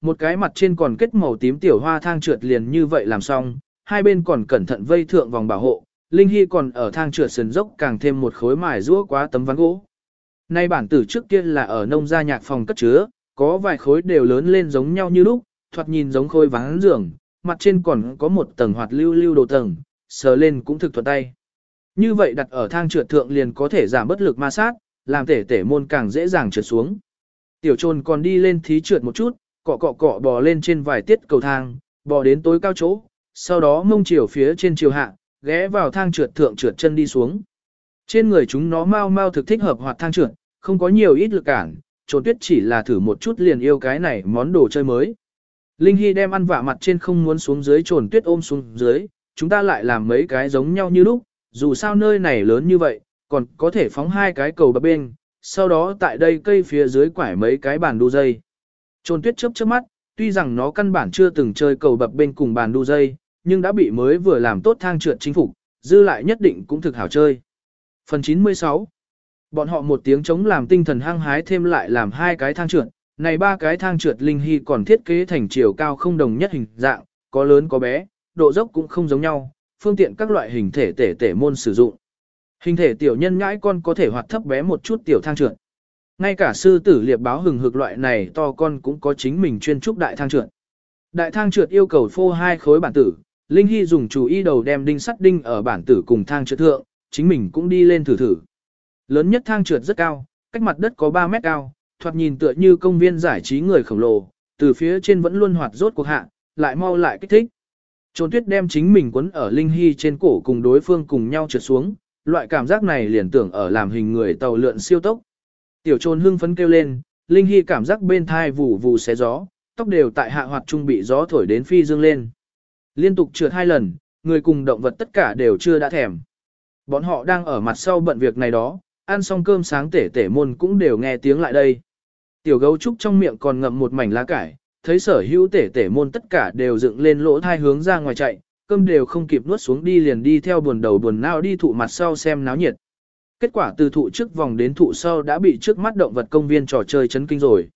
Một cái mặt trên còn kết màu tím tiểu hoa thang trượt liền như vậy làm xong, hai bên còn cẩn thận vây thượng vòng bảo hộ, Linh Hy còn ở thang trượt sườn dốc càng thêm một khối mài rũa quá tấm ván gỗ. Nay bản tử trước kia là ở nông gia nhạc phòng cất chứa, có vài khối đều lớn lên giống nhau như lúc, thoạt nhìn giống khối ván giường, mặt trên còn có một tầng hoạt lưu lưu đồ tầng, sờ lên cũng thực thuận tay. Như vậy đặt ở thang trượt thượng liền có thể giảm bất lực ma sát, làm tể tể môn càng dễ dàng trượt xuống. Tiểu trồn còn đi lên thí trượt một chút, cọ cọ cọ bò lên trên vài tiết cầu thang, bò đến tối cao chỗ, sau đó mông chiều phía trên chiều hạ, ghé vào thang trượt thượng trượt chân đi xuống. Trên người chúng nó mau mau thực thích hợp hoạt thang trượt, không có nhiều ít lực cản, trốn tuyết chỉ là thử một chút liền yêu cái này món đồ chơi mới. Linh Hy đem ăn vạ mặt trên không muốn xuống dưới trồn tuyết ôm xuống dưới, chúng ta lại làm mấy cái giống nhau như lúc, dù sao nơi này lớn như vậy, còn có thể phóng hai cái cầu bập bên, sau đó tại đây cây phía dưới quải mấy cái bàn đu dây. Trôn tuyết chớp chớp mắt, tuy rằng nó căn bản chưa từng chơi cầu bập bên cùng bàn đu dây, nhưng đã bị mới vừa làm tốt thang trượt chính phục, dư lại nhất định cũng thực hảo chơi. Phần 96 Bọn họ một tiếng chống làm tinh thần hăng hái thêm lại làm hai cái thang trượt, này ba cái thang trượt linh hy còn thiết kế thành chiều cao không đồng nhất hình dạng, có lớn có bé, độ dốc cũng không giống nhau, phương tiện các loại hình thể tể tể môn sử dụng. Hình thể tiểu nhân nhãi con có thể hoạt thấp bé một chút tiểu thang trượt. Ngay cả sư tử liệp báo hừng hực loại này to con cũng có chính mình chuyên trúc đại thang trượt. Đại thang trượt yêu cầu phô hai khối bản tử, Linh Hy dùng chủ y đầu đem đinh sắt đinh ở bản tử cùng thang trượt thượng, chính mình cũng đi lên thử thử. Lớn nhất thang trượt rất cao, cách mặt đất có 3 mét cao, thoạt nhìn tựa như công viên giải trí người khổng lồ, từ phía trên vẫn luôn hoạt rốt cuộc hạ, lại mau lại kích thích. Trốn tuyết đem chính mình quấn ở Linh Hy trên cổ cùng đối phương cùng nhau trượt xuống, loại cảm giác này liền tưởng ở làm hình người tàu lượn siêu tốc. Tiểu trồn hưng phấn kêu lên, Linh Hy cảm giác bên thai vù vù xé gió, tóc đều tại hạ hoạt trung bị gió thổi đến phi dương lên. Liên tục trượt hai lần, người cùng động vật tất cả đều chưa đã thèm. Bọn họ đang ở mặt sau bận việc này đó, ăn xong cơm sáng tể tể môn cũng đều nghe tiếng lại đây. Tiểu gấu trúc trong miệng còn ngậm một mảnh lá cải, thấy sở hữu tể tể môn tất cả đều dựng lên lỗ thai hướng ra ngoài chạy, cơm đều không kịp nuốt xuống đi liền đi theo buồn đầu buồn nào đi thụ mặt sau xem náo nhiệt. Kết quả từ thụ trước vòng đến thụ sau đã bị trước mắt động vật công viên trò chơi chấn kinh rồi.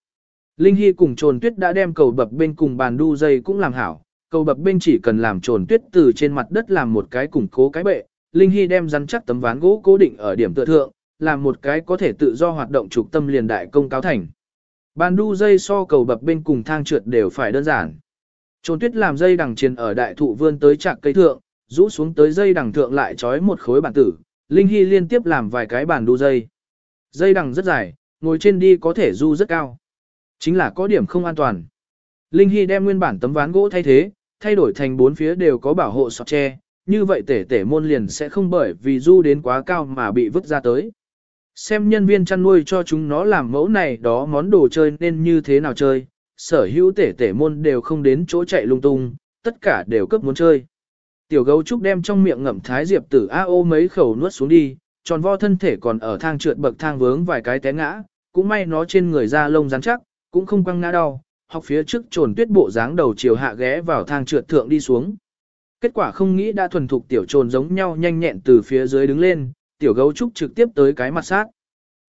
Linh Hy cùng trồn tuyết đã đem cầu bập bên cùng bàn đu dây cũng làm hảo, cầu bập bên chỉ cần làm trồn tuyết từ trên mặt đất làm một cái củng cố cái bệ, Linh Hy đem rắn chắc tấm ván gỗ cố định ở điểm tựa thượng, làm một cái có thể tự do hoạt động trục tâm liền đại công cáo thành. Bàn đu dây so cầu bập bên cùng thang trượt đều phải đơn giản. Trồn tuyết làm dây đằng trên ở đại thụ vươn tới chạc cây thượng, rũ xuống tới dây đằng thượng lại trói một khối bản tử, Linh Hy liên tiếp làm vài cái bàn đu dây. Dây đằng rất dài, ngồi trên đi có thể du rất cao. Chính là có điểm không an toàn. Linh Hy đem nguyên bản tấm ván gỗ thay thế, thay đổi thành bốn phía đều có bảo hộ sọt tre, như vậy tể tể môn liền sẽ không bởi vì du đến quá cao mà bị vứt ra tới. Xem nhân viên chăn nuôi cho chúng nó làm mẫu này đó món đồ chơi nên như thế nào chơi, sở hữu tể tể môn đều không đến chỗ chạy lung tung, tất cả đều cấp muốn chơi. Tiểu gấu trúc đem trong miệng ngậm thái diệp tử a ô mấy khẩu nuốt xuống đi, tròn vo thân thể còn ở thang trượt bậc thang vướng vài cái té ngã, cũng may nó trên người da lông rắn chắc, cũng không quăng ngã đau, học phía trước trồn tuyết bộ dáng đầu chiều hạ ghé vào thang trượt thượng đi xuống. Kết quả không nghĩ đã thuần thục tiểu trồn giống nhau nhanh nhẹn từ phía dưới đứng lên, tiểu gấu trúc trực tiếp tới cái mặt sát.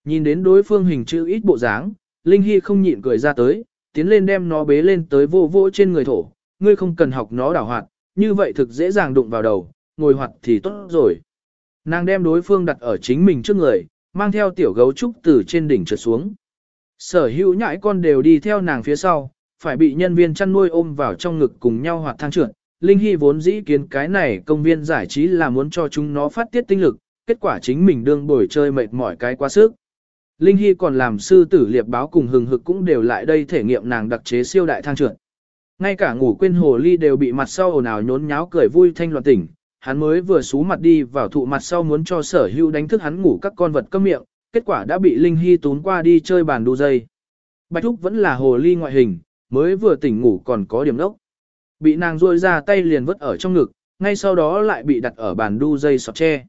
Nhìn đến đối phương hình chữ ít bộ dáng, Linh Hy không nhịn cười ra tới, tiến lên đem nó bế lên tới vô vô trên người thổ, ngươi không cần học nó đảo hoạt, như vậy thực dễ dàng đụng vào đầu, ngồi hoạt thì tốt rồi. Nàng đem đối phương đặt ở chính mình trước người, mang theo tiểu gấu trúc từ trên đỉnh trượt xuống. Sở hữu nhãi con đều đi theo nàng phía sau, phải bị nhân viên chăn nuôi ôm vào trong ngực cùng nhau hoạt thang trượt. Linh Hy vốn dĩ kiến cái này công viên giải trí là muốn cho chúng nó phát tiết tinh lực, kết quả chính mình đương bồi chơi mệt mỏi cái quá sức. Linh Hy còn làm sư tử liệp báo cùng hừng hực cũng đều lại đây thể nghiệm nàng đặc chế siêu đại thang trượt. Ngay cả ngủ quên hồ ly đều bị mặt sau ồn ào nhốn nháo cười vui thanh loạn tỉnh, hắn mới vừa xú mặt đi vào thụ mặt sau muốn cho sở hữu đánh thức hắn ngủ các con vật cấm miệng, kết quả đã bị Linh Hy tún qua đi chơi bàn đu dây. Bạch Thúc vẫn là hồ ly ngoại hình, mới vừa tỉnh ngủ còn có điểm đốc. Bị nàng ruôi ra tay liền vứt ở trong ngực, ngay sau đó lại bị đặt ở bàn đu dây sọt tre.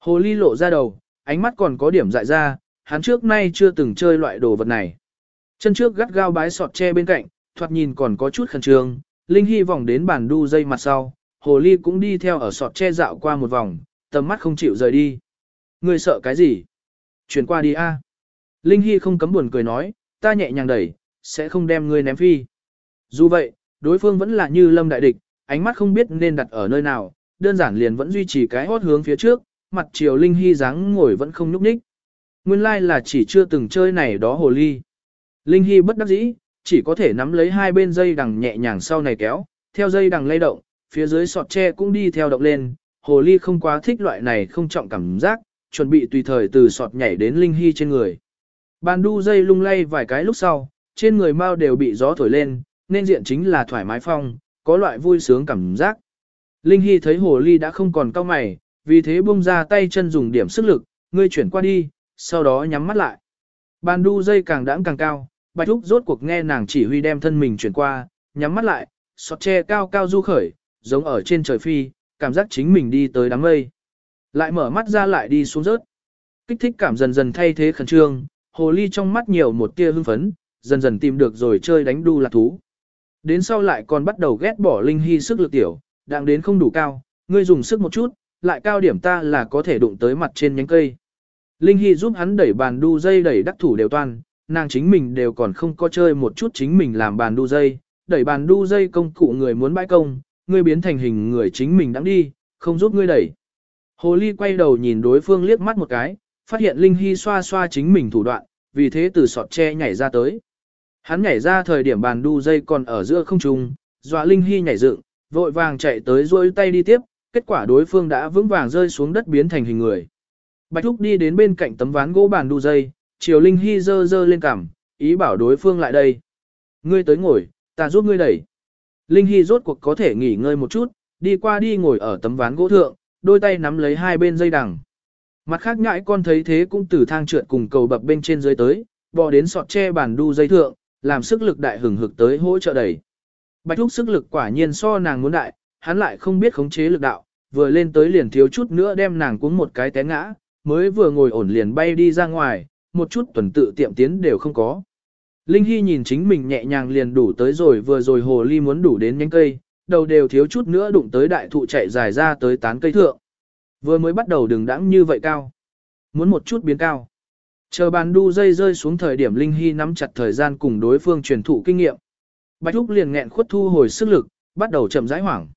Hồ ly lộ ra đầu, ánh mắt còn có điểm dại ra, hắn trước nay chưa từng chơi loại đồ vật này. Chân trước gắt gao bái sọt tre bên cạnh, thoạt nhìn còn có chút khẩn trương, Linh Hy vòng đến bàn đu dây mặt sau, hồ ly cũng đi theo ở sọt che dạo qua một vòng, tầm mắt không chịu rời đi. Ngươi sợ cái gì? Chuyển qua đi a. Linh Hy không cấm buồn cười nói, ta nhẹ nhàng đẩy, sẽ không đem ngươi ném phi. Dù vậy, đối phương vẫn là như lâm đại địch, ánh mắt không biết nên đặt ở nơi nào, đơn giản liền vẫn duy trì cái hót hướng phía trước, mặt chiều Linh Hy dáng ngồi vẫn không nhúc nhích. Nguyên lai like là chỉ chưa từng chơi này đó hồ ly. Linh Hy bất đắc dĩ, chỉ có thể nắm lấy hai bên dây đằng nhẹ nhàng sau này kéo, theo dây đằng lay động, phía dưới sọt tre cũng đi theo động lên, hồ ly không quá thích loại này không trọng cảm giác, chuẩn bị tùy thời từ sọt nhảy đến Linh Hy trên người. Bàn đu dây lung lay vài cái lúc sau, trên người mau đều bị gió thổi lên, nên diện chính là thoải mái phong, có loại vui sướng cảm giác. Linh Hy thấy hồ ly đã không còn cao mày, vì thế buông ra tay chân dùng điểm sức lực, ngươi chuyển qua đi, sau đó nhắm mắt lại. Bàn đu dây càng đãng càng cao, Bạch Úc rốt cuộc nghe nàng chỉ huy đem thân mình chuyển qua, nhắm mắt lại, sọt tre cao cao du khởi, giống ở trên trời phi, cảm giác chính mình đi tới đám mây. Lại mở mắt ra lại đi xuống rớt. Kích thích cảm dần dần thay thế khẩn trương, hồ ly trong mắt nhiều một tia hưng phấn, dần dần tìm được rồi chơi đánh đu lạc thú. Đến sau lại còn bắt đầu ghét bỏ Linh Hy sức lực tiểu, đang đến không đủ cao, ngươi dùng sức một chút, lại cao điểm ta là có thể đụng tới mặt trên nhánh cây. Linh Hy giúp hắn đẩy bàn đu dây đẩy đắc thủ đều toàn nàng chính mình đều còn không có chơi một chút chính mình làm bàn đu dây, đẩy bàn đu dây công cụ người muốn bãi công, ngươi biến thành hình người chính mình đang đi, không giúp ngươi đẩy. Hồ ly quay đầu nhìn đối phương liếc mắt một cái, phát hiện Linh Hy xoa xoa chính mình thủ đoạn, vì thế từ sọt tre nhảy ra tới. Hắn nhảy ra thời điểm bàn đu dây còn ở giữa không trung, dọa Linh Hy nhảy dựng, vội vàng chạy tới rôi tay đi tiếp, kết quả đối phương đã vững vàng rơi xuống đất biến thành hình người. Bạch Thúc đi đến bên cạnh tấm ván gỗ bàn đu dây, chiều Linh Hy dơ dơ lên cằm, ý bảo đối phương lại đây. Ngươi tới ngồi, ta giúp ngươi đẩy. Linh Hy rốt cuộc có thể nghỉ ngơi một chút, đi qua đi ngồi ở tấm ván gỗ thượng, đôi tay nắm lấy hai bên dây đằng. Mặt khác nhãi con thấy thế cũng từ thang trượt cùng cầu bập bên trên dưới tới, bò đến sọt tre bàn đu dây thượng, làm sức lực đại hừng hực tới hỗ trợ đẩy. Bạch Thúc sức lực quả nhiên so nàng muốn đại, hắn lại không biết khống chế lực đạo, vừa lên tới liền thiếu chút nữa đem nàng cuống một cái té ngã, mới vừa ngồi ổn liền bay đi ra ngoài, một chút tuần tự tiệm tiến đều không có. Linh Hy nhìn chính mình nhẹ nhàng liền đủ tới rồi vừa rồi hồ ly muốn đủ đến nhánh cây, đầu đều thiếu chút nữa đụng tới đại thụ chạy dài ra tới tán cây thượng. Vừa mới bắt đầu đừng đãng như vậy cao. Muốn một chút biến cao. Chờ bàn đu dây rơi xuống thời điểm Linh Hy nắm chặt thời gian cùng đối phương truyền thụ kinh nghiệm. Bạch Úc liền nghẹn khuất thu hồi sức lực, bắt đầu chậm rãi hoảng.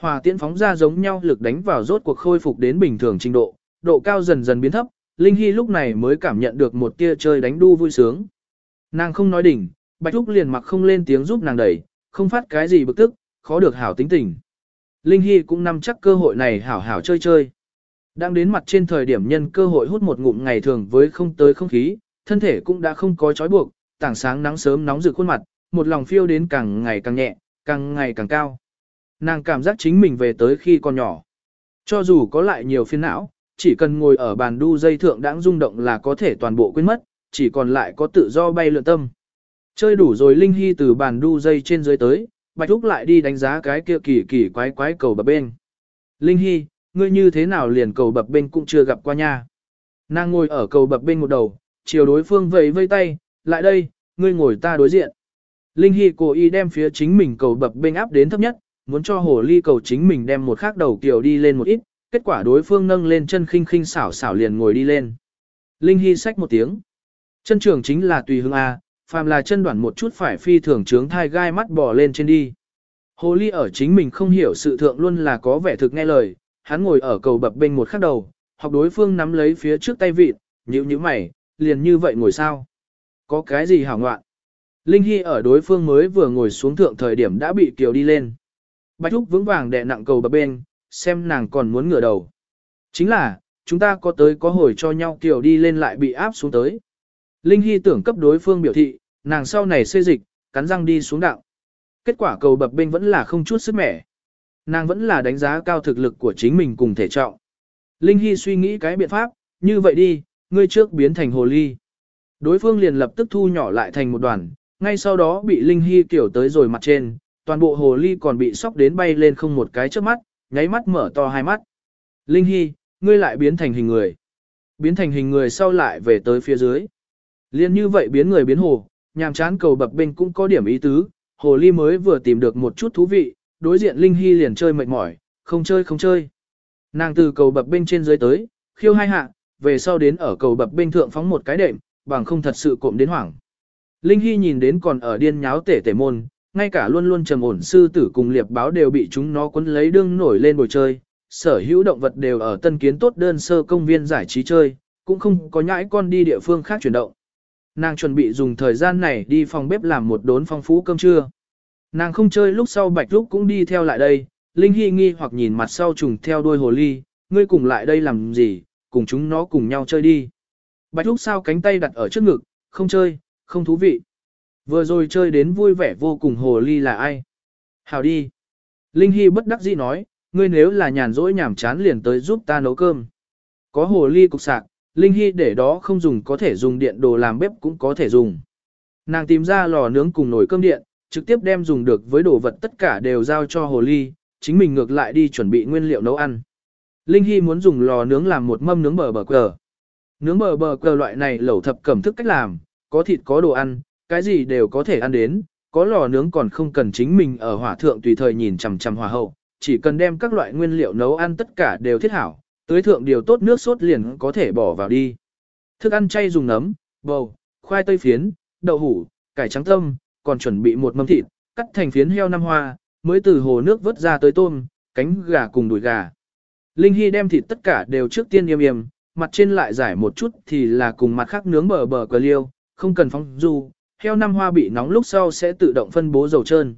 Hòa tiễn phóng ra giống nhau lực đánh vào rốt cuộc khôi phục đến bình thường trình độ, độ cao dần dần biến thấp, Linh Hy lúc này mới cảm nhận được một tia chơi đánh đu vui sướng. Nàng không nói đỉnh, Bạch Úc liền mặc không lên tiếng giúp nàng đẩy, không phát cái gì bực tức, khó được hảo tính tình. Linh Hy cũng nắm chắc cơ hội này hảo hảo chơi chơi. Đang đến mặt trên thời điểm nhân cơ hội hút một ngụm ngày thường với không tới không khí, thân thể cũng đã không có trói buộc, tảng sáng nắng sớm nóng rực khuôn mặt, một lòng phiêu đến càng ngày càng nhẹ, càng ngày càng cao. Nàng cảm giác chính mình về tới khi còn nhỏ. Cho dù có lại nhiều phiền não, chỉ cần ngồi ở bàn đu dây thượng đãng rung động là có thể toàn bộ quên mất, chỉ còn lại có tự do bay lượn tâm. Chơi đủ rồi Linh Hy từ bàn đu dây trên dưới tới, Bạch Úc lại đi đánh giá cái kia kỳ kỳ quái quái cầu bập bên. Linh Hy, ngươi như thế nào liền cầu bập bên cũng chưa gặp qua nha. Nàng ngồi ở cầu bập bên một đầu, chiều đối phương vẫy vây tay, lại đây, ngươi ngồi ta đối diện. Linh Hy cố ý đem phía chính mình cầu bập bên áp đến thấp nhất, muốn cho hồ ly cầu chính mình đem một khác đầu kiều đi lên một ít, kết quả đối phương nâng lên chân khinh khinh xảo xảo liền ngồi đi lên. Linh Hy sách một tiếng. Chân trường chính là tùy hương A, phàm là chân đoạn một chút phải phi thường trướng thai gai mắt bò lên trên đi. Hồ ly ở chính mình không hiểu sự thượng luôn là có vẻ thực nghe lời, hắn ngồi ở cầu bập bên một khắc đầu, học đối phương nắm lấy phía trước tay vịt, nhíu nhíu mày, liền như vậy ngồi sao. Có cái gì hảo ngoạn? Linh Hy ở đối phương mới vừa ngồi xuống thượng thời điểm đã bị kiều đi lên. Bạch Thúc vững vàng đè nặng cầu bập bên, xem nàng còn muốn ngửa đầu. Chính là, chúng ta có tới có hồi cho nhau kiểu đi lên lại bị áp xuống tới. Linh Hy tưởng cấp đối phương biểu thị, nàng sau này xê dịch, cắn răng đi xuống đạo. Kết quả cầu bập bên vẫn là không chút sức mẻ. Nàng vẫn là đánh giá cao thực lực của chính mình cùng thể trọng. Linh Hy suy nghĩ cái biện pháp, như vậy đi, ngươi trước biến thành hồ ly. Đối phương liền lập tức thu nhỏ lại thành một đoàn, ngay sau đó bị Linh Hy kiểu tới rồi mặt trên, toàn bộ hồ ly còn bị sóc đến bay lên không một cái trước mắt, nháy mắt mở to hai mắt. Linh Hy, ngươi lại biến thành hình người. Biến thành hình người sau lại về tới phía dưới. Liên như vậy biến người biến hồ, nhàm chán cầu bập bên cũng có điểm ý tứ, hồ ly mới vừa tìm được một chút thú vị, đối diện Linh Hy liền chơi mệt mỏi, không chơi không chơi. Nàng từ cầu bập bên trên dưới tới, khiêu hai hạ, về sau đến ở cầu bập bên thượng phóng một cái đệm, bằng không thật sự cộm đến hoảng. Linh Hy nhìn đến còn ở điên nháo tể tể môn, ngay cả luôn luôn trầm ổn sư tử cùng liệp báo đều bị chúng nó quấn lấy đương nổi lên bồi chơi, sở hữu động vật đều ở tân kiến tốt đơn sơ công viên giải trí chơi, cũng không có nhãi con đi địa phương khác chuyển động. Nàng chuẩn bị dùng thời gian này đi phòng bếp làm một đốn phong phú cơm trưa. Nàng không chơi lúc sau bạch lúc cũng đi theo lại đây, Linh Hy nghi hoặc nhìn mặt sau trùng theo đuôi hồ ly, ngươi cùng lại đây làm gì, cùng chúng nó cùng nhau chơi đi. Bạch lúc sao cánh tay đặt ở trước ngực, không chơi, không thú vị. Vừa rồi chơi đến vui vẻ vô cùng hồ ly là ai? Hào đi. Linh Hy bất đắc dĩ nói, ngươi nếu là nhàn rỗi nhảm chán liền tới giúp ta nấu cơm. Có hồ ly cục sạc, Linh Hy để đó không dùng có thể dùng điện đồ làm bếp cũng có thể dùng. Nàng tìm ra lò nướng cùng nồi cơm điện, trực tiếp đem dùng được với đồ vật tất cả đều giao cho hồ ly, chính mình ngược lại đi chuẩn bị nguyên liệu nấu ăn. Linh Hy muốn dùng lò nướng làm một mâm nướng bờ bờ cờ. Nướng bờ bờ cờ loại này lẩu thập cẩm thức cách làm, có thịt có đồ ăn, cái gì đều có thể ăn đến, có lò nướng còn không cần chính mình ở hỏa thượng tùy thời nhìn chằm chằm hỏa hậu, chỉ cần đem các loại nguyên liệu nấu ăn tất cả đều thiết hảo, tới thượng điều tốt nước sốt liền có thể bỏ vào đi. Thức ăn chay dùng nấm, bầu, khoai tây phiến, đậu hủ, cải trắng tâm, còn chuẩn bị một mâm thịt, cắt thành phiến heo năm hoa, mới từ hồ nước vớt ra tới tôm, cánh gà cùng đùi gà. Linh Hy đem thịt tất cả đều trước tiên yêm yêm, mặt trên lại giải một chút thì là cùng mặt khác nướng bờ bờ cờ liêu, không cần phóng du, heo năm hoa bị nóng lúc sau sẽ tự động phân bố dầu trơn.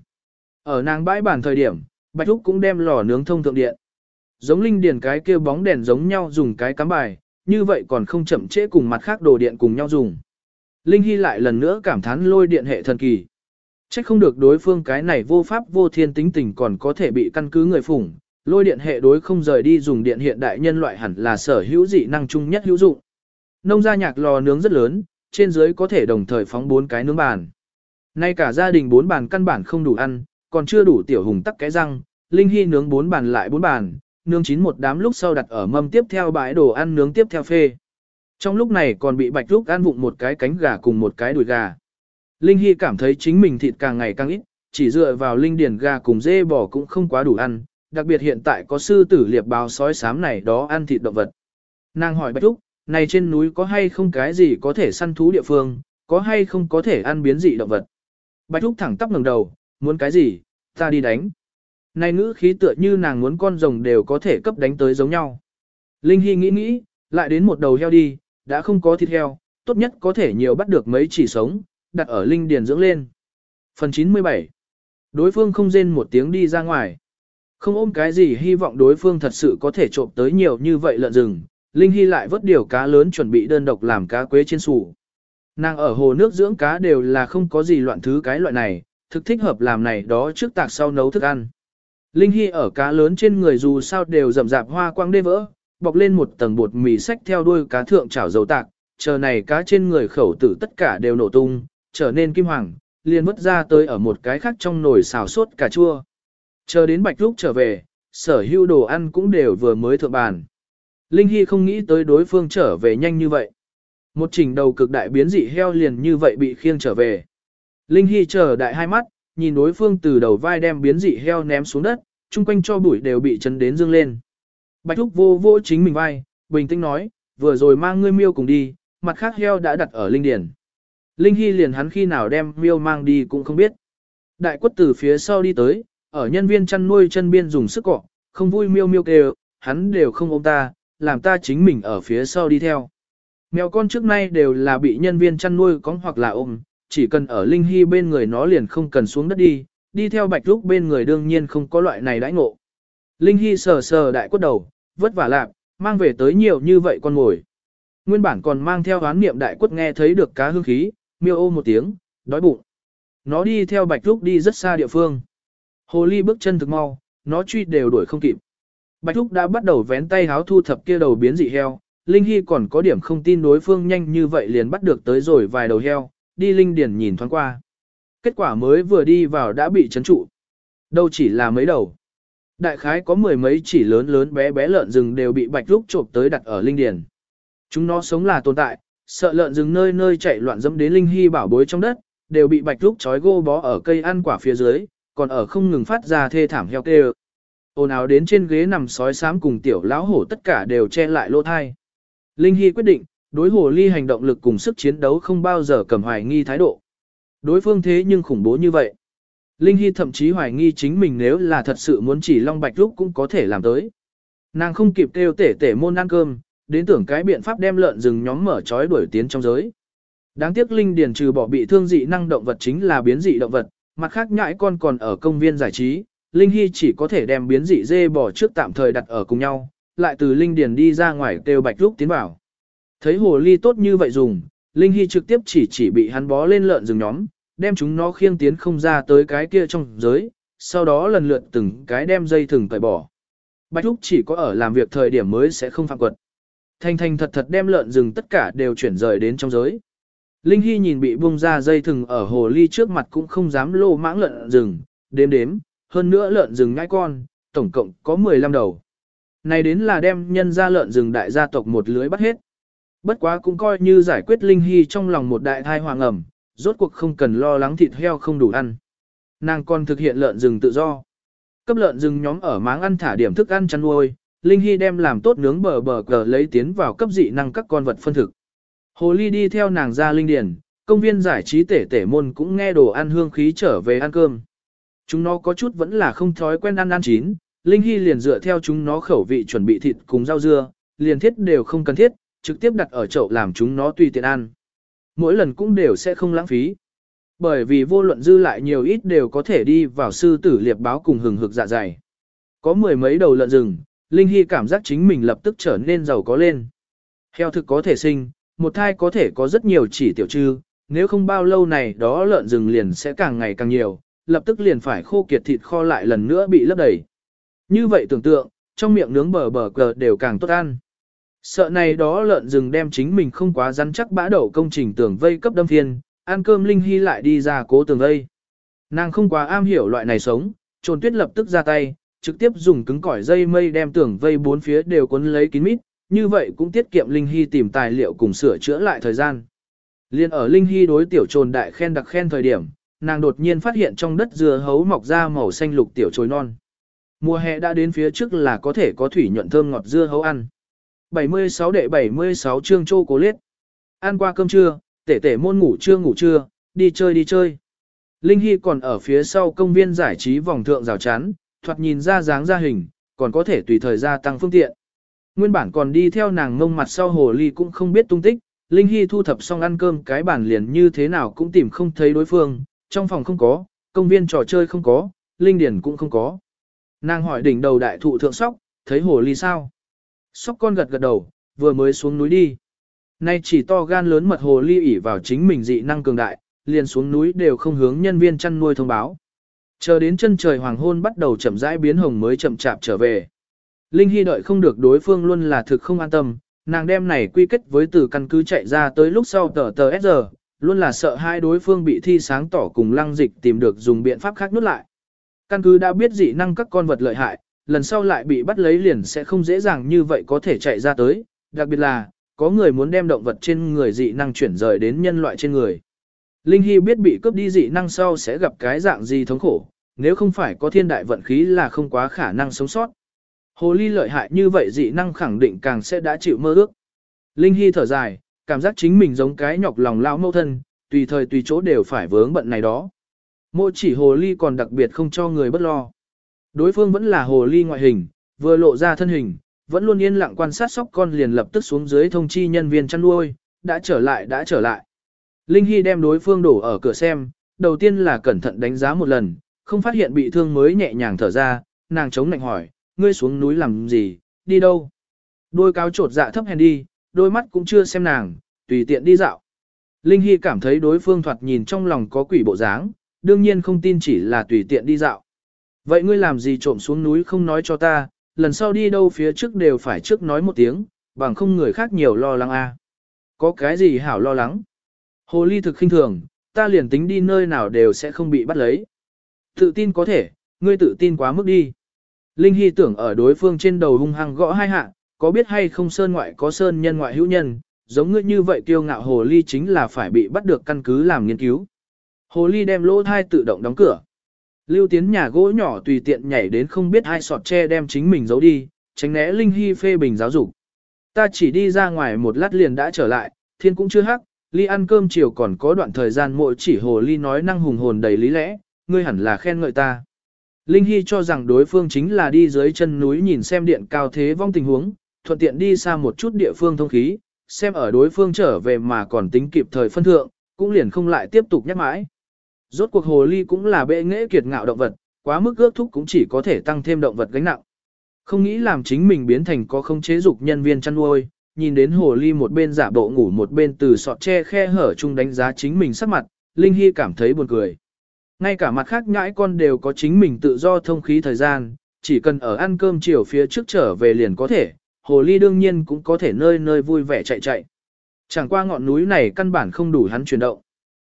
Ở nàng bãi bản thời điểm, Bạch Thúc cũng đem lò nướng thông thượng điện. Giống linh điền cái kia bóng đèn giống nhau dùng cái cắm bài, như vậy còn không chậm trễ cùng mặt khác đồ điện cùng nhau dùng. Linh Hy lại lần nữa cảm thán lôi điện hệ thần kỳ. Chắc không được đối phương cái này vô pháp vô thiên tính tình còn có thể bị căn cứ người phủng, lôi điện hệ đối không rời đi dùng điện hiện đại nhân loại hẳn là sở hữu dị năng chung nhất hữu dụng. Nông gia nhạc lò nướng rất lớn, trên dưới có thể đồng thời phóng bốn cái nướng bàn. Nay cả gia đình bốn bàn căn bản không đủ ăn, còn chưa đủ tiểu hùng tắc cái răng, Linh Hy nướng bốn bàn lại bốn bàn, nướng chín một đám lúc sau đặt ở mâm tiếp theo bãi đồ ăn nướng tiếp theo phê. Trong lúc này còn bị bạch lúc ăn vụng một cái cánh gà cùng một cái đùi gà. Linh Hy cảm thấy chính mình thịt càng ngày càng ít, chỉ dựa vào linh điển gà cùng dê bò cũng không quá đủ ăn, đặc biệt hiện tại có sư tử liệp báo sói sám này đó ăn thịt động vật. Nàng hỏi Bạch Thúc, này trên núi có hay không cái gì có thể săn thú địa phương, có hay không có thể ăn biến dị động vật. Bạch Thúc thẳng tắp ngẩng đầu, muốn cái gì, ta đi đánh. Này ngữ khí tựa như nàng muốn con rồng đều có thể cấp đánh tới giống nhau. Linh Hy nghĩ nghĩ, lại đến một đầu heo đi, đã không có thịt heo, tốt nhất có thể nhiều bắt được mấy chỉ sống, đặt ở linh điền dưỡng lên. Phần 97 Đối phương không rên một tiếng đi ra ngoài. Không ôm cái gì hy vọng đối phương thật sự có thể trộm tới nhiều như vậy lợn rừng, Linh Hy lại vớt điều cá lớn chuẩn bị đơn độc làm cá quế trên sủ. Nàng ở hồ nước dưỡng cá đều là không có gì loạn thứ cái loại này, thực thích hợp làm này đó trước tạc sau nấu thức ăn. Linh Hy ở cá lớn trên người dù sao đều rậm rạp hoa quang đê vỡ, bọc lên một tầng bột mì sách theo đuôi cá thượng chảo dầu tạc, chờ này cá trên người khẩu tử tất cả đều nổ tung, trở nên kim hoàng, liền vứt ra tới ở một cái khác trong nồi xào sốt cà chua. Chờ đến bạch lúc trở về, sở hữu đồ ăn cũng đều vừa mới thượng bàn. Linh Hy không nghĩ tới đối phương trở về nhanh như vậy. Một trình đầu cực đại biến dị heo liền như vậy bị khiêng trở về. Linh Hy chờ đại hai mắt, nhìn đối phương từ đầu vai đem biến dị heo ném xuống đất, chung quanh cho bụi đều bị chấn đến dương lên. Bạch Thúc vô vô chính mình vai, bình tĩnh nói, vừa rồi mang ngươi miêu cùng đi, mặt khác heo đã đặt ở linh điển. Linh Hy liền hắn khi nào đem miêu mang đi cũng không biết. Đại quất từ phía sau đi tới, ở nhân viên chăn nuôi chân biên dùng sức cọ, không vui miêu miêu kêu, hắn đều không ôm ta, làm ta chính mình ở phía sau đi theo. Mèo con trước nay đều là bị nhân viên chăn nuôi có hoặc là ôm, chỉ cần ở Linh Hy bên người nó liền không cần xuống đất đi, đi theo bạch lúc bên người đương nhiên không có loại này đãi ngộ. Linh Hy sờ sờ đại quất đầu, vất vả lạc, mang về tới nhiều như vậy con ngồi. Nguyên bản còn mang theo án niệm đại quất nghe thấy được cá hương khí, miêu ô một tiếng, đói bụng. Nó đi theo bạch lúc đi rất xa địa phương. Hồ ly bước chân thực mau, nó truy đều đuổi không kịp. Bạch thúc đã bắt đầu vén tay háo thu thập kia đầu biến dị heo, Linh Hy còn có điểm không tin đối phương nhanh như vậy liền bắt được tới rồi vài đầu heo, đi Linh Điền nhìn thoáng qua. Kết quả mới vừa đi vào đã bị chấn trụ. Đâu chỉ là mấy đầu. Đại khái có mười mấy chỉ lớn lớn bé bé lợn rừng đều bị bạch thúc trộm tới đặt ở Linh Điền. Chúng nó sống là tồn tại, sợ lợn rừng nơi nơi chạy loạn dẫm đến Linh Hy bảo bối trong đất, đều bị bạch thúc trói gô bó ở cây ăn quả phía dưới, còn ở không ngừng phát ra thê thảm heo kêu. Ồn ào đến trên ghế nằm sói xám cùng tiểu lão hổ tất cả đều che lại lỗ thai. Linh Hy quyết định, đối hồ ly hành động lực cùng sức chiến đấu không bao giờ cầm hoài nghi thái độ. Đối phương thế nhưng khủng bố như vậy. Linh Hy thậm chí hoài nghi chính mình nếu là thật sự muốn chỉ Long Bạch lúc cũng có thể làm tới. Nàng không kịp kêu tể tể môn ăn cơm, đến tưởng cái biện pháp đem lợn rừng nhóm mở trói đuổi tiến trong giới. Đáng tiếc Linh Điền trừ bỏ bị thương dị năng động vật chính là biến dị động vật, mặt khác nhãi con còn ở công viên giải trí, Linh Hy chỉ có thể đem biến dị dê bò trước tạm thời đặt ở cùng nhau, lại từ Linh Điền đi ra ngoài kêu bạch lúc tiến vào. Thấy hồ ly tốt như vậy dùng, Linh Hy trực tiếp chỉ chỉ bị hắn bó lên lợn rừng nhóm, đem chúng nó khiêng tiến không ra tới cái kia trong giới, sau đó lần lượt từng cái đem dây thừng cởi bỏ. Bạch Úc chỉ có ở làm việc thời điểm mới sẽ không phạm quật. Thanh thanh thật thật đem lợn rừng tất cả đều chuyển rời đến trong giới. Linh Hy nhìn bị buông ra dây thừng ở hồ ly trước mặt cũng không dám lô mãng lợn rừng, đếm đếm, hơn nữa lợn rừng ngãi con, tổng cộng có 15 đầu. Này đến là đem nhân ra lợn rừng đại gia tộc một lưới bắt hết. Bất quá cũng coi như giải quyết Linh Hy trong lòng một đại thai hoàng ẩm, rốt cuộc không cần lo lắng thịt heo không đủ ăn. Nàng còn thực hiện lợn rừng tự do. Cấp lợn rừng nhóm ở máng ăn thả điểm thức ăn chăn nuôi, Linh Hy đem làm tốt nướng bờ bờ cờ lấy tiến vào cấp dị năng các con vật phân thực. Hồ Ly đi theo nàng ra linh điền công viên giải trí tể tể môn cũng nghe đồ ăn hương khí trở về ăn cơm. Chúng nó có chút vẫn là không thói quen ăn ăn chín, Linh Hy liền dựa theo chúng nó khẩu vị chuẩn bị thịt cùng rau dưa, liền thiết đều không cần thiết, trực tiếp đặt ở chậu làm chúng nó tùy tiện ăn. Mỗi lần cũng đều sẽ không lãng phí. Bởi vì vô luận dư lại nhiều ít đều có thể đi vào sư tử liệp báo cùng hừng hực dạ dày. Có mười mấy đầu lợn rừng, Linh Hy cảm giác chính mình lập tức trở nên giàu có lên. Heo thực có thể sinh, một thai có thể có rất nhiều chỉ tiểu trư, nếu không bao lâu này đó lợn rừng liền sẽ càng ngày càng nhiều, lập tức liền phải khô kiệt thịt kho lại lần nữa bị lấp đầy. Như vậy tưởng tượng, trong miệng nướng bờ bờ cờ đều càng tốt ăn. Sợ này đó lợn rừng đem chính mình không quá rắn chắc bã đậu công trình tường vây cấp đâm thiên ăn cơm Linh Hy lại đi ra cố tường vây. Nàng không quá am hiểu loại này sống, trồn tuyết lập tức ra tay, trực tiếp dùng cứng cỏi dây mây đem tường vây bốn phía đều cuốn lấy kín mít, như vậy cũng tiết kiệm Linh Hy tìm tài liệu cùng sửa chữa lại thời gian. Liên ở Linh Hy đối tiểu trồn đại khen đặc khen thời điểm, nàng đột nhiên phát hiện trong đất dưa hấu mọc ra màu xanh lục tiểu trồi non. Mùa hè đã đến phía trước là có thể có thủy nhuận thơm ngọt dưa hấu ăn. 76 đệ 76 chương chô cố liết. Ăn qua cơm trưa, tể tể môn ngủ trưa ngủ trưa, đi chơi đi chơi. Linh Hy còn ở phía sau công viên giải trí vòng thượng rào chắn, thoạt nhìn ra dáng ra hình, còn có thể tùy thời gia tăng phương tiện. Nguyên bản còn đi theo nàng ngông mặt sau hồ ly cũng không biết tung tích, Linh Hy thu thập xong ăn cơm cái bản liền như thế nào cũng tìm không thấy đối phương, trong phòng không có, công viên trò chơi không có, Linh Điển cũng không có. Nàng hỏi đỉnh đầu đại thụ thượng sóc, thấy hồ ly sao? Sóc con gật gật đầu, vừa mới xuống núi đi. Nay chỉ to gan lớn mật hồ ly ỉ vào chính mình dị năng cường đại, liền xuống núi đều không hướng nhân viên chăn nuôi thông báo. Chờ đến chân trời hoàng hôn bắt đầu chậm rãi biến hồng mới chậm chạp trở về. Linh Hy đợi không được đối phương luôn là thực không an tâm, nàng đem này quy kết với từ căn cứ chạy ra tới lúc sau tờ tờ S giờ, luôn là sợ hai đối phương bị thi sáng tỏ cùng lăng dịch tìm được dùng biện pháp khác nút lại. Căn cứ đã biết dị năng các con vật lợi hại, lần sau lại bị bắt lấy liền sẽ không dễ dàng như vậy có thể chạy ra tới, đặc biệt là, có người muốn đem động vật trên người dị năng chuyển rời đến nhân loại trên người. Linh Hy biết bị cướp đi dị năng sau sẽ gặp cái dạng gì thống khổ, nếu không phải có thiên đại vận khí là không quá khả năng sống sót. Hồ ly lợi hại như vậy dị năng khẳng định càng sẽ đã chịu mơ ước. Linh Hy thở dài, cảm giác chính mình giống cái nhọc lòng lao mâu thân, tùy thời tùy chỗ đều phải vướng bận này đó. Mộ chỉ hồ ly còn đặc biệt không cho người bất lo. Đối phương vẫn là hồ ly ngoại hình, vừa lộ ra thân hình, vẫn luôn yên lặng quan sát sóc con liền lập tức xuống dưới thông chi nhân viên chăn nuôi, đã trở lại đã trở lại. Linh Hy đem đối phương đổ ở cửa xem, đầu tiên là cẩn thận đánh giá một lần, không phát hiện bị thương mới nhẹ nhàng thở ra, nàng chống nạnh hỏi, ngươi xuống núi làm gì, đi đâu? Đôi cáo trột dạ thấp hèn đi, đôi mắt cũng chưa xem nàng, tùy tiện đi dạo. Linh Hy cảm thấy đối phương thoạt nhìn trong lòng có quỷ bộ dáng, đương nhiên không tin chỉ là tùy tiện đi dạo. Vậy ngươi làm gì trộm xuống núi không nói cho ta, lần sau đi đâu phía trước đều phải trước nói một tiếng, bằng không người khác nhiều lo lắng a. À. Có cái gì hảo lo lắng? Hồ ly thực khinh thường, ta liền tính đi nơi nào đều sẽ không bị bắt lấy. Tự tin có thể, ngươi tự tin quá mức đi. Linh Hy tưởng ở đối phương trên đầu hung hăng gõ hai hạ, có biết hay không sơn ngoại có sơn nhân ngoại hữu nhân, giống ngươi như vậy kiêu ngạo hồ ly chính là phải bị bắt được căn cứ làm nghiên cứu. Hồ ly đem lỗ thai tự động đóng cửa. Lưu tiến nhà gỗ nhỏ tùy tiện nhảy đến không biết hai sọt tre đem chính mình giấu đi, tránh né Linh Hy phê bình giáo dục. Ta chỉ đi ra ngoài một lát liền đã trở lại, thiên cũng chưa hắc, ly ăn cơm chiều còn có đoạn thời gian mỗi chỉ hồ ly nói năng hùng hồn đầy lý lẽ, ngươi hẳn là khen ngợi ta. Linh Hy cho rằng đối phương chính là đi dưới chân núi nhìn xem điện cao thế vong tình huống, thuận tiện đi xa một chút địa phương thông khí, xem ở đối phương trở về mà còn tính kịp thời phân thượng, cũng liền không lại tiếp tục nhắc mãi. Rốt cuộc hồ ly cũng là bệ nghệ kiệt ngạo động vật, quá mức ước thúc cũng chỉ có thể tăng thêm động vật gánh nặng. Không nghĩ làm chính mình biến thành có không chế dục nhân viên chăn nuôi, nhìn đến hồ ly một bên giả bộ ngủ một bên từ sọt che khe hở chung đánh giá chính mình sắc mặt, Linh Hy cảm thấy buồn cười. Ngay cả mặt khác nhãi con đều có chính mình tự do thông khí thời gian, chỉ cần ở ăn cơm chiều phía trước trở về liền có thể, hồ ly đương nhiên cũng có thể nơi nơi vui vẻ chạy chạy. Chẳng qua ngọn núi này căn bản không đủ hắn chuyển động.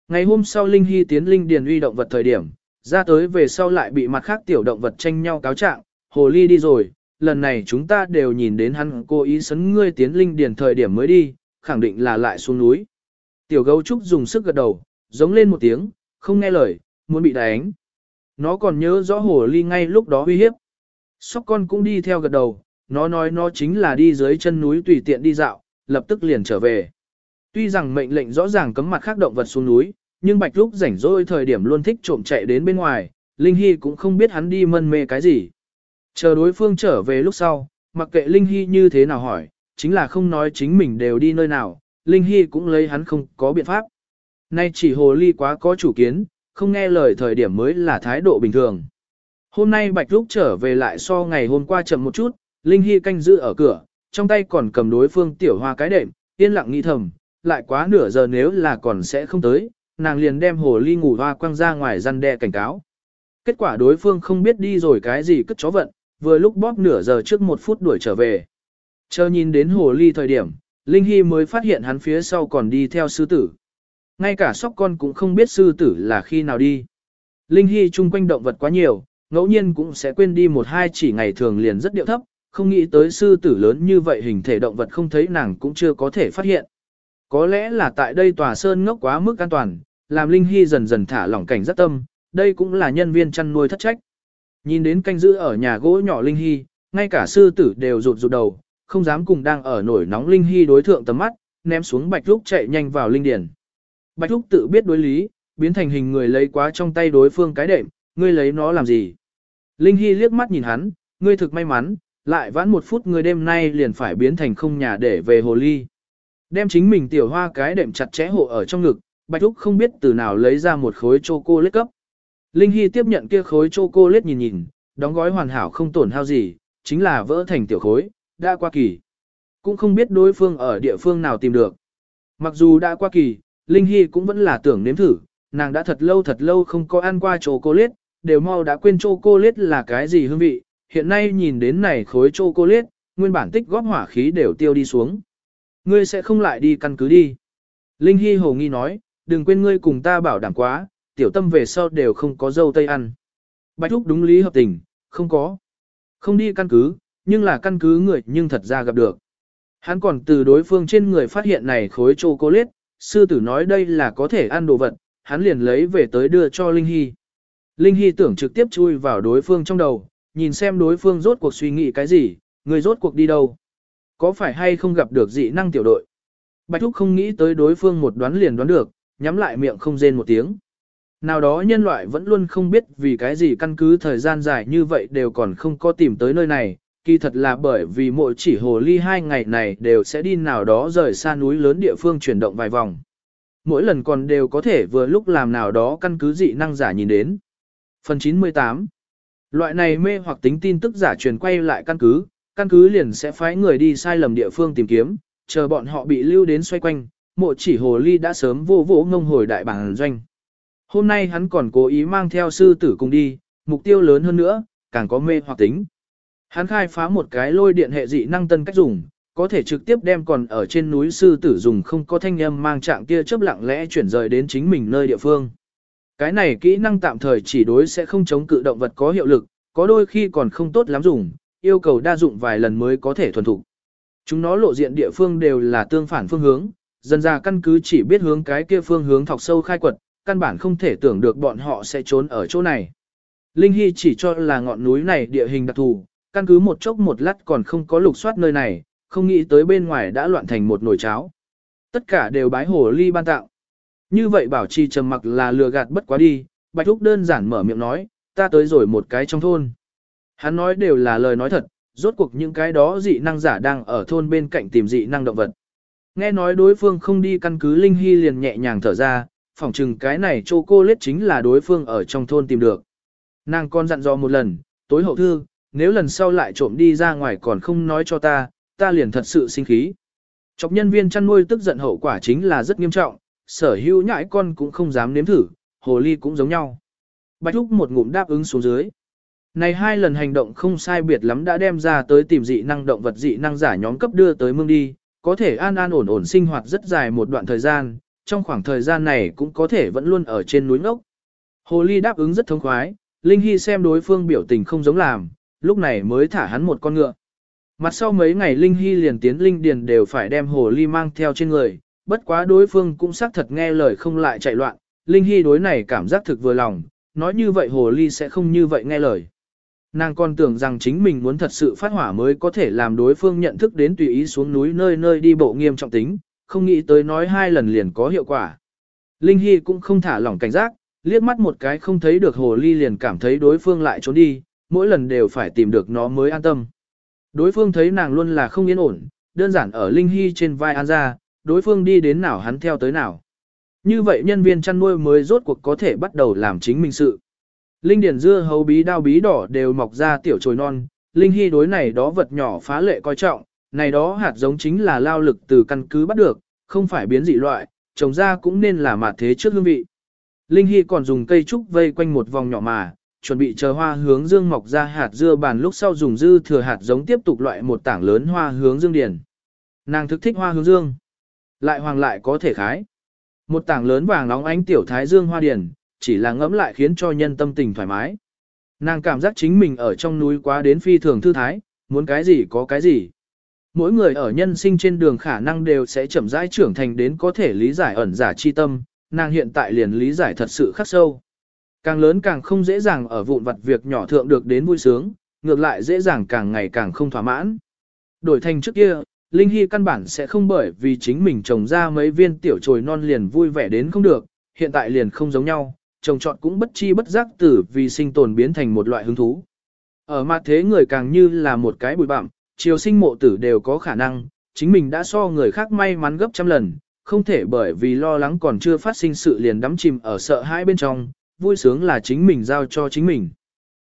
Ngày hôm sau Linh Hy tiến Linh Điền uy động vật thời điểm, ra tới về sau lại bị mặt khác tiểu động vật tranh nhau cáo trạng, hồ ly đi rồi, lần này chúng ta đều nhìn đến hắn cố ý sấn ngươi tiến Linh Điền thời điểm mới đi, khẳng định là lại xuống núi. Tiểu gấu trúc dùng sức gật đầu, giống lên một tiếng, không nghe lời, muốn bị đánh. Nó còn nhớ rõ hồ ly ngay lúc đó uy hiếp. Sóc con cũng đi theo gật đầu, nó nói nó chính là đi dưới chân núi tùy tiện đi dạo, lập tức liền trở về. Tuy rằng mệnh lệnh rõ ràng cấm mặt khác động vật xuống núi, nhưng Bạch Lúc rảnh rỗi thời điểm luôn thích trộm chạy đến bên ngoài, Linh Hy cũng không biết hắn đi mân mê cái gì. Chờ đối phương trở về lúc sau, mặc kệ Linh Hy như thế nào hỏi, chính là không nói chính mình đều đi nơi nào, Linh Hy cũng lấy hắn không có biện pháp. Nay chỉ hồ ly quá có chủ kiến, không nghe lời thời điểm mới là thái độ bình thường. Hôm nay Bạch Lúc trở về lại so ngày hôm qua chậm một chút, Linh Hy canh giữ ở cửa, trong tay còn cầm đối phương tiểu hoa cái đệm, yên lặng nghĩ thầm, lại quá nửa giờ nếu là còn sẽ không tới, nàng liền đem hồ ly ngủ hoa quăng ra ngoài răn đe cảnh cáo. Kết quả đối phương không biết đi rồi cái gì cất chó vận, vừa lúc bóp nửa giờ trước một phút đuổi trở về. Chờ nhìn đến hồ ly thời điểm, Linh Hy mới phát hiện hắn phía sau còn đi theo sư tử. Ngay cả sóc con cũng không biết sư tử là khi nào đi. Linh Hy chung quanh động vật quá nhiều, ngẫu nhiên cũng sẽ quên đi một hai chỉ ngày thường liền rất điệu thấp, không nghĩ tới sư tử lớn như vậy hình thể động vật không thấy nàng cũng chưa có thể phát hiện. Có lẽ là tại đây tòa sơn ngốc quá mức an toàn, làm Linh Hy dần dần thả lỏng cảnh rất tâm, đây cũng là nhân viên chăn nuôi thất trách. Nhìn đến canh giữ ở nhà gỗ nhỏ Linh Hy, ngay cả sư tử đều rụt rụt đầu, không dám cùng đang ở nổi nóng Linh Hy đối thượng tầm mắt, ném xuống Bạch Lúc chạy nhanh vào Linh điển. Bạch Lúc tự biết đối lý, biến thành hình người lấy quá trong tay đối phương cái đệm, ngươi lấy nó làm gì? Linh Hy liếc mắt nhìn hắn, ngươi thực may mắn, lại vãn một phút người đêm nay liền phải biến thành không nhà để về hồ ly. Đem chính mình tiểu hoa cái đệm chặt chẽ hộ ở trong ngực, Bạch Lúc không biết từ nào lấy ra một khối chocolate cấp. Linh Hy tiếp nhận kia khối chocolate nhìn nhìn, đóng gói hoàn hảo không tổn hao gì, chính là vỡ thành tiểu khối, đã qua kỳ. Cũng không biết đối phương ở địa phương nào tìm được. Mặc dù đã qua kỳ, Linh Hy cũng vẫn là tưởng nếm thử, nàng đã thật lâu thật lâu không có ăn qua chocolate, đều mau đã quên chocolate là cái gì hương vị, hiện nay nhìn đến này khối chocolate, nguyên bản tích góp hỏa khí đều tiêu đi xuống. Ngươi sẽ không lại đi căn cứ đi. Linh Hy hồ nghi nói, đừng quên ngươi cùng ta bảo đảm quá, tiểu tâm về sau đều không có dâu tây ăn. Bạch Thúc đúng lý hợp tình, không có. Không đi căn cứ, nhưng là căn cứ người nhưng thật ra gặp được. Hắn còn từ đối phương trên người phát hiện này khối chocolate, sư tử nói đây là có thể ăn đồ vật, hắn liền lấy về tới đưa cho Linh Hy. Linh Hy tưởng trực tiếp chui vào đối phương trong đầu, nhìn xem đối phương rốt cuộc suy nghĩ cái gì, người rốt cuộc đi đâu. Có phải hay không gặp được dị năng tiểu đội? Bạch Thúc không nghĩ tới đối phương một đoán liền đoán được, nhắm lại miệng không rên một tiếng. Nào đó nhân loại vẫn luôn không biết vì cái gì căn cứ thời gian dài như vậy đều còn không có tìm tới nơi này, kỳ thật là bởi vì mỗi chỉ hồ ly hai ngày này đều sẽ đi nào đó rời xa núi lớn địa phương chuyển động vài vòng. Mỗi lần còn đều có thể vừa lúc làm nào đó căn cứ dị năng giả nhìn đến. Phần 98 Loại này mê hoặc tính tin tức giả truyền quay lại căn cứ, căn cứ liền sẽ phái người đi sai lầm địa phương tìm kiếm, chờ bọn họ bị lưu đến xoay quanh, mộ chỉ hồ ly đã sớm vô vỗ ngông hồi đại bản doanh. Hôm nay hắn còn cố ý mang theo sư tử cùng đi, mục tiêu lớn hơn nữa, càng có mê hoặc tính. Hắn khai phá một cái lôi điện hệ dị năng tân cách dùng, có thể trực tiếp đem còn ở trên núi sư tử dùng không có thanh âm mang trạng kia chớp lặng lẽ chuyển rời đến chính mình nơi địa phương. Cái này kỹ năng tạm thời chỉ đối sẽ không chống cự động vật có hiệu lực, có đôi khi còn không tốt lắm dùng, yêu cầu đa dụng vài lần mới có thể thuần thục. Chúng nó lộ diện địa phương đều là tương phản phương hướng, dần ra căn cứ chỉ biết hướng cái kia phương hướng thọc sâu khai quật, căn bản không thể tưởng được bọn họ sẽ trốn ở chỗ này. Linh Hy chỉ cho là ngọn núi này địa hình đặc thù, căn cứ một chốc một lát còn không có lục soát nơi này, không nghĩ tới bên ngoài đã loạn thành một nồi cháo. Tất cả đều bái hồ ly ban tạo. Như vậy bảo trì trầm mặc là lừa gạt bất quá đi, Bạch Thúc đơn giản mở miệng nói, ta tới rồi một cái trong thôn. Hắn nói đều là lời nói thật, rốt cuộc những cái đó dị năng giả đang ở thôn bên cạnh tìm dị năng động vật. Nghe nói đối phương không đi căn cứ Linh Hy liền nhẹ nhàng thở ra, phỏng chừng cái này chô cô lết chính là đối phương ở trong thôn tìm được. Nàng con dặn dò một lần, tối hậu thư, nếu lần sau lại trộm đi ra ngoài còn không nói cho ta, ta liền thật sự sinh khí. Chọc nhân viên chăn nuôi tức giận hậu quả chính là rất nghiêm trọng, sở hữu nhãi con cũng không dám nếm thử, hồ ly cũng giống nhau. Bạch Thúc một ngụm đáp ứng xuống dưới. Này hai lần hành động không sai biệt lắm đã đem ra tới tìm dị năng động vật dị năng giả nhóm cấp đưa tới mương đi, có thể an an ổn ổn sinh hoạt rất dài một đoạn thời gian, trong khoảng thời gian này cũng có thể vẫn luôn ở trên núi ngốc. Hồ ly đáp ứng rất thống khoái, Linh Hy xem đối phương biểu tình không giống làm, lúc này mới thả hắn một con ngựa. Mặt sau mấy ngày Linh Hy liền tiến Linh Điền đều phải đem hồ ly mang theo trên người, bất quá đối phương cũng xác thật nghe lời không lại chạy loạn, Linh Hy đối này cảm giác thực vừa lòng, nói như vậy hồ ly sẽ không như vậy nghe lời. Nàng còn tưởng rằng chính mình muốn thật sự phát hỏa mới có thể làm đối phương nhận thức đến tùy ý xuống núi nơi nơi đi bộ nghiêm trọng tính, không nghĩ tới nói hai lần liền có hiệu quả. Linh Hy cũng không thả lỏng cảnh giác, liếc mắt một cái không thấy được hồ ly liền cảm thấy đối phương lại trốn đi, mỗi lần đều phải tìm được nó mới an tâm. Đối phương thấy nàng luôn là không yên ổn, đơn giản ở Linh Hy trên vai an ra, đối phương đi đến nào hắn theo tới nào. Như vậy nhân viên chăn nuôi mới rốt cuộc có thể bắt đầu làm chính mình sự. Linh điển dưa hấu bí đao bí đỏ đều mọc ra tiểu trồi non, Linh Hy đối này đó vật nhỏ phá lệ coi trọng, này đó hạt giống chính là lao lực từ căn cứ bắt được, không phải biến dị loại, trồng ra cũng nên là mạt thế trước hương vị. Linh Hy còn dùng cây trúc vây quanh một vòng nhỏ mà, chuẩn bị chờ hoa hướng dương mọc ra hạt dưa bàn lúc sau dùng dư thừa hạt giống tiếp tục loại một tảng lớn hoa hướng dương điển. Nàng thức thích hoa hướng dương. Lại hoàng lại có thể khái. Một tảng lớn vàng nóng ánh tiểu thái dương hoa điển, chỉ là ngẫm lại khiến cho nhân tâm tình thoải mái. Nàng cảm giác chính mình ở trong núi quá đến phi thường thư thái, muốn cái gì có cái gì. Mỗi người ở nhân sinh trên đường khả năng đều sẽ chậm rãi trưởng thành đến có thể lý giải ẩn giả chi tâm, nàng hiện tại liền lý giải thật sự khắc sâu. Càng lớn càng không dễ dàng ở vụn vặt việc nhỏ thượng được đến vui sướng, ngược lại dễ dàng càng ngày càng không thỏa mãn. Đổi thành trước kia, Linh Hy căn bản sẽ không bởi vì chính mình trồng ra mấy viên tiểu trồi non liền vui vẻ đến không được, hiện tại liền không giống nhau, trồng trọt cũng bất chi bất giác tử vì sinh tồn biến thành một loại hứng thú. Ở mặt thế người càng như là một cái bụi bặm, chiều sinh mộ tử đều có khả năng, chính mình đã so người khác may mắn gấp trăm lần, không thể bởi vì lo lắng còn chưa phát sinh sự liền đắm chìm ở sợ hãi bên trong, vui sướng là chính mình giao cho chính mình.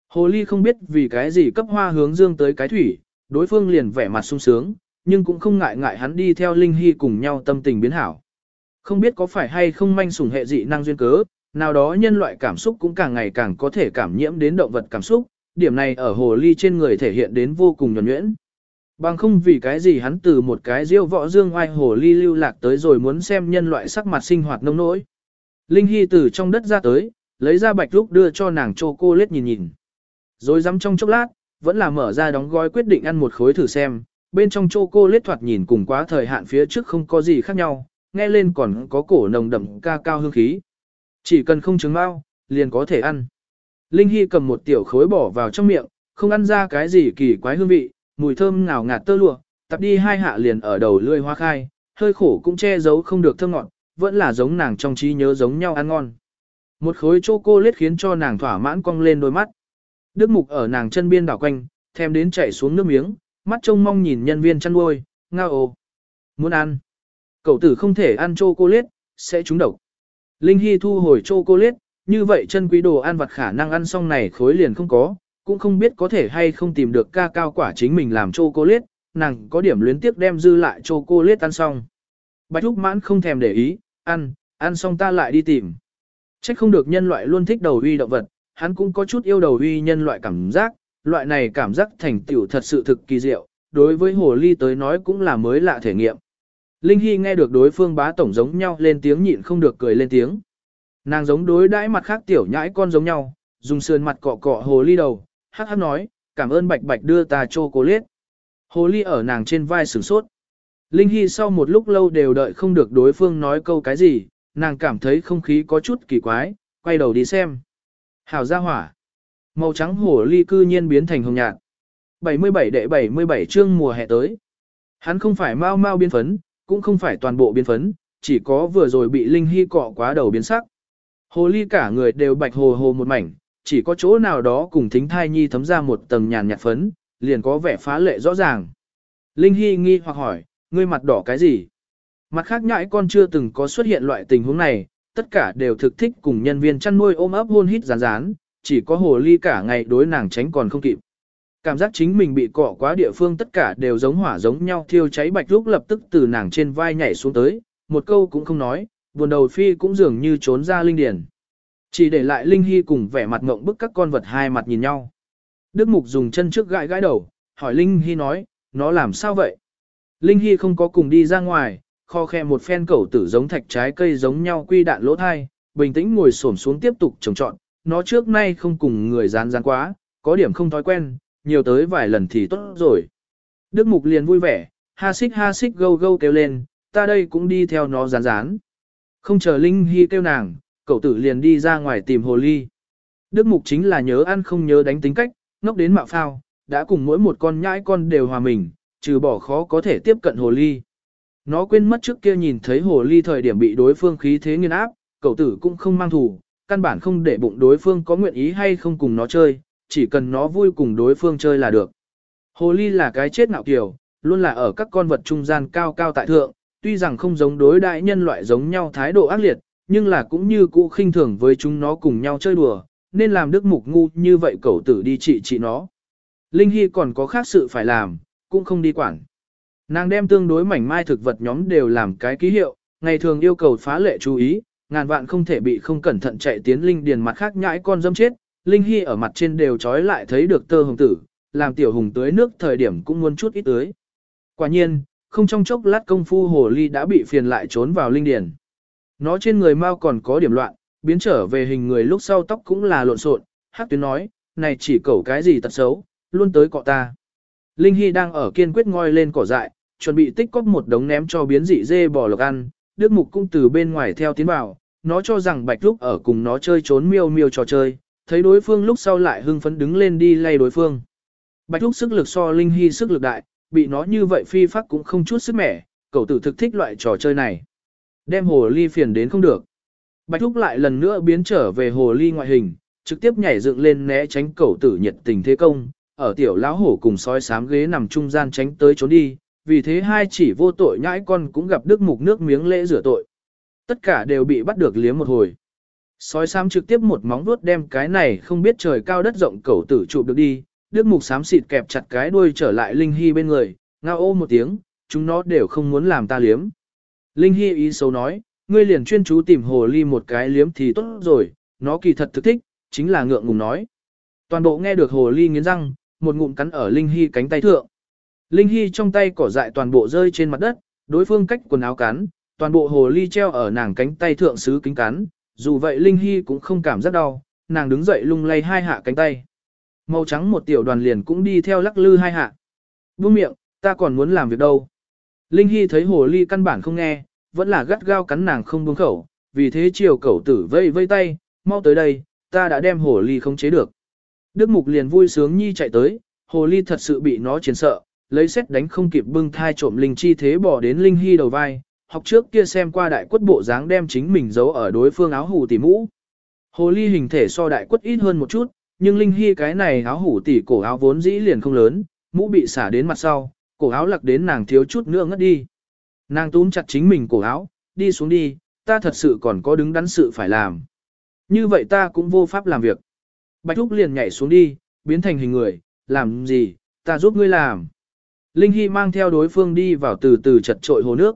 Hồ ly không biết vì cái gì cấp hoa hướng dương tới cái thủy, đối phương liền vẻ mặt sung sướng, nhưng cũng không ngại ngại hắn đi theo Linh Hy cùng nhau tâm tình biến hảo. Không biết có phải hay không manh sủng hệ dị năng duyên cớ, nào đó nhân loại cảm xúc cũng càng ngày càng có thể cảm nhiễm đến động vật cảm xúc, điểm này ở hồ ly trên người thể hiện đến vô cùng nhuẩn nhuyễn. Bằng không vì cái gì hắn từ một cái diêu võ dương oai hồ ly lưu lạc tới rồi muốn xem nhân loại sắc mặt sinh hoạt nông nỗi. Linh Hy từ trong đất ra tới, lấy ra bạch lúc đưa cho nàng chô cô lết nhìn nhìn. Rồi dám trong chốc lát, vẫn là mở ra đóng gói quyết định ăn một khối thử xem, bên trong chô cô lết thoạt nhìn cùng quá thời hạn phía trước không có gì khác nhau, nghe lên còn có cổ nồng đậm ca cao hương khí. Chỉ cần không trứng mau, liền có thể ăn. Linh Hy cầm một tiểu khối bỏ vào trong miệng, không ăn ra cái gì kỳ quái hương vị, mùi thơm ngào ngạt tơ lụa, tập đi hai hạ liền ở đầu lươi hoa khai, hơi khổ cũng che giấu không được thơm ngọt, vẫn là giống nàng trong trí nhớ giống nhau ăn ngon. Một khối chocolate khiến cho nàng thỏa mãn cong lên đôi mắt. Đức mục ở nàng chân biên đảo quanh, thèm đến chảy xuống nước miếng, mắt trông mong nhìn nhân viên chăn nuôi, ngao ồ. Muốn ăn. Cậu tử không thể ăn chocolate, sẽ trúng độc. Linh Hy thu hồi chocolate, như vậy chân quý đồ ăn vặt khả năng ăn xong này khối liền không có, cũng không biết có thể hay không tìm được ca cao quả chính mình làm chocolate, nàng có điểm luyến tiếc đem dư lại chocolate ăn xong. Bạch Thúc mãn không thèm để ý, ăn, ăn xong ta lại đi tìm. Chắc không được nhân loại luôn thích đầu uy động vật, hắn cũng có chút yêu đầu uy nhân loại cảm giác, loại này cảm giác thành tựu thật sự thực kỳ diệu, đối với hồ ly tới nói cũng là mới lạ thể nghiệm. Linh Hy nghe được đối phương bá tổng giống nhau lên tiếng nhịn không được cười lên tiếng. Nàng giống đối đãi mặt khác tiểu nhãi con giống nhau, dùng sườn mặt cọ cọ hồ ly đầu, hát hát nói, cảm ơn bạch bạch đưa ta chô cô liết. Hồ ly ở nàng trên vai sửng sốt. Linh Hy sau một lúc lâu đều đợi không được đối phương nói câu cái gì, nàng cảm thấy không khí có chút kỳ quái, quay đầu đi xem. hảo ra hỏa. Màu trắng hồ ly cư nhiên biến thành hồng nhạt. 77 đệ 77 chương mùa hè tới. Hắn không phải mau mau biến phấn, cũng không phải toàn bộ biến phấn, chỉ có vừa rồi bị Linh Hy cọ quá đầu biến sắc. Hồ ly cả người đều bạch hồ hồ một mảnh, chỉ có chỗ nào đó cùng thính thai nhi thấm ra một tầng nhàn nhạt phấn, liền có vẻ phá lệ rõ ràng. Linh Hy nghi hoặc hỏi, ngươi mặt đỏ cái gì? Mặt khác nhãi con chưa từng có xuất hiện loại tình huống này, tất cả đều thực thích cùng nhân viên chăn nuôi ôm ấp hôn hít rán rán, chỉ có hồ ly cả ngày đối nàng tránh còn không kịp. Cảm giác chính mình bị cọ quá địa phương tất cả đều giống hỏa giống nhau thiêu cháy bạch lúc lập tức từ nàng trên vai nhảy xuống tới, một câu cũng không nói, buồn đầu phi cũng dường như trốn ra linh điển. Chỉ để lại Linh Hy cùng vẻ mặt ngộng bức các con vật hai mặt nhìn nhau. Đức Mục dùng chân trước gãi gãi đầu, hỏi Linh Hy nói, nó làm sao vậy? Linh Hy không có cùng đi ra ngoài, kho khe một phen cẩu tử giống thạch trái cây giống nhau quy đạn lỗ thai, bình tĩnh ngồi xổm xuống tiếp tục trồng trọn. Nó trước nay không cùng người rán rán quá, có điểm không thói quen, nhiều tới vài lần thì tốt rồi. Đức Mục liền vui vẻ, ha xích ha xích gâu gâu kêu lên, ta đây cũng đi theo nó rán rán. Không chờ Linh Hy kêu nàng, cậu tử liền đi ra ngoài tìm hồ ly. Đức Mục chính là nhớ ăn không nhớ đánh tính cách, ngốc đến mạo phao, đã cùng mỗi một con nhãi con đều hòa mình, trừ bỏ khó có thể tiếp cận hồ ly. Nó quên mất trước kia nhìn thấy hồ ly thời điểm bị đối phương khí thế nghiên áp, cậu tử cũng không mang thủ, căn bản không để bụng đối phương có nguyện ý hay không cùng nó chơi, chỉ cần nó vui cùng đối phương chơi là được. Hồ ly là cái chết ngạo kiểu, luôn là ở các con vật trung gian cao cao tại thượng, tuy rằng không giống đối đại nhân loại giống nhau thái độ ác liệt, nhưng là cũng như cũ khinh thường với chúng nó cùng nhau chơi đùa, nên làm đức mục ngu như vậy cậu tử đi trị trị nó. Linh Hy còn có khác sự phải làm, cũng không đi quản. Nàng đem tương đối mảnh mai thực vật nhóm đều làm cái ký hiệu, ngày thường yêu cầu phá lệ chú ý, ngàn vạn không thể bị không cẩn thận chạy tiến linh điền mặt khác nhãi con dâm chết. Linh Hy ở mặt trên đều trói lại thấy được tơ hồng tử, làm tiểu hùng tưới nước thời điểm cũng muốn chút ít tưới. Quả nhiên, không trong chốc lát công phu hồ ly đã bị phiền lại trốn vào linh điền. Nó trên người mau còn có điểm loạn, biến trở về hình người lúc sau tóc cũng là lộn xộn. Hắc tuyến nói, này chỉ cẩu cái gì tật xấu, luôn tới cọ ta. Linh Hy đang ở kiên quyết ngoi lên cỏ dại, chuẩn bị tích cóp một đống ném cho biến dị dê bò lộc ăn. Đức Mục cũng từ bên ngoài theo tiến vào, nó cho rằng Bạch Lúc ở cùng nó chơi trốn miêu miêu trò chơi, thấy đối phương lúc sau lại hưng phấn đứng lên đi lay đối phương. Bạch Lúc sức lực so Linh Hy sức lực đại, bị nó như vậy phi phát cũng không chút sức mẻ, cậu tử thực thích loại trò chơi này. Đem hồ ly phiền đến không được. Bạch Thúc lại lần nữa biến trở về hồ ly ngoại hình, trực tiếp nhảy dựng lên né tránh cẩu tử nhiệt tình thế công, ở tiểu lão hổ cùng sói sám ghế nằm trung gian tránh tới trốn đi, vì thế hai chỉ vô tội nhãi con cũng gặp đức mục nước miếng lễ rửa tội. Tất cả đều bị bắt được liếm một hồi. Sói xám trực tiếp một móng vuốt đem cái này không biết trời cao đất rộng cẩu tử chụp được đi, đức mục xám xịt kẹp chặt cái đuôi trở lại linh hy bên người, ngao ô một tiếng, chúng nó đều không muốn làm ta liếm. Linh Hy ý xấu nói, ngươi liền chuyên chú tìm hồ ly một cái liếm thì tốt rồi, nó kỳ thật thực thích, chính là ngượng ngùng nói. Toàn bộ nghe được hồ ly nghiến răng, một ngụm cắn ở Linh Hy cánh tay thượng. Linh Hy trong tay cỏ dại toàn bộ rơi trên mặt đất, đối phương cách quần áo cắn, toàn bộ hồ ly treo ở nàng cánh tay thượng sứ kính cắn, dù vậy Linh Hy cũng không cảm giác đau, nàng đứng dậy lung lay hai hạ cánh tay. Màu trắng một tiểu đoàn liền cũng đi theo lắc lư hai hạ. Buông miệng, ta còn muốn làm việc đâu. Linh Hy thấy hồ ly căn bản không nghe, vẫn là gắt gao cắn nàng không buông khẩu, vì thế chiều cẩu tử vây vây tay, mau tới đây, ta đã đem hồ ly không chế được. Đức Mục liền vui sướng nhi chạy tới, hồ ly thật sự bị nó chiến sợ, lấy xét đánh không kịp bưng thai trộm linh chi thế bỏ đến Linh Hy đầu vai, học trước kia xem qua đại quất bộ dáng đem chính mình giấu ở đối phương áo hủ tỉ mũ. Hồ ly hình thể so đại quất ít hơn một chút, nhưng Linh Hy cái này áo hủ tỉ cổ áo vốn dĩ liền không lớn, mũ bị xả đến mặt sau, cổ áo lặc đến nàng thiếu chút nữa ngất đi. Nàng túm chặt chính mình cổ áo, đi xuống đi, ta thật sự còn có đứng đắn sự phải làm. Như vậy ta cũng vô pháp làm việc. Bạch Thúc liền nhảy xuống đi, biến thành hình người, làm gì, ta giúp ngươi làm. Linh Hy mang theo đối phương đi vào từ từ chật trội hồ nước.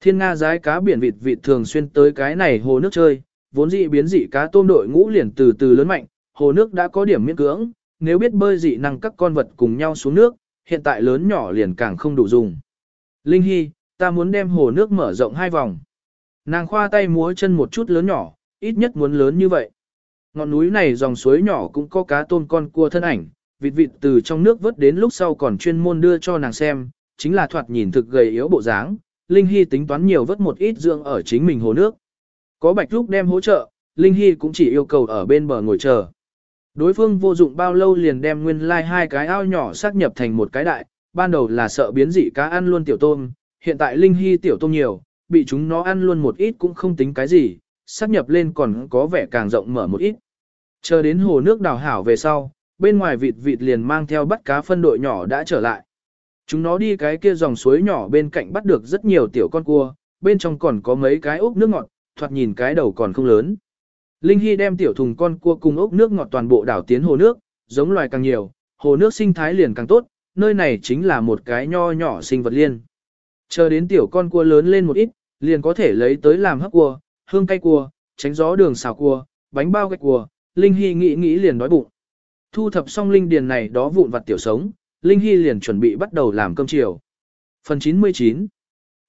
Thiên Nga giái cá biển vịt vịt thường xuyên tới cái này hồ nước chơi, vốn dị biến dị cá tôm đội ngũ liền từ từ lớn mạnh, hồ nước đã có điểm miễn cưỡng, nếu biết bơi dị năng các con vật cùng nhau xuống nước, hiện tại lớn nhỏ liền càng không đủ dùng. Linh Hy, ta muốn đem hồ nước mở rộng hai vòng. Nàng khoa tay múa chân một chút lớn nhỏ, ít nhất muốn lớn như vậy. Ngọn núi này dòng suối nhỏ cũng có cá tôm con cua thân ảnh, vịt vịt từ trong nước vớt đến lúc sau còn chuyên môn đưa cho nàng xem, chính là thoạt nhìn thực gầy yếu bộ dáng. Linh Hy tính toán nhiều vớt một ít dưỡng ở chính mình hồ nước. Có bạch lúc đem hỗ trợ, Linh Hy cũng chỉ yêu cầu ở bên bờ ngồi chờ. Đối phương vô dụng bao lâu liền đem nguyên lai like hai cái ao nhỏ xác nhập thành một cái đại, ban đầu là sợ biến dị cá ăn luôn tiểu tôm, hiện tại linh hy tiểu tôm nhiều, bị chúng nó ăn luôn một ít cũng không tính cái gì, xác nhập lên còn có vẻ càng rộng mở một ít. Chờ đến hồ nước đào hảo về sau, bên ngoài vịt vịt liền mang theo bắt cá phân đội nhỏ đã trở lại. Chúng nó đi cái kia dòng suối nhỏ bên cạnh bắt được rất nhiều tiểu con cua, bên trong còn có mấy cái ốc nước ngọt, thoạt nhìn cái đầu còn không lớn. Linh Hy đem tiểu thùng con cua cùng ốc nước ngọt toàn bộ đảo tiến hồ nước, giống loài càng nhiều, hồ nước sinh thái liền càng tốt, nơi này chính là một cái nho nhỏ sinh vật liên. Chờ đến tiểu con cua lớn lên một ít, liền có thể lấy tới làm hấp cua, hương cay cua, tránh gió đường xào cua, bánh bao gạch cua, Linh Hy nghĩ nghĩ liền đói bụng. Thu thập xong linh điền này đó vụn vặt tiểu sống, Linh Hy liền chuẩn bị bắt đầu làm cơm chiều. Phần 99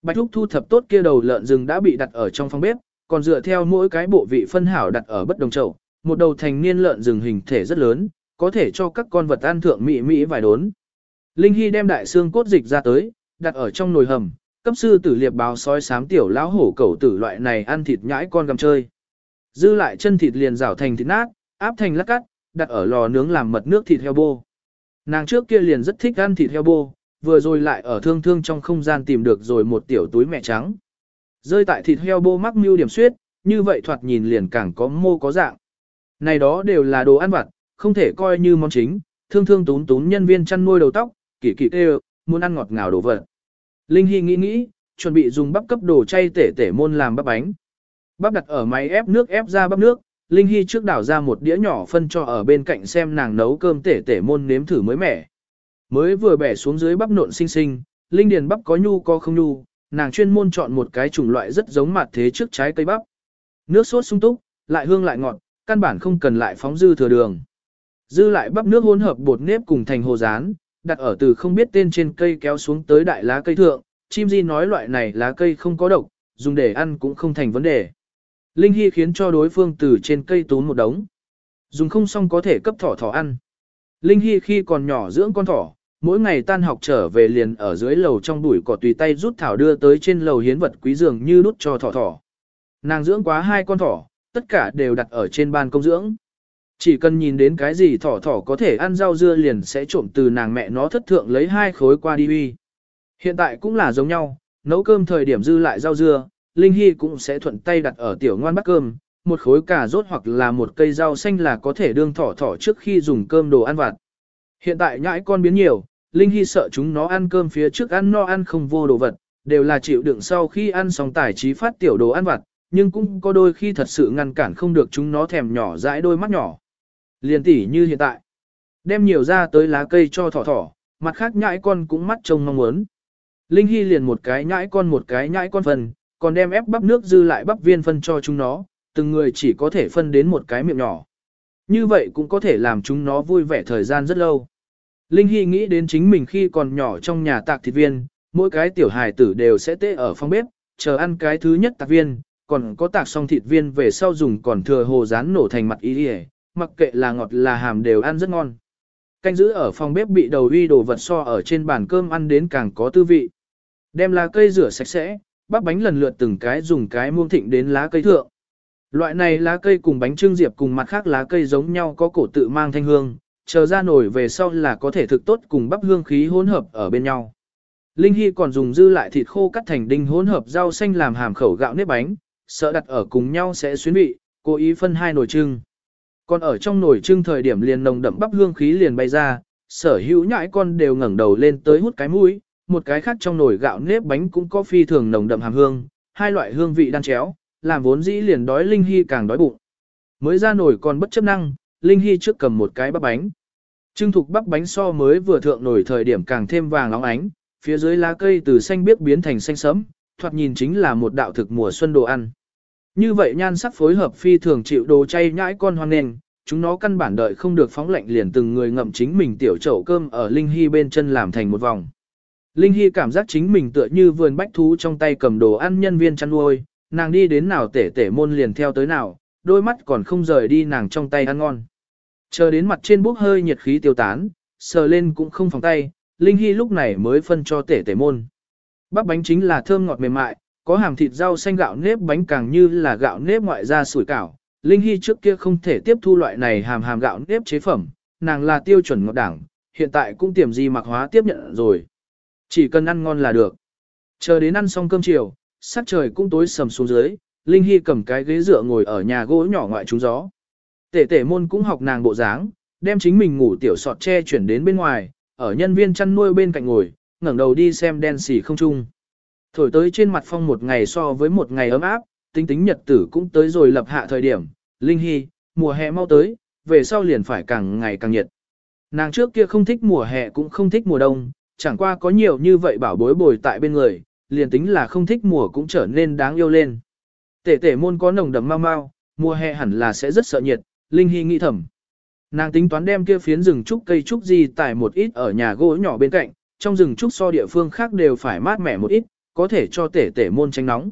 Bạch Thúc thu thập tốt kia đầu lợn rừng đã bị đặt ở trong phòng bếp, còn dựa theo mỗi cái bộ vị phân hảo đặt ở bất đồng chậu, một đầu thành niên lợn rừng hình thể rất lớn, có thể cho các con vật ăn thượng mỹ mỹ vài đốn. Linh Hy đem đại xương cốt dịch ra tới, đặt ở trong nồi hầm, cấp sư tử liệp báo sói sám tiểu lão hổ cẩu tử loại này ăn thịt nhãi con gầm chơi. Dư lại chân thịt liền rảo thành thịt nát, áp thành lát cắt, đặt ở lò nướng làm mật nước thịt heo bô. Nàng trước kia liền rất thích ăn thịt heo bô, vừa rồi lại ở thương thương trong không gian tìm được rồi một tiểu túi mẹ trắng. Rơi tại thịt heo bô mắc mưu điểm suyết, như vậy thoạt nhìn liền càng có mô có dạng. Này đó đều là đồ ăn vặt, không thể coi như món chính, thương thương tún tún nhân viên chăn nuôi đầu tóc, kỳ kỳ tê muốn ăn ngọt ngào đồ vật. Linh Hy nghĩ nghĩ, chuẩn bị dùng bắp cấp đồ chay tể tể môn làm bắp bánh. Bắp đặt ở máy ép nước ép ra bắp nước, Linh Hy trước đảo ra một đĩa nhỏ phân cho ở bên cạnh xem nàng nấu cơm tể tể môn nếm thử mới mẻ. Mới vừa bẻ xuống dưới bắp nộn xinh xinh, Linh Điền bắp có nhu có không nhu, nàng chuyên môn chọn một cái chủng loại rất giống mặt thế trước trái cây bắp. Nước sốt sung túc, lại hương lại ngọt, căn bản không cần lại phóng dư thừa đường. Dư lại bắp nước hỗn hợp bột nếp cùng thành hồ rán, đặt ở từ không biết tên trên cây kéo xuống tới đại lá cây thượng, chim di nói loại này lá cây không có độc, dùng để ăn cũng không thành vấn đề. Linh Hy khiến cho đối phương từ trên cây tốn một đống. Dùng không xong có thể cấp thỏ thỏ ăn. Linh Hy khi còn nhỏ dưỡng con thỏ, mỗi ngày tan học trở về liền ở dưới lầu trong bụi cỏ tùy tay rút thảo đưa tới trên lầu hiến vật quý dường như đút cho thỏ thỏ. Nàng dưỡng quá hai con thỏ, tất cả đều đặt ở trên ban công dưỡng. Chỉ cần nhìn đến cái gì thỏ thỏ có thể ăn rau dưa liền sẽ trộm từ nàng mẹ nó thất thượng lấy hai khối qua đi uy. Hiện tại cũng là giống nhau, nấu cơm thời điểm dư lại rau dưa, Linh Hy cũng sẽ thuận tay đặt ở tiểu ngoan bắt cơm, một khối cà rốt hoặc là một cây rau xanh là có thể đương thỏ thỏ trước khi dùng cơm đồ ăn vặt. Hiện tại nhãi con biến nhiều, Linh Hy sợ chúng nó ăn cơm phía trước ăn no ăn không vô đồ vật, đều là chịu đựng sau khi ăn xong tài trí phát tiểu đồ ăn vặt, nhưng cũng có đôi khi thật sự ngăn cản không được chúng nó thèm nhỏ dãi đôi mắt nhỏ. Liền tỉ như hiện tại, đem nhiều ra tới lá cây cho thỏ thỏ, mặt khác nhãi con cũng mắt trông mong muốn. Linh Hy liền một cái nhãi con một cái nhãi con phần, còn đem ép bắp nước dư lại bắp viên phân cho chúng nó, từng người chỉ có thể phân đến một cái miệng nhỏ. Như vậy cũng có thể làm chúng nó vui vẻ thời gian rất lâu. Linh Hy nghĩ đến chính mình khi còn nhỏ trong nhà tạc thịt viên, mỗi cái tiểu hài tử đều sẽ tê ở phòng bếp, chờ ăn cái thứ nhất tạc viên, còn có tạc xong thịt viên về sau dùng còn thừa hồ rán nổ thành mặt ý đi mặc kệ là ngọt là hàm đều ăn rất ngon. Canh giữ ở phòng bếp bị đầu uy đồ vật so ở trên bàn cơm ăn đến càng có tư vị. Đem lá cây rửa sạch sẽ, bắp bánh lần lượt từng cái dùng cái muông thịnh đến lá cây thượng. Loại này lá cây cùng bánh trưng diệp cùng mặt khác lá cây giống nhau có cổ tự mang thanh hương, chờ ra nổi về sau là có thể thực tốt cùng bắp hương khí hỗn hợp ở bên nhau. Linh Hy còn dùng dư lại thịt khô cắt thành đinh hỗn hợp rau xanh làm hàm khẩu gạo nếp bánh, sợ đặt ở cùng nhau sẽ xuyến vị, cố ý phân hai nồi trưng. Còn ở trong nồi trưng thời điểm liền nồng đậm bắp hương khí liền bay ra, sở hữu nhãi con đều ngẩng đầu lên tới hút cái mũi, một cái khác trong nồi gạo nếp bánh cũng có phi thường nồng đậm hàm hương, hai loại hương vị đan chéo, làm vốn dĩ liền đói Linh Hy càng đói bụng. Mới ra nồi còn bất chấp năng, Linh Hy trước cầm một cái bắp bánh. Trưng thục bắp bánh so mới vừa thượng nổi thời điểm càng thêm vàng óng ánh, phía dưới lá cây từ xanh biếc biến thành xanh sẫm, thoạt nhìn chính là một đạo thực mùa xuân đồ ăn. Như vậy nhan sắc phối hợp phi thường chịu đồ chay nhãi con hoang nền, chúng nó căn bản đợi không được phóng lạnh liền từng người ngậm chính mình tiểu chậu cơm ở Linh Hy bên chân làm thành một vòng. Linh Hy cảm giác chính mình tựa như vườn bách thú trong tay cầm đồ ăn nhân viên chăn nuôi, nàng đi đến nào tể tể môn liền theo tới nào, đôi mắt còn không rời đi nàng trong tay ăn ngon. Chờ đến mặt trên bốc hơi nhiệt khí tiêu tán, sờ lên cũng không phòng tay, Linh Hy lúc này mới phân cho tể tể môn. Bắp bánh chính là thơm ngọt mềm mại, có hàm thịt rau xanh gạo nếp bánh càng như là gạo nếp ngoại ra sủi cảo. Linh Hy trước kia không thể tiếp thu loại này hàm hàm gạo nếp chế phẩm, nàng là tiêu chuẩn ngọt đảng, hiện tại cũng tiềm gì mặc hóa tiếp nhận rồi. Chỉ cần ăn ngon là được. Chờ đến ăn xong cơm chiều, sắc trời cũng tối sầm xuống dưới, Linh Hy cầm cái ghế dựa ngồi ở nhà gỗ nhỏ ngoại trúng gió. Tể tể môn cũng học nàng bộ dáng, đem chính mình ngủ tiểu sọt che chuyển đến bên ngoài, ở nhân viên chăn nuôi bên cạnh ngồi, ngẩng đầu đi xem đen xỉ không trung. Thổi tới trên mặt phong một ngày so với một ngày ấm áp, tính tính nhật tử cũng tới rồi lập hạ thời điểm, Linh Hy, mùa hè mau tới, về sau liền phải càng ngày càng nhiệt. Nàng trước kia không thích mùa hè cũng không thích mùa đông, chẳng qua có nhiều như vậy bảo bối bồi tại bên người, liền tính là không thích mùa cũng trở nên đáng yêu lên. Tể tể môn có nồng đậm mau mau, mùa hè hẳn là sẽ rất sợ nhiệt, Linh Hy nghĩ thầm. Nàng tính toán đem kia phiến rừng trúc cây trúc gì tải một ít ở nhà gỗ nhỏ bên cạnh, trong rừng trúc so địa phương khác đều phải mát mẻ một ít, có thể cho tể tể môn tránh nóng.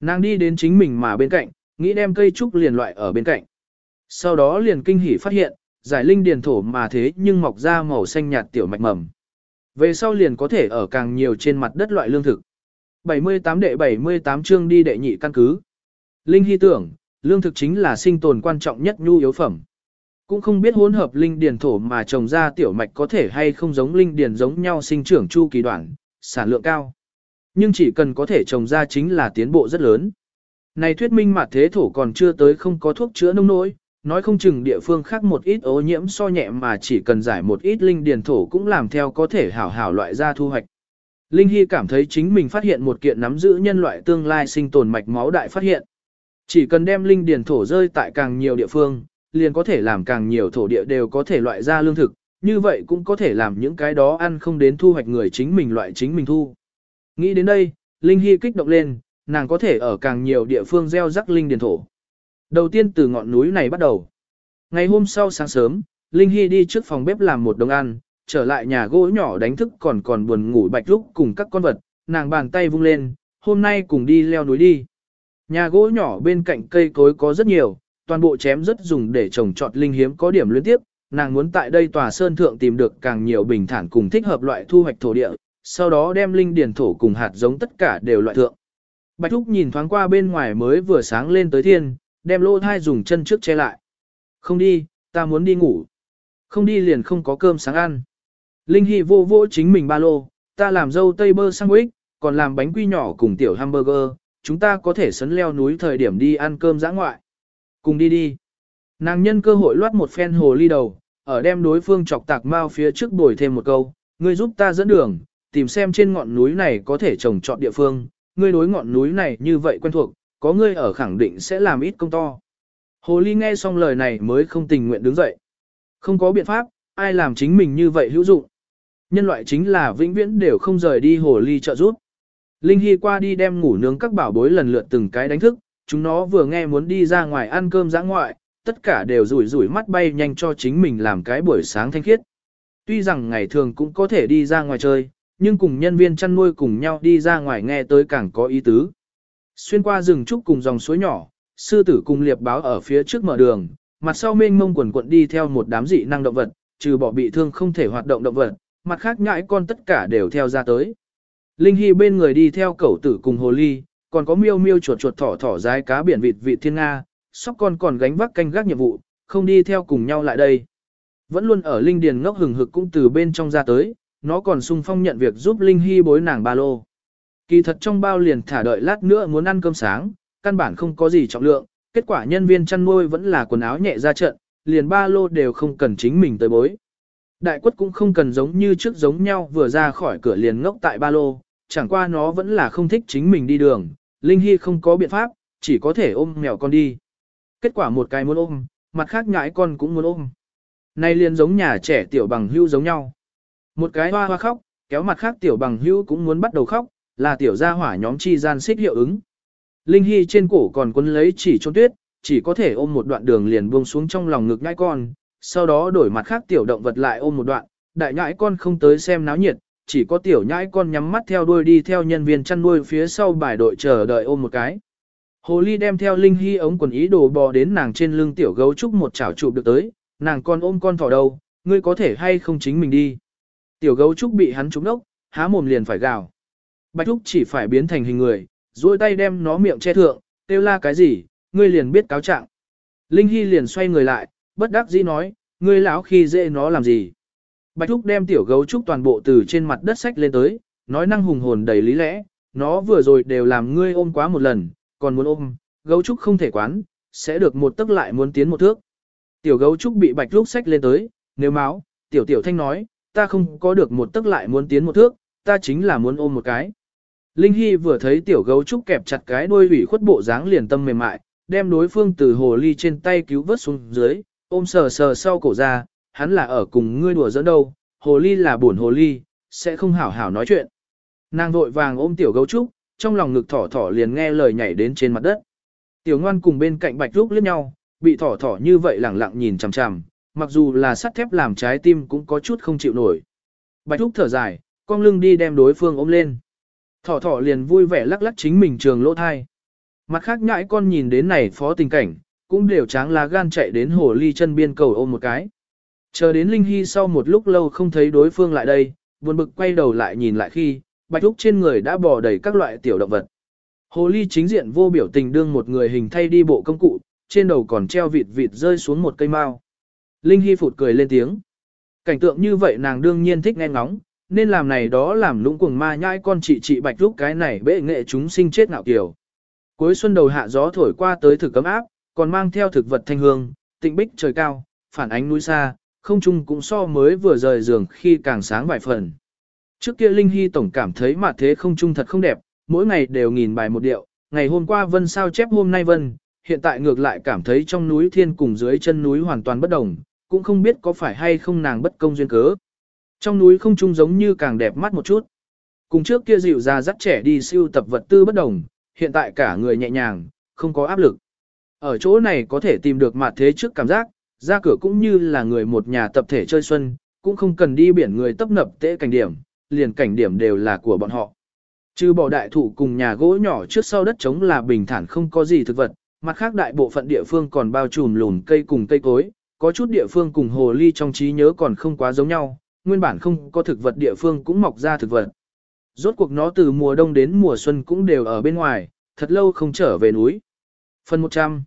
Nàng đi đến chính mình mà bên cạnh, nghĩ đem cây trúc liền loại ở bên cạnh. Sau đó liền kinh hỉ phát hiện, giải linh điền thổ mà thế nhưng mọc ra màu xanh nhạt tiểu mạch mầm. Về sau liền có thể ở càng nhiều trên mặt đất loại lương thực. 78 đệ 78 chương đi đệ nhị căn cứ. Linh hy tưởng, lương thực chính là sinh tồn quan trọng nhất nhu yếu phẩm. Cũng không biết hỗn hợp linh điền thổ mà trồng ra tiểu mạch có thể hay không giống linh điền giống nhau sinh trưởng chu kỳ đoạn, sản lượng cao. Nhưng chỉ cần có thể trồng ra chính là tiến bộ rất lớn. Này thuyết minh mà thế thổ còn chưa tới không có thuốc chữa nông nỗi, nói không chừng địa phương khác một ít ô nhiễm so nhẹ mà chỉ cần giải một ít linh điền thổ cũng làm theo có thể hảo hảo loại ra thu hoạch. Linh Hy cảm thấy chính mình phát hiện một kiện nắm giữ nhân loại tương lai sinh tồn mạch máu đại phát hiện. Chỉ cần đem linh điền thổ rơi tại càng nhiều địa phương, liền có thể làm càng nhiều thổ địa đều có thể loại ra lương thực, như vậy cũng có thể làm những cái đó ăn không đến thu hoạch người chính mình loại chính mình thu. Nghĩ đến đây, Linh Hy kích động lên, nàng có thể ở càng nhiều địa phương gieo rắc linh điền thổ. Đầu tiên từ ngọn núi này bắt đầu. Ngày hôm sau sáng sớm, Linh Hy đi trước phòng bếp làm một đồng ăn, trở lại nhà gỗ nhỏ đánh thức còn còn buồn ngủ bạch lúc cùng các con vật, nàng bàn tay vung lên, hôm nay cùng đi leo núi đi. Nhà gỗ nhỏ bên cạnh cây cối có rất nhiều, toàn bộ chém rất dùng để trồng trọt linh hiếm có điểm liên tiếp, nàng muốn tại đây tòa sơn thượng tìm được càng nhiều bình thản cùng thích hợp loại thu hoạch thổ địa, sau đó đem linh điền thổ cùng hạt giống tất cả đều loại thượng. Bạch Thúc nhìn thoáng qua bên ngoài mới vừa sáng lên tới thiên, đem lô thai dùng chân trước che lại. Không đi, ta muốn đi ngủ. Không đi liền không có cơm sáng ăn. Linh Hy vô vô chính mình ba lô, ta làm dâu tây bơ sandwich, còn làm bánh quy nhỏ cùng tiểu hamburger, chúng ta có thể sấn leo núi thời điểm đi ăn cơm giã ngoại. Cùng đi đi. Nàng nhân cơ hội loát một phen hồ ly đầu, ở đem đối phương chọc tạc mau phía trước bồi thêm một câu, ngươi giúp ta dẫn đường, tìm xem trên ngọn núi này có thể trồng trọt địa phương, ngươi đối ngọn núi này như vậy quen thuộc, có ngươi ở khẳng định sẽ làm ít công to. Hồ ly nghe xong lời này mới không tình nguyện đứng dậy. Không có biện pháp, ai làm chính mình như vậy hữu dụng. Nhân loại chính là vĩnh viễn đều không rời đi hồ ly trợ giúp. Linh Hy qua đi đem ngủ nướng các bảo bối lần lượt từng cái đánh thức, chúng nó vừa nghe muốn đi ra ngoài ăn cơm giã ngoại, tất cả đều rủi rủi mắt bay nhanh cho chính mình làm cái buổi sáng thanh khiết. Tuy rằng ngày thường cũng có thể đi ra ngoài chơi, nhưng cùng nhân viên chăn nuôi cùng nhau đi ra ngoài nghe tới càng có ý tứ. Xuyên qua rừng trúc cùng dòng suối nhỏ, sư tử cùng liệp báo ở phía trước mở đường, mặt sau mênh mông quần quận đi theo một đám dị năng động vật, trừ bỏ bị thương không thể hoạt động động vật, mặt khác nhãi con tất cả đều theo ra tới. Linh Hy bên người đi theo cẩu tử cùng hồ ly, còn có miêu miêu chuột chuột thỏ thỏ rái cá biển vịt vị thiên nga, sóc con còn gánh vác canh gác nhiệm vụ, không đi theo cùng nhau lại đây. Vẫn luôn ở linh điền ngốc hừng hực cũng từ bên trong ra tới, nó còn sung phong nhận việc giúp Linh Hy bối nàng ba lô. Kỳ thật trong bao liền thả đợi lát nữa muốn ăn cơm sáng, căn bản không có gì trọng lượng, kết quả nhân viên chăn nuôi vẫn là quần áo nhẹ ra trận, liền ba lô đều không cần chính mình tới bối. Đại quất cũng không cần giống như trước giống nhau vừa ra khỏi cửa liền ngốc tại ba lô, chẳng qua nó vẫn là không thích chính mình đi đường, Linh Hy không có biện pháp, chỉ có thể ôm mèo con đi. Kết quả một cái muốn ôm, mặt khác nhãi con cũng muốn ôm. Này liền giống nhà trẻ tiểu bằng hưu giống nhau. Một cái hoa hoa khóc, kéo mặt khác tiểu bằng hưu cũng muốn bắt đầu khóc, là tiểu gia hỏa nhóm chi gian xích hiệu ứng. Linh Hy trên cổ còn quấn lấy chỉ trôn tuyết, chỉ có thể ôm một đoạn đường liền buông xuống trong lòng ngực nhãi con, sau đó đổi mặt khác tiểu động vật lại ôm một đoạn, đại nhãi con không tới xem náo nhiệt, chỉ có tiểu nhãi con nhắm mắt theo đuôi đi theo nhân viên chăn nuôi phía sau bài đội chờ đợi ôm một cái. Hồ ly đem theo Linh Hy ống quần ý đồ bò đến nàng trên lưng tiểu gấu trúc một chảo chụp được tới, nàng con ôm con thỏ đầu, ngươi có thể hay không chính mình đi. Tiểu gấu trúc bị hắn trúng đốc, há mồm liền phải gào. Bạch thúc chỉ phải biến thành hình người, duỗi tay đem nó miệng che thượng, kêu la cái gì, ngươi liền biết cáo trạng. Linh Hy liền xoay người lại, bất đắc dĩ nói, ngươi lão khi dễ nó làm gì. Bạch Thúc đem tiểu gấu trúc toàn bộ từ trên mặt đất sách lên tới, nói năng hùng hồn đầy lý lẽ, nó vừa rồi đều làm ngươi ôm quá một lần, còn muốn ôm, gấu trúc không thể quán, sẽ được một tức lại muốn tiến một thước. Tiểu gấu trúc bị bạch thúc sách lên tới, nếu máu, tiểu tiểu thanh nói, ta không có được một tức lại muốn tiến một thước, ta chính là muốn ôm một cái. Linh Hy vừa thấy tiểu gấu trúc kẹp chặt cái đuôi ủy khuất bộ dáng liền tâm mềm mại, đem đối phương từ hồ ly trên tay cứu vớt xuống dưới, ôm sờ sờ sau cổ ra, hắn là ở cùng ngươi đùa giỡn đâu, hồ ly là buồn hồ ly, sẽ không hảo hảo nói chuyện. Nàng vội vàng ôm tiểu gấu trúc, trong lòng ngực thỏ thỏ liền nghe lời nhảy đến trên mặt đất. Tiểu ngoan cùng bên cạnh bạch lúc liếc nhau, bị thỏ thỏ như vậy lẳng lặng nhìn chằm chằm, mặc dù là sắt thép làm trái tim cũng có chút không chịu nổi. Bạch lúc thở dài, con lưng đi đem đối phương ôm lên. Thỏ thỏ liền vui vẻ lắc lắc chính mình trường lỗ thai. Mặt khác nhãi con nhìn đến này phó tình cảnh, cũng đều tráng lá gan chạy đến hồ ly chân biên cầu ôm một cái. Chờ đến Linh Hy sau một lúc lâu không thấy đối phương lại đây, buồn bực quay đầu lại nhìn lại khi, bạch lúc trên người đã bò đầy các loại tiểu động vật. Hồ ly chính diện vô biểu tình đương một người hình thay đi bộ công cụ, trên đầu còn treo vịt vịt rơi xuống một cây mao. Linh Hy phụt cười lên tiếng. Cảnh tượng như vậy nàng đương nhiên thích nghe ngóng, nên làm này đó làm lũng cuồng ma nhãi con chị chị bạch lúc cái này bệ nghệ chúng sinh chết ngạo kiều. Cuối xuân đầu hạ gió thổi qua tới thực cấm áp, còn mang theo thực vật thanh hương, tịnh bích trời cao, phản ánh núi xa, không trung cũng so mới vừa rời giường khi càng sáng vài phần. Trước kia Linh Hy tổng cảm thấy mà thế không trung thật không đẹp, mỗi ngày đều nghìn bài một điệu, ngày hôm qua vân sao chép hôm nay vân, hiện tại ngược lại cảm thấy trong núi thiên cùng dưới chân núi hoàn toàn bất đồng, cũng không biết có phải hay không nàng bất công duyên cớ. Trong núi không trung giống như càng đẹp mắt một chút. Cùng trước kia dịu ra dắt trẻ đi siêu tập vật tư bất đồng, hiện tại cả người nhẹ nhàng, không có áp lực. Ở chỗ này có thể tìm được mặt thế trước cảm giác, ra cửa cũng như là người một nhà tập thể chơi xuân, cũng không cần đi biển người tấp nập tễ cảnh điểm, liền cảnh điểm đều là của bọn họ. Trừ bỏ đại thụ cùng nhà gỗ nhỏ trước sau đất trống là bình thản không có gì thực vật, mặt khác đại bộ phận địa phương còn bao trùm lùn cây cùng cây cối, có chút địa phương cùng hồ ly trong trí nhớ còn không quá giống nhau, nguyên bản không có thực vật địa phương cũng mọc ra thực vật. Rốt cuộc nó từ mùa đông đến mùa xuân cũng đều ở bên ngoài, thật lâu không trở về núi. Phần 100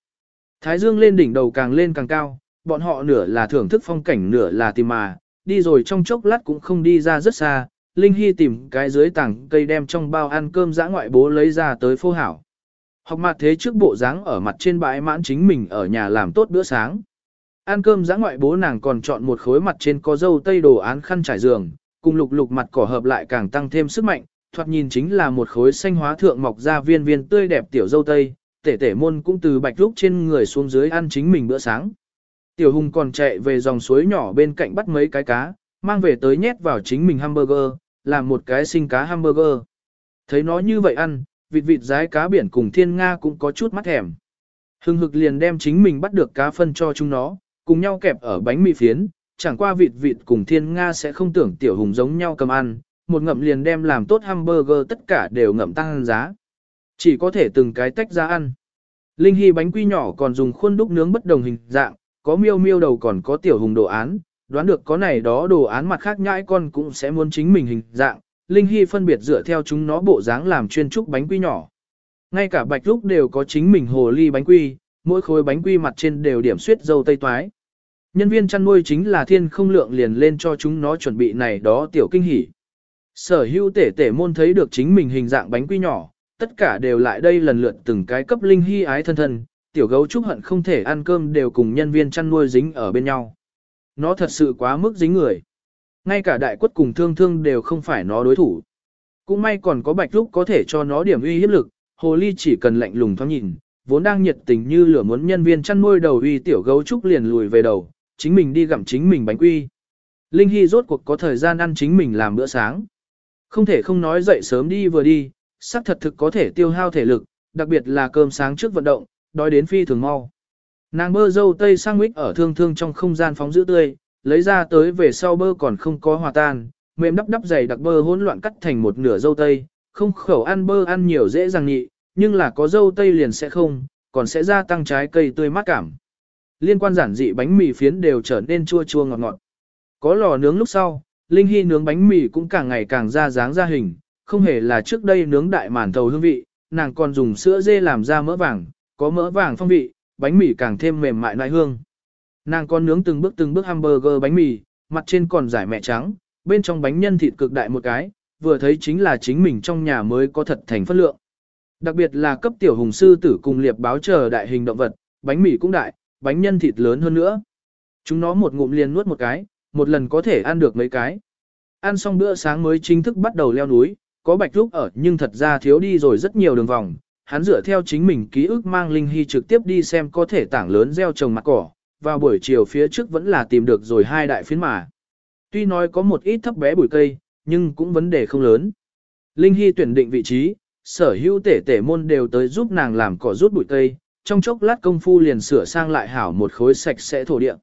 Thái dương lên đỉnh đầu càng lên càng cao, bọn họ nửa là thưởng thức phong cảnh nửa là tìm mà, đi rồi trong chốc lát cũng không đi ra rất xa, Linh Hy tìm cái dưới tảng cây đem trong bao ăn cơm dã ngoại bố lấy ra tới phô hảo. Học mặt thế trước bộ dáng ở mặt trên bãi mãn chính mình ở nhà làm tốt bữa sáng. Ăn cơm giã ngoại bố nàng còn chọn một khối mặt trên có dâu tây đồ án khăn trải giường, cùng lục lục mặt cỏ hợp lại càng tăng thêm sức mạnh, thoạt nhìn chính là một khối xanh hóa thượng mọc ra viên viên tươi đẹp tiểu dâu tây, tể tể môn cũng từ bạch lúc trên người xuống dưới ăn chính mình bữa sáng. Tiểu hùng còn chạy về dòng suối nhỏ bên cạnh bắt mấy cái cá, mang về tới nhét vào chính mình hamburger, làm một cái sinh cá hamburger. Thấy nó như vậy ăn, vịt vịt rái cá biển cùng thiên nga cũng có chút mắt thèm. Hưng hực liền đem chính mình bắt được cá phân cho chúng nó, cùng nhau kẹp ở bánh mì phiến, chẳng qua vịt vịt cùng thiên nga sẽ không tưởng tiểu hùng giống nhau cầm ăn, một ngậm liền đem làm tốt hamburger tất cả đều ngậm tăng giá. Chỉ có thể từng cái tách ra ăn. Linh Hy bánh quy nhỏ còn dùng khuôn đúc nướng bất đồng hình dạng, có miêu miêu đầu còn có tiểu hùng đồ án, đoán được có này đó đồ án mặt khác nhãi con cũng sẽ muốn chính mình hình dạng, Linh Hy phân biệt dựa theo chúng nó bộ dáng làm chuyên trúc bánh quy nhỏ. Ngay cả bạch lúc đều có chính mình hồ ly bánh quy, mỗi khối bánh quy mặt trên đều điểm suyết dâu tây toái. Nhân viên chăn nuôi chính là thiên không lượng liền lên cho chúng nó chuẩn bị này đó tiểu kinh hỉ. Sở hữu tể tể môn thấy được chính mình hình dạng bánh quy nhỏ, tất cả đều lại đây lần lượt từng cái cấp linh hy ái thân thân, tiểu gấu trúc hận không thể ăn cơm đều cùng nhân viên chăn nuôi dính ở bên nhau. Nó thật sự quá mức dính người. Ngay cả đại quất cùng thương thương đều không phải nó đối thủ. Cũng may còn có bạch lúc có thể cho nó điểm uy hiếp lực, hồ ly chỉ cần lạnh lùng thoáng nhìn, vốn đang nhiệt tình như lửa muốn nhân viên chăn nuôi đầu uy tiểu gấu trúc liền lùi về đầu, chính mình đi gặm chính mình bánh quy. Linh Hy rốt cuộc có thời gian ăn chính mình làm bữa sáng. Không thể không nói dậy sớm đi vừa đi, sắc thật thực có thể tiêu hao thể lực, đặc biệt là cơm sáng trước vận động, đói đến phi thường mau. Nàng bơ dâu tây sang mít ở thương thương trong không gian phóng giữ tươi, lấy ra tới về sau bơ còn không có hòa tan, mềm đắp đắp dày đặc bơ hỗn loạn cắt thành một nửa dâu tây, không khẩu ăn bơ ăn nhiều dễ dàng nhị, nhưng là có dâu tây liền sẽ không, còn sẽ gia tăng trái cây tươi mát cảm. Liên quan giản dị bánh mì phiến đều trở nên chua chua ngọt ngọt. Có lò nướng lúc sau, Linh Hy nướng bánh mì cũng càng ngày càng ra dáng ra hình, không hề là trước đây nướng đại màn thầu hương vị, nàng còn dùng sữa dê làm ra mỡ vàng, có mỡ vàng phong vị, bánh mì càng thêm mềm mại nại hương. Nàng còn nướng từng bước từng bước hamburger bánh mì, mặt trên còn giải mẹ trắng, bên trong bánh nhân thịt cực đại một cái, vừa thấy chính là chính mình trong nhà mới có thật thành phất lượng. Đặc biệt là cấp tiểu hùng sư tử cùng liệp báo chờ đại hình động vật, bánh mì cũng đại, bánh nhân thịt lớn hơn nữa. Chúng nó một ngụm liền nuốt một cái, một lần có thể ăn được mấy cái. Ăn xong bữa sáng mới chính thức bắt đầu leo núi, có bạch lúc ở nhưng thật ra thiếu đi rồi rất nhiều đường vòng. Hắn dựa theo chính mình ký ức mang Linh Hy trực tiếp đi xem có thể tảng lớn gieo trồng mặt cỏ, vào buổi chiều phía trước vẫn là tìm được rồi hai đại phiến mà. Tuy nói có một ít thấp bé bụi cây, nhưng cũng vấn đề không lớn. Linh Hy tuyển định vị trí, sở hữu tể tể môn đều tới giúp nàng làm cỏ rút bụi cây, trong chốc lát công phu liền sửa sang lại hảo một khối sạch sẽ thổ địa.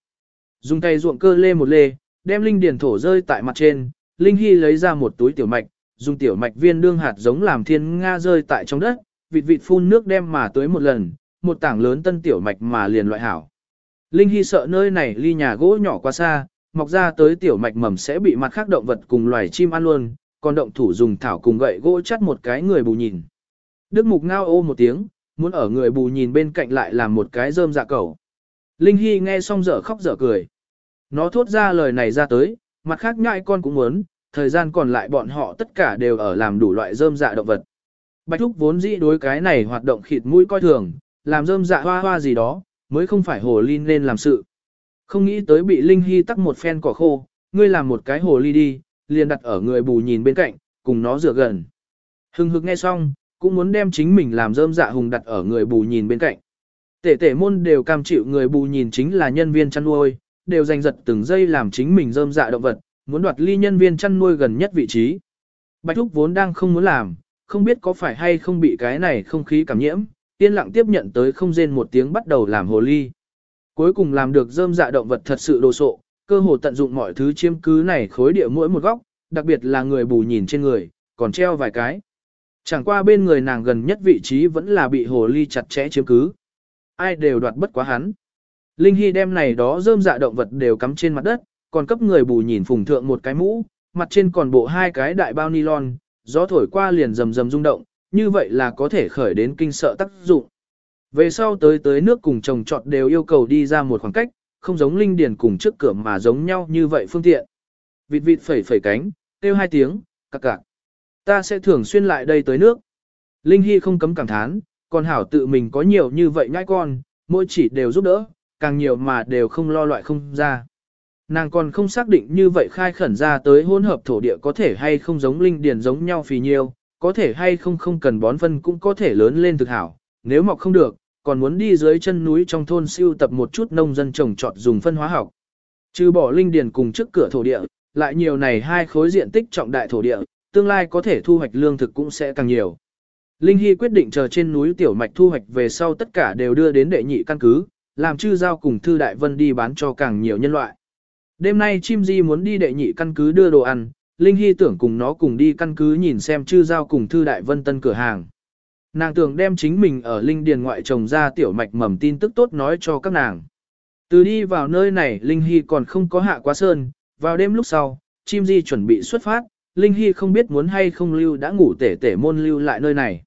Dùng tay ruộng cơ lê một lê, đem linh điền thổ rơi tại mặt trên, Linh Hy lấy ra một túi tiểu mạch, dùng tiểu mạch viên đương hạt giống làm thiên nga rơi tại trong đất, vịt vịt phun nước đem mà tới một lần, một tảng lớn tân tiểu mạch mà liền loại hảo. Linh Hy sợ nơi này ly nhà gỗ nhỏ quá xa, mọc ra tới tiểu mạch mầm sẽ bị mặt khác động vật cùng loài chim ăn luôn, còn động thủ dùng thảo cùng gậy gỗ chắt một cái người bù nhìn. Đức Mục ngao ô một tiếng, muốn ở người bù nhìn bên cạnh lại làm một cái rơm dạ cầu. Linh Hy nghe xong dở khóc dở cười. Nó thốt ra lời này ra tới, mặt khác nhãi con cũng muốn, thời gian còn lại bọn họ tất cả đều ở làm đủ loại rơm dạ động vật. Bạch Thúc vốn dĩ đối cái này hoạt động khịt mũi coi thường, làm rơm dạ hoa hoa gì đó, mới không phải hồ ly nên làm sự. Không nghĩ tới bị Linh Hy tắc một phen cỏ khô, ngươi làm một cái hồ ly đi, liền đặt ở người bù nhìn bên cạnh, cùng nó rửa gần. Hưng hực nghe xong, cũng muốn đem chính mình làm rơm dạ hùng đặt ở người bù nhìn bên cạnh. Tể tể môn đều cam chịu người bù nhìn chính là nhân viên chăn nuôi, đều giành giật từng giây làm chính mình rơm dạ động vật, muốn đoạt ly nhân viên chăn nuôi gần nhất vị trí. Bạch Thúc vốn đang không muốn làm, không biết có phải hay không bị cái này không khí cảm nhiễm, yên lặng tiếp nhận tới không rên một tiếng bắt đầu làm hồ ly. Cuối cùng làm được rơm dạ động vật thật sự đồ sộ, cơ hồ tận dụng mọi thứ chiếm cứ này khối địa mỗi một góc, đặc biệt là người bù nhìn trên người, còn treo vài cái. Chẳng qua bên người nàng gần nhất vị trí vẫn là bị hồ ly chặt chẽ chiếm cứ. Ai đều đoạt bất quá hắn. Linh Hy đem này đó rơm dạ động vật đều cắm trên mặt đất, còn cấp người bù nhìn phùng thượng một cái mũ, mặt trên còn bộ hai cái đại bao nylon, gió thổi qua liền rầm rầm rung động, như vậy là có thể khởi đến kinh sợ tác dụng. Về sau tới tới nước cùng trồng trọt đều yêu cầu đi ra một khoảng cách, không giống linh điền cùng trước cửa mà giống nhau như vậy phương tiện. Vịt vịt phẩy phẩy cánh, kêu hai tiếng, cặc cặc. Ta sẽ thường xuyên lại đây tới nước. Linh Hy không cấm cảm thán, còn hảo tự mình có nhiều như vậy nhãi con, mỗi chỉ đều giúp đỡ, càng nhiều mà đều không lo loại không ra. Nàng còn không xác định như vậy khai khẩn ra tới hỗn hợp thổ địa có thể hay không giống linh điền giống nhau phì nhiêu, có thể hay không không cần bón phân cũng có thể lớn lên thực hảo, nếu mọc không được, còn muốn đi dưới chân núi trong thôn siêu tập một chút nông dân trồng trọt dùng phân hóa học. Trừ bỏ linh điền cùng trước cửa thổ địa, lại nhiều này hai khối diện tích trọng đại thổ địa, tương lai có thể thu hoạch lương thực cũng sẽ càng nhiều. Linh Hy quyết định chờ trên núi tiểu mạch thu hoạch về sau tất cả đều đưa đến đệ nhị căn cứ, làm chư giao cùng Thư Đại Vân đi bán cho càng nhiều nhân loại. Đêm nay chim di muốn đi đệ nhị căn cứ đưa đồ ăn, Linh Hy tưởng cùng nó cùng đi căn cứ nhìn xem chư giao cùng Thư Đại Vân tân cửa hàng. Nàng tưởng đem chính mình ở Linh Điền ngoại trồng ra tiểu mạch mầm tin tức tốt nói cho các nàng. Từ đi vào nơi này Linh Hy còn không có hạ quá sơn, vào đêm lúc sau, chim di chuẩn bị xuất phát, Linh Hy không biết muốn hay không lưu đã ngủ tể tể môn lưu lại nơi này.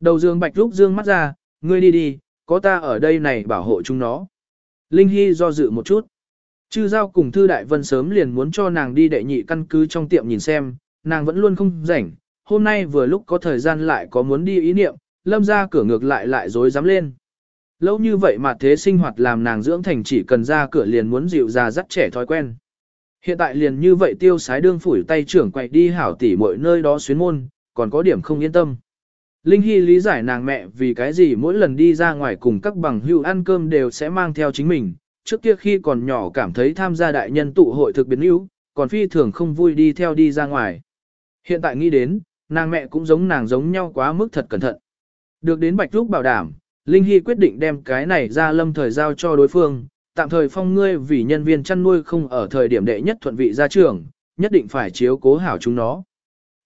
Đầu dương bạch lúc dương mắt ra, ngươi đi đi, có ta ở đây này bảo hộ chúng nó. Linh Hy do dự một chút. Chư giao cùng Thư Đại Vân sớm liền muốn cho nàng đi đệ nhị căn cứ trong tiệm nhìn xem, nàng vẫn luôn không rảnh, hôm nay vừa lúc có thời gian lại có muốn đi ý niệm, lâm ra cửa ngược lại lại dối dám lên. Lâu như vậy mà thế sinh hoạt làm nàng dưỡng thành chỉ cần ra cửa liền muốn dịu ra dắt trẻ thói quen. Hiện tại liền như vậy tiêu sái đương phủi tay trưởng quậy đi hảo tỉ mọi nơi đó xuyến môn, còn có điểm không yên tâm. Linh Hy lý giải nàng mẹ vì cái gì mỗi lần đi ra ngoài cùng các bằng hữu ăn cơm đều sẽ mang theo chính mình, trước kia khi còn nhỏ cảm thấy tham gia đại nhân tụ hội thực biến yếu, còn phi thường không vui đi theo đi ra ngoài. Hiện tại nghĩ đến, nàng mẹ cũng giống nàng giống nhau quá mức thật cẩn thận. Được đến Bạch Lúc bảo đảm, Linh Hy quyết định đem cái này ra lâm thời giao cho đối phương, tạm thời phong ngươi vì nhân viên chăn nuôi không ở thời điểm đệ nhất thuận vị ra trường, nhất định phải chiếu cố hảo chúng nó.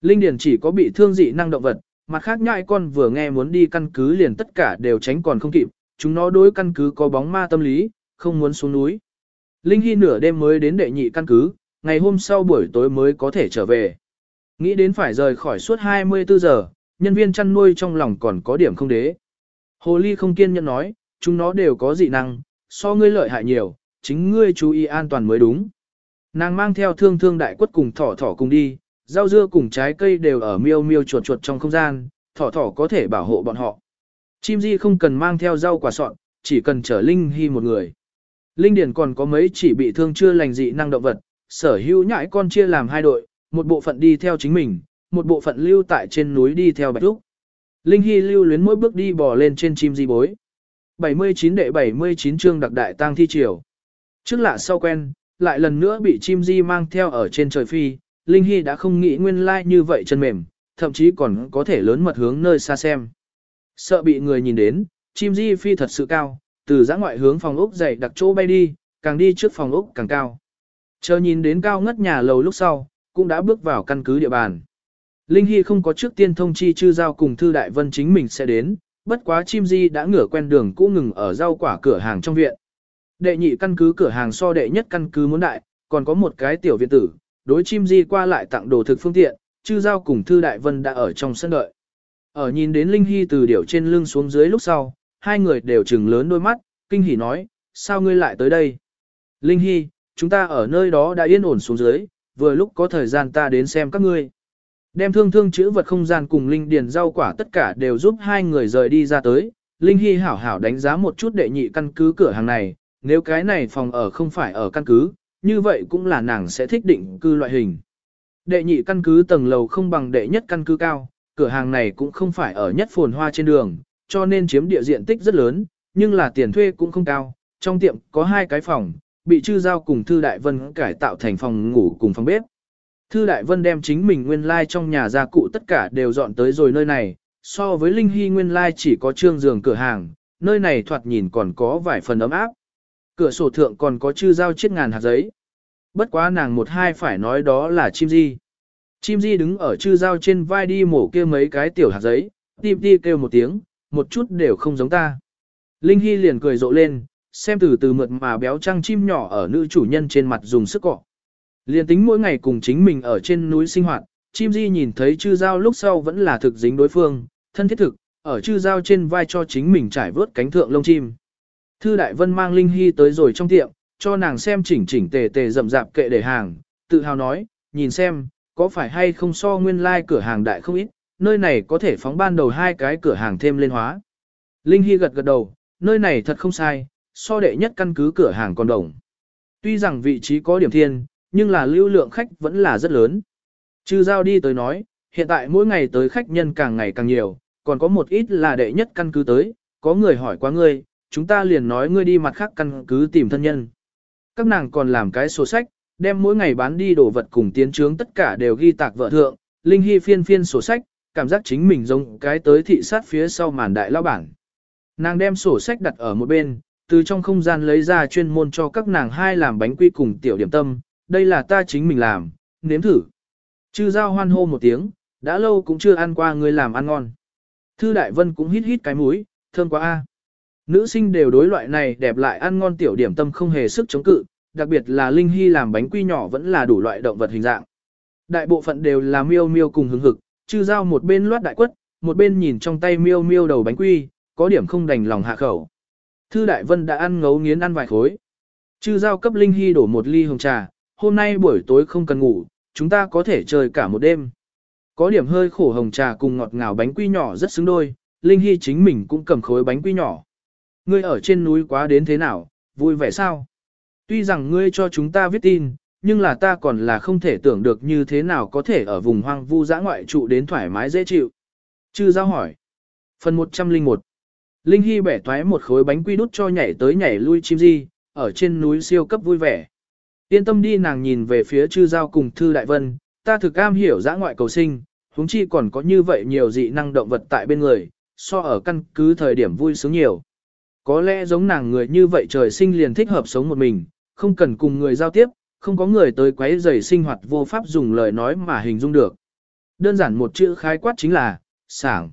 Linh Điền chỉ có bị thương dị năng động vật, mặt khác nhãi con vừa nghe muốn đi căn cứ liền tất cả đều tránh còn không kịp, chúng nó đối căn cứ có bóng ma tâm lý, không muốn xuống núi. Linh Hy nửa đêm mới đến đệ nhị căn cứ, ngày hôm sau buổi tối mới có thể trở về. Nghĩ đến phải rời khỏi suốt 24 giờ, nhân viên chăn nuôi trong lòng còn có điểm không đế. Hồ Ly không kiên nhẫn nói, chúng nó đều có dị năng, so ngươi lợi hại nhiều, chính ngươi chú ý an toàn mới đúng. Nàng mang theo thương thương đại quất cùng thỏ thỏ cùng đi, rau dưa cùng trái cây đều ở miêu miêu chuột chuột trong không gian, thỏ thỏ có thể bảo hộ bọn họ. Chim di không cần mang theo rau quả sọn, chỉ cần chở Linh Hy một người. Linh Điền còn có mấy chỉ bị thương chưa lành dị năng động vật, sở hữu nhãi con chia làm hai đội, một bộ phận đi theo chính mình, một bộ phận lưu tại trên núi đi theo Bạch Trúc. Linh Hy lưu luyến mỗi bước đi bò lên trên chim di bối. 79 đệ 79 chương đặc đại tang thi triều. Trước lạ sau quen, lại lần nữa bị chim di mang theo ở trên trời phi, Linh Hy đã không nghĩ nguyên lai like như vậy chân mềm, thậm chí còn có thể lớn mật hướng nơi xa xem. Sợ bị người nhìn đến, chim di phi thật sự cao, từ giã ngoại hướng phòng ốc dày đặc chỗ bay đi, càng đi trước phòng ốc càng cao. Chờ nhìn đến cao ngất nhà lầu lúc sau, cũng đã bước vào căn cứ địa bàn. Linh Hy không có trước tiên thông chi chư giao cùng Thư Đại Vân chính mình sẽ đến, bất quá chim di đã ngửa quen đường cũ ngừng ở rau quả cửa hàng trong viện. Đệ nhị căn cứ cửa hàng so đệ nhất căn cứ muốn đại, còn có một cái tiểu viện tử, đối chim di qua lại tặng đồ thực phương tiện, chư giao cùng Thư Đại Vân đã ở trong sân đợi. Ở nhìn đến Linh Hy từ điểu trên lưng xuống dưới lúc sau, hai người đều trừng lớn đôi mắt, kinh hỉ nói, sao ngươi lại tới đây? Linh Hy, chúng ta ở nơi đó đã yên ổn xuống dưới, vừa lúc có thời gian ta đến xem các ngươi. Đem thương thương chữ vật không gian cùng Linh Điền rau quả tất cả đều giúp hai người rời đi ra tới. Linh Hy hảo hảo đánh giá một chút đệ nhị căn cứ cửa hàng này, nếu cái này phòng ở không phải ở căn cứ, như vậy cũng là nàng sẽ thích định cư loại hình. Đệ nhị căn cứ tầng lầu không bằng đệ nhất căn cứ cao, cửa hàng này cũng không phải ở nhất phồn hoa trên đường, cho nên chiếm địa diện tích rất lớn, nhưng là tiền thuê cũng không cao. Trong tiệm có hai cái phòng, bị chư giao cùng Thư Đại Vân cải tạo thành phòng ngủ cùng phòng bếp. Thư Đại Vân đem chính mình nguyên lai like trong nhà gia cụ tất cả đều dọn tới rồi nơi này, so với Linh Hy nguyên lai like chỉ có trương giường cửa hàng, nơi này thoạt nhìn còn có vài phần ấm áp. Cửa sổ thượng còn có chư giao chiếc ngàn hạt giấy. Bất quá nàng một hai phải nói đó là chim di. Chim di đứng ở chư giao trên vai đi mổ kia mấy cái tiểu hạt giấy, tim đi kêu một tiếng, một chút đều không giống ta. Linh Hy liền cười rộ lên, xem từ từ mượt mà béo trăng chim nhỏ ở nữ chủ nhân trên mặt dùng sức cọ liên tính mỗi ngày cùng chính mình ở trên núi sinh hoạt, chim di nhìn thấy chư giao lúc sau vẫn là thực dính đối phương, thân thiết thực, ở chư giao trên vai cho chính mình trải vớt cánh thượng lông chim. Thư Đại Vân mang Linh Hy tới rồi trong tiệm, cho nàng xem chỉnh chỉnh tề tề rậm rạp kệ để hàng, tự hào nói, nhìn xem, có phải hay không so nguyên lai like cửa hàng đại không ít, nơi này có thể phóng ban đầu hai cái cửa hàng thêm lên hóa. Linh Hy gật gật đầu, nơi này thật không sai, so đệ nhất căn cứ cửa hàng còn đồng. Tuy rằng vị trí có điểm thiên, nhưng là lưu lượng khách vẫn là rất lớn. Trừ giao đi tới nói, hiện tại mỗi ngày tới khách nhân càng ngày càng nhiều, còn có một ít là đệ nhất căn cứ tới, có người hỏi qua ngươi, chúng ta liền nói ngươi đi mặt khác căn cứ tìm thân nhân. Các nàng còn làm cái sổ sách, đem mỗi ngày bán đi đồ vật cùng tiến trướng tất cả đều ghi tạc vợ thượng, Linh Hy phiên phiên sổ sách, cảm giác chính mình giống cái tới thị sát phía sau màn đại lao bảng. Nàng đem sổ sách đặt ở một bên, từ trong không gian lấy ra chuyên môn cho các nàng hai làm bánh quy cùng tiểu điểm tâm, đây là ta chính mình làm, nếm thử. Chư giao hoan hô một tiếng, đã lâu cũng chưa ăn qua người làm ăn ngon. Thư Đại Vân cũng hít hít cái mũi, thơm quá a. Nữ sinh đều đối loại này đẹp lại ăn ngon tiểu điểm tâm không hề sức chống cự, đặc biệt là Linh Hy làm bánh quy nhỏ vẫn là đủ loại động vật hình dạng. Đại bộ phận đều là miêu miêu cùng hứng hực, chư giao một bên loát đại quất, một bên nhìn trong tay miêu miêu đầu bánh quy, có điểm không đành lòng hạ khẩu. Thư Đại Vân đã ăn ngấu nghiến ăn vài khối. Chư giao cấp Linh Hy đổ một ly hồng trà, hôm nay buổi tối không cần ngủ, chúng ta có thể chơi cả một đêm. Có điểm hơi khổ hồng trà cùng ngọt ngào bánh quy nhỏ rất xứng đôi, Linh Hy chính mình cũng cầm khối bánh quy nhỏ. Ngươi ở trên núi quá đến thế nào, vui vẻ sao? Tuy rằng ngươi cho chúng ta viết tin, nhưng là ta còn là không thể tưởng được như thế nào có thể ở vùng hoang vu dã ngoại trụ đến thoải mái dễ chịu. Chư giao hỏi. Phần 101 Linh Hy bẻ toái một khối bánh quy đút cho nhảy tới nhảy lui chim di, ở trên núi siêu cấp vui vẻ. Yên tâm đi nàng nhìn về phía chư giao cùng Thư Đại Vân, ta thực am hiểu giã ngoại cầu sinh, huống chi còn có như vậy nhiều dị năng động vật tại bên người, so ở căn cứ thời điểm vui sướng nhiều. Có lẽ giống nàng người như vậy trời sinh liền thích hợp sống một mình, không cần cùng người giao tiếp, không có người tới quấy rầy sinh hoạt vô pháp dùng lời nói mà hình dung được. Đơn giản một chữ khái quát chính là, sảng.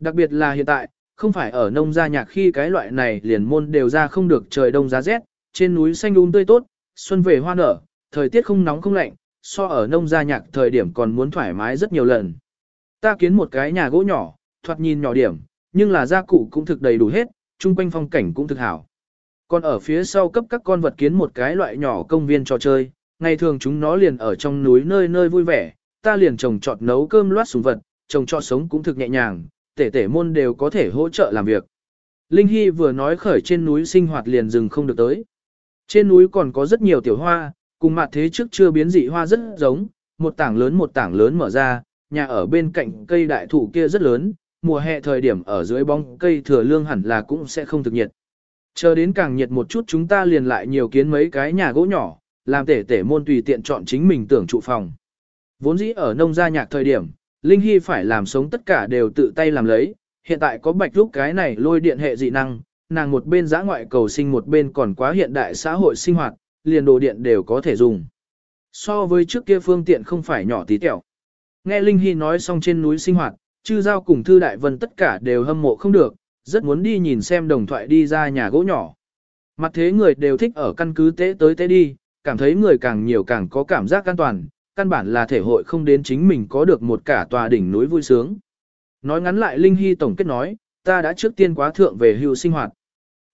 Đặc biệt là hiện tại, không phải ở nông gia nhạc khi cái loại này liền môn đều ra không được trời đông giá rét, trên núi xanh um tươi tốt, xuân về hoa nở, thời tiết không nóng không lạnh, so ở nông gia nhạc thời điểm còn muốn thoải mái rất nhiều lần. Ta kiến một cái nhà gỗ nhỏ, thoạt nhìn nhỏ điểm, nhưng là gia cụ cũng thực đầy đủ hết, chung quanh phong cảnh cũng thực hảo. Còn ở phía sau cấp các con vật kiến một cái loại nhỏ công viên trò chơi, ngày thường chúng nó liền ở trong núi nơi nơi vui vẻ, ta liền trồng trọt nấu cơm loát súng vật, trồng trọt sống cũng thực nhẹ nhàng, tể tể môn đều có thể hỗ trợ làm việc. Linh Hy vừa nói khởi trên núi sinh hoạt liền dừng không được tới. Trên núi còn có rất nhiều tiểu hoa, cùng mặt thế trước chưa biến dị hoa rất giống, một tảng lớn một tảng lớn mở ra, nhà ở bên cạnh cây đại thụ kia rất lớn, mùa hè thời điểm ở dưới bóng cây thừa lương hẳn là cũng sẽ không thực nhiệt. Chờ đến càng nhiệt một chút chúng ta liền lại nhiều kiến mấy cái nhà gỗ nhỏ, làm tể tể môn tùy tiện chọn chính mình tưởng trụ phòng. Vốn dĩ ở nông gia nhạc thời điểm, Linh Hy phải làm sống tất cả đều tự tay làm lấy, hiện tại có bạch lúc cái này lôi điện hệ dị năng, nàng một bên giã ngoại cầu sinh một bên còn quá hiện đại xã hội sinh hoạt, liền đồ điện đều có thể dùng. So với trước kia phương tiện không phải nhỏ tí tẹo. Nghe Linh Hy nói xong trên núi sinh hoạt, chư giao cùng Thư Đại Vân tất cả đều hâm mộ không được, rất muốn đi nhìn xem đồng thoại đi ra nhà gỗ nhỏ. Mặt thế người đều thích ở căn cứ tế tới tế đi, cảm thấy người càng nhiều càng có cảm giác an toàn, căn bản là thể hội không đến chính mình có được một cả tòa đỉnh núi vui sướng. Nói ngắn lại Linh Hy tổng kết nói, ta đã trước tiên quá thượng về hưu sinh hoạt.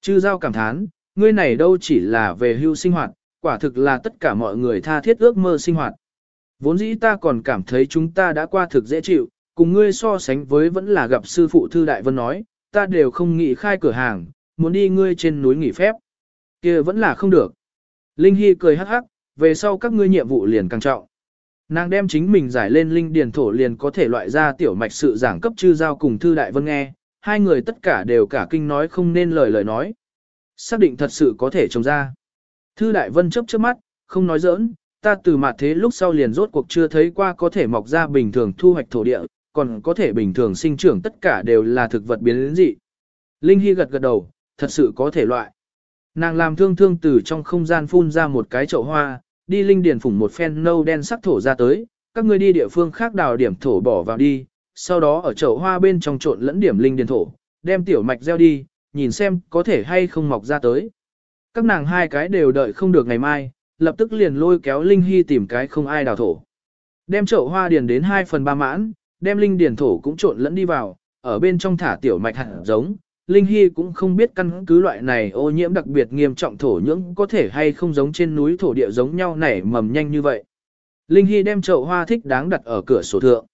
Chư giao cảm thán, ngươi này đâu chỉ là về hưu sinh hoạt, quả thực là tất cả mọi người tha thiết ước mơ sinh hoạt. Vốn dĩ ta còn cảm thấy chúng ta đã qua thực dễ chịu, cùng ngươi so sánh với vẫn là gặp sư phụ Thư Đại Vân nói, ta đều không nghĩ khai cửa hàng, muốn đi ngươi trên núi nghỉ phép. kia vẫn là không được. Linh Hy cười hắc hắc, về sau các ngươi nhiệm vụ liền càng trọng. Nàng đem chính mình giải lên linh điền thổ liền có thể loại ra tiểu mạch sự giảng cấp chư giao cùng Thư Đại Vân nghe, hai người tất cả đều cả kinh nói không nên lời lời nói. Xác định thật sự có thể trồng ra. Thư Đại Vân chớp chớp mắt, không nói giỡn, ta từ mặt thế lúc sau liền rốt cuộc chưa thấy qua có thể mọc ra bình thường thu hoạch thổ địa, còn có thể bình thường sinh trưởng tất cả đều là thực vật biến đến dị. Linh Hy gật gật đầu, thật sự có thể loại. Nàng làm thương thương từ trong không gian phun ra một cái chậu hoa, đi linh điền phủng một phen nâu đen sắc thổ ra tới, các ngươi đi địa phương khác đào điểm thổ bỏ vào đi, sau đó ở chậu hoa bên trong trộn lẫn điểm linh điền thổ, đem tiểu mạch gieo đi, nhìn xem có thể hay không mọc ra tới. Các nàng hai cái đều đợi không được ngày mai, lập tức liền lôi kéo Linh Hy tìm cái không ai đào thổ. Đem chậu hoa điền đến 2 phần 3 mãn, đem linh điền thổ cũng trộn lẫn đi vào, ở bên trong thả tiểu mạch hạt giống. Linh Hy cũng không biết căn cứ loại này ô nhiễm đặc biệt nghiêm trọng thổ nhưỡng có thể hay không giống trên núi thổ địa giống nhau nảy mầm nhanh như vậy. Linh Hy đem chậu hoa thích đáng đặt ở cửa sổ thượng.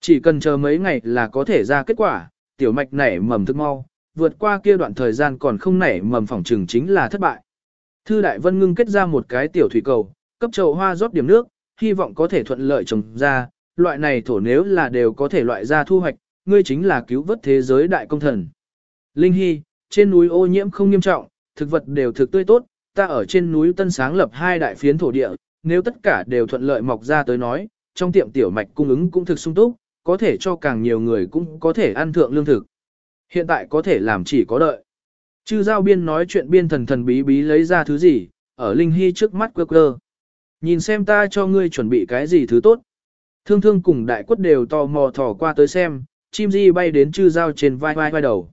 Chỉ cần chờ mấy ngày là có thể ra kết quả, tiểu mạch nảy mầm thức mau, vượt qua kia đoạn thời gian còn không nảy mầm phỏng trừng chính là thất bại. Thư Đại Vân ngưng kết ra một cái tiểu thủy cầu, cấp chậu hoa rót điểm nước, hy vọng có thể thuận lợi trồng ra, loại này thổ nếu là đều có thể loại ra thu hoạch, ngươi chính là cứu vớt thế giới đại công thần. Linh Hy, trên núi ô nhiễm không nghiêm trọng, thực vật đều thực tươi tốt, ta ở trên núi Tân Sáng lập hai đại phiến thổ địa, nếu tất cả đều thuận lợi mọc ra tới nói, trong tiệm tiểu mạch cung ứng cũng thực sung túc, có thể cho càng nhiều người cũng có thể ăn thượng lương thực. Hiện tại có thể làm chỉ có đợi. Chư giao biên nói chuyện biên thần thần bí bí lấy ra thứ gì, ở Linh Hy trước mắt quơ quơ. Nhìn xem ta cho ngươi chuẩn bị cái gì thứ tốt. Thương thương cùng đại quất đều tò mò thò qua tới xem, chim di bay đến chư giao trên vai vai vai đầu.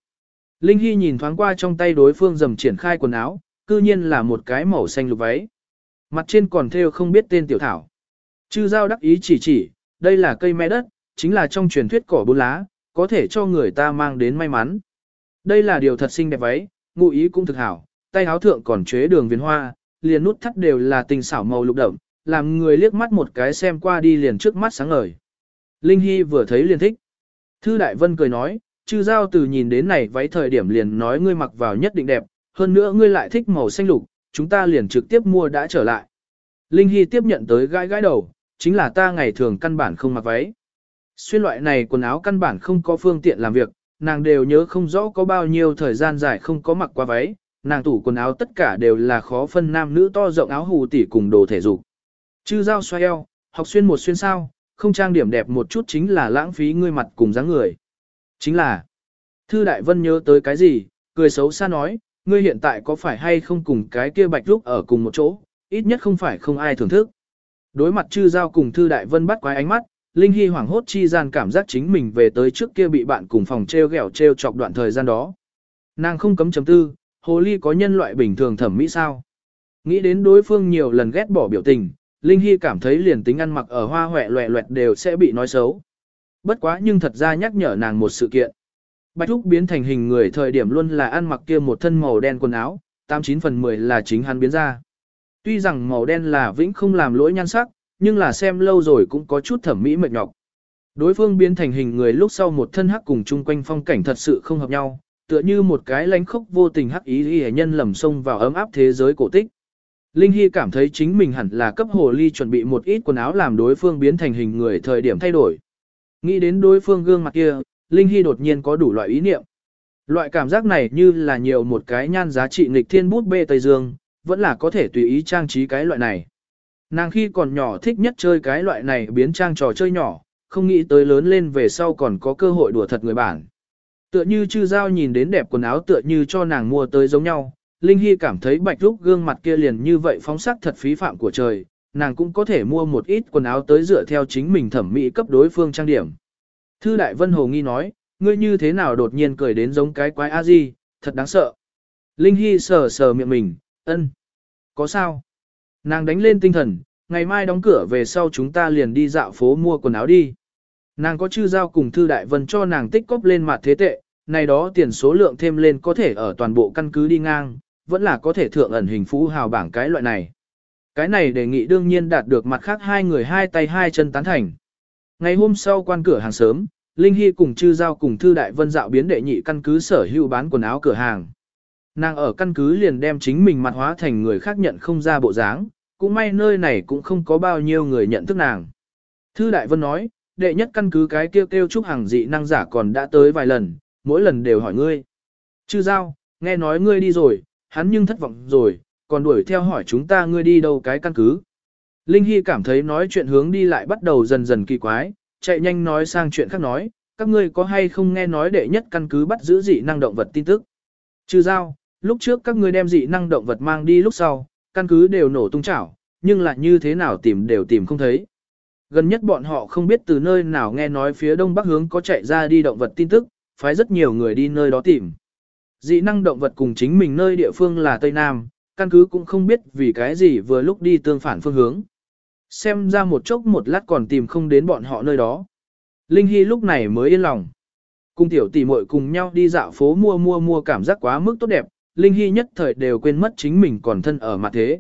Linh Hy nhìn thoáng qua trong tay đối phương dầm triển khai quần áo, cư nhiên là một cái màu xanh lục váy. Mặt trên còn thêu không biết tên tiểu thảo. Chư giao đắc ý chỉ chỉ, đây là cây me đất, chính là trong truyền thuyết cỏ bốn lá, có thể cho người ta mang đến may mắn. Đây là điều thật xinh đẹp váy, ngụ ý cũng thực hảo, tay áo thượng còn chế đường viền hoa, liền nút thắt đều là tình xảo màu lục đậm, làm người liếc mắt một cái xem qua đi liền trước mắt sáng ngời. Linh Hy vừa thấy liền thích. Thư Đại Vân cười nói, chư giao từ nhìn đến này váy thời điểm liền nói ngươi mặc vào nhất định đẹp, hơn nữa ngươi lại thích màu xanh lục, chúng ta liền trực tiếp mua đã trở lại. Linh Hy tiếp nhận tới gãi gãi đầu, chính là ta ngày thường căn bản không mặc váy. Xuyên loại này quần áo căn bản không có phương tiện làm việc, nàng đều nhớ không rõ có bao nhiêu thời gian dài không có mặc qua váy, nàng tủ quần áo tất cả đều là khó phân nam nữ to rộng áo hù tỉ cùng đồ thể dục. Chư giao xoay eo, học xuyên một xuyên sao, không trang điểm đẹp một chút chính là lãng phí ngươi mặt cùng dáng người. Chính là, Thư Đại Vân nhớ tới cái gì, cười xấu xa nói, ngươi hiện tại có phải hay không cùng cái kia bạch lúc ở cùng một chỗ, ít nhất không phải không ai thưởng thức. Đối mặt chư giao cùng Thư Đại Vân bắt quái ánh mắt, Linh Hy hoảng hốt chi gian cảm giác chính mình về tới trước kia bị bạn cùng phòng treo gẹo treo chọc đoạn thời gian đó. Nàng không cấm chấm tư, hồ ly có nhân loại bình thường thẩm mỹ sao? Nghĩ đến đối phương nhiều lần ghét bỏ biểu tình, Linh Hy cảm thấy liền tính ăn mặc ở hoa hoẹ loẹ loẹt đều sẽ bị nói xấu. Bất quá nhưng thật ra nhắc nhở nàng một sự kiện. Bạch Thúc biến thành hình người thời điểm luôn là ăn mặc kia một thân màu đen quần áo, 89 phần 10 là chính hắn biến ra. Tuy rằng màu đen là vĩnh không làm lỗi nhan sắc, nhưng là xem lâu rồi cũng có chút thẩm mỹ mệt nhọc. Đối phương biến thành hình người lúc sau một thân hắc cùng chung quanh phong cảnh thật sự không hợp nhau, tựa như một cái lánh khốc vô tình hắc ý y nhân lầm sông vào ấm áp thế giới cổ tích. Linh Hy cảm thấy chính mình hẳn là cấp hồ ly chuẩn bị một ít quần áo làm đối phương biến thành hình người thời điểm thay đổi. Nghĩ đến đối phương gương mặt kia, Linh Hy đột nhiên có đủ loại ý niệm. Loại cảm giác này như là nhiều một cái nhan giá trị nghịch thiên bút bê Tây Dương, vẫn là có thể tùy ý trang trí cái loại này. Nàng khi còn nhỏ thích nhất chơi cái loại này biến trang trò chơi nhỏ, không nghĩ tới lớn lên về sau còn có cơ hội đùa thật người bản. Tựa như chư giao nhìn đến đẹp quần áo tựa như cho nàng mua tới giống nhau, Linh Hy cảm thấy bạch lúc gương mặt kia liền như vậy phóng sắc thật phí phạm của trời, nàng cũng có thể mua một ít quần áo tới dựa theo chính mình thẩm mỹ cấp đối phương trang điểm. Thư Đại Vân Hồ nghi nói, ngươi như thế nào đột nhiên cười đến giống cái quái a di, thật đáng sợ. Linh Hy sờ sờ miệng mình, ân. Có sao? Nàng đánh lên tinh thần, ngày mai đóng cửa về sau chúng ta liền đi dạo phố mua quần áo đi. Nàng có chư giao cùng Thư Đại Vân cho nàng tích cóp lên mặt thế tệ, này đó tiền số lượng thêm lên có thể ở toàn bộ căn cứ đi ngang, vẫn là có thể thượng ẩn hình phú hào bảng cái loại này. Cái này đề nghị đương nhiên đạt được mặt khác hai người hai tay hai chân tán thành. Ngày hôm sau quan cửa hàng sớm, Linh Hy cùng chư giao cùng Thư Đại Vân dạo biến đệ nhị căn cứ sở hữu bán quần áo cửa hàng. Nàng ở căn cứ liền đem chính mình mặt hóa thành người khác nhận không ra bộ dáng, cũng may nơi này cũng không có bao nhiêu người nhận thức nàng. Thư Đại Vân nói, đệ nhất căn cứ cái kêu kêu chúc hàng dị năng giả còn đã tới vài lần, mỗi lần đều hỏi ngươi. Chư giao, nghe nói ngươi đi rồi, hắn nhưng thất vọng rồi, còn đuổi theo hỏi chúng ta ngươi đi đâu cái căn cứ. Linh Hy cảm thấy nói chuyện hướng đi lại bắt đầu dần dần kỳ quái, chạy nhanh nói sang chuyện khác nói, các ngươi có hay không nghe nói đệ nhất căn cứ bắt giữ dị năng động vật tin tức. Chư giao, lúc trước các ngươi đem dị năng động vật mang đi lúc sau, căn cứ đều nổ tung chảo, nhưng lại như thế nào tìm đều tìm không thấy. Gần nhất bọn họ không biết từ nơi nào nghe nói phía đông bắc hướng có chạy ra đi động vật tin tức, phái rất nhiều người đi nơi đó tìm. Dị năng động vật cùng chính mình nơi địa phương là Tây Nam, căn cứ cũng không biết vì cái gì vừa lúc đi tương phản phương hướng. Xem ra một chốc một lát còn tìm không đến bọn họ nơi đó. Linh Hy lúc này mới yên lòng. Cùng tiểu tỷ muội cùng nhau đi dạo phố mua mua mua cảm giác quá mức tốt đẹp, Linh Hy nhất thời đều quên mất chính mình còn thân ở mặt thế.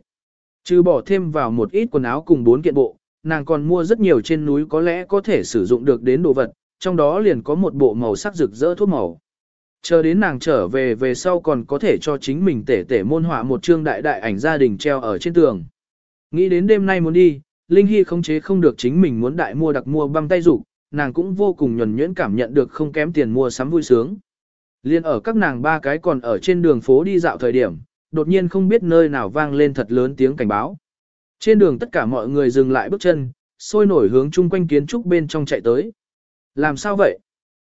Trừ bỏ thêm vào một ít quần áo cùng bốn kiện bộ, nàng còn mua rất nhiều trên núi có lẽ có thể sử dụng được đến đồ vật, trong đó liền có một bộ màu sắc rực rỡ thuốc màu. Chờ đến nàng trở về về sau còn có thể cho chính mình tể tể môn họa một chương đại đại ảnh gia đình treo ở trên tường. Nghĩ đến đêm nay muốn đi, Linh Hy không chế không được chính mình muốn đại mua đặc mua băng tay rủ, nàng cũng vô cùng nhuần nhuyễn cảm nhận được không kém tiền mua sắm vui sướng. Liên ở các nàng ba cái còn ở trên đường phố đi dạo thời điểm, đột nhiên không biết nơi nào vang lên thật lớn tiếng cảnh báo. Trên đường tất cả mọi người dừng lại bước chân, sôi nổi hướng chung quanh kiến trúc bên trong chạy tới. Làm sao vậy?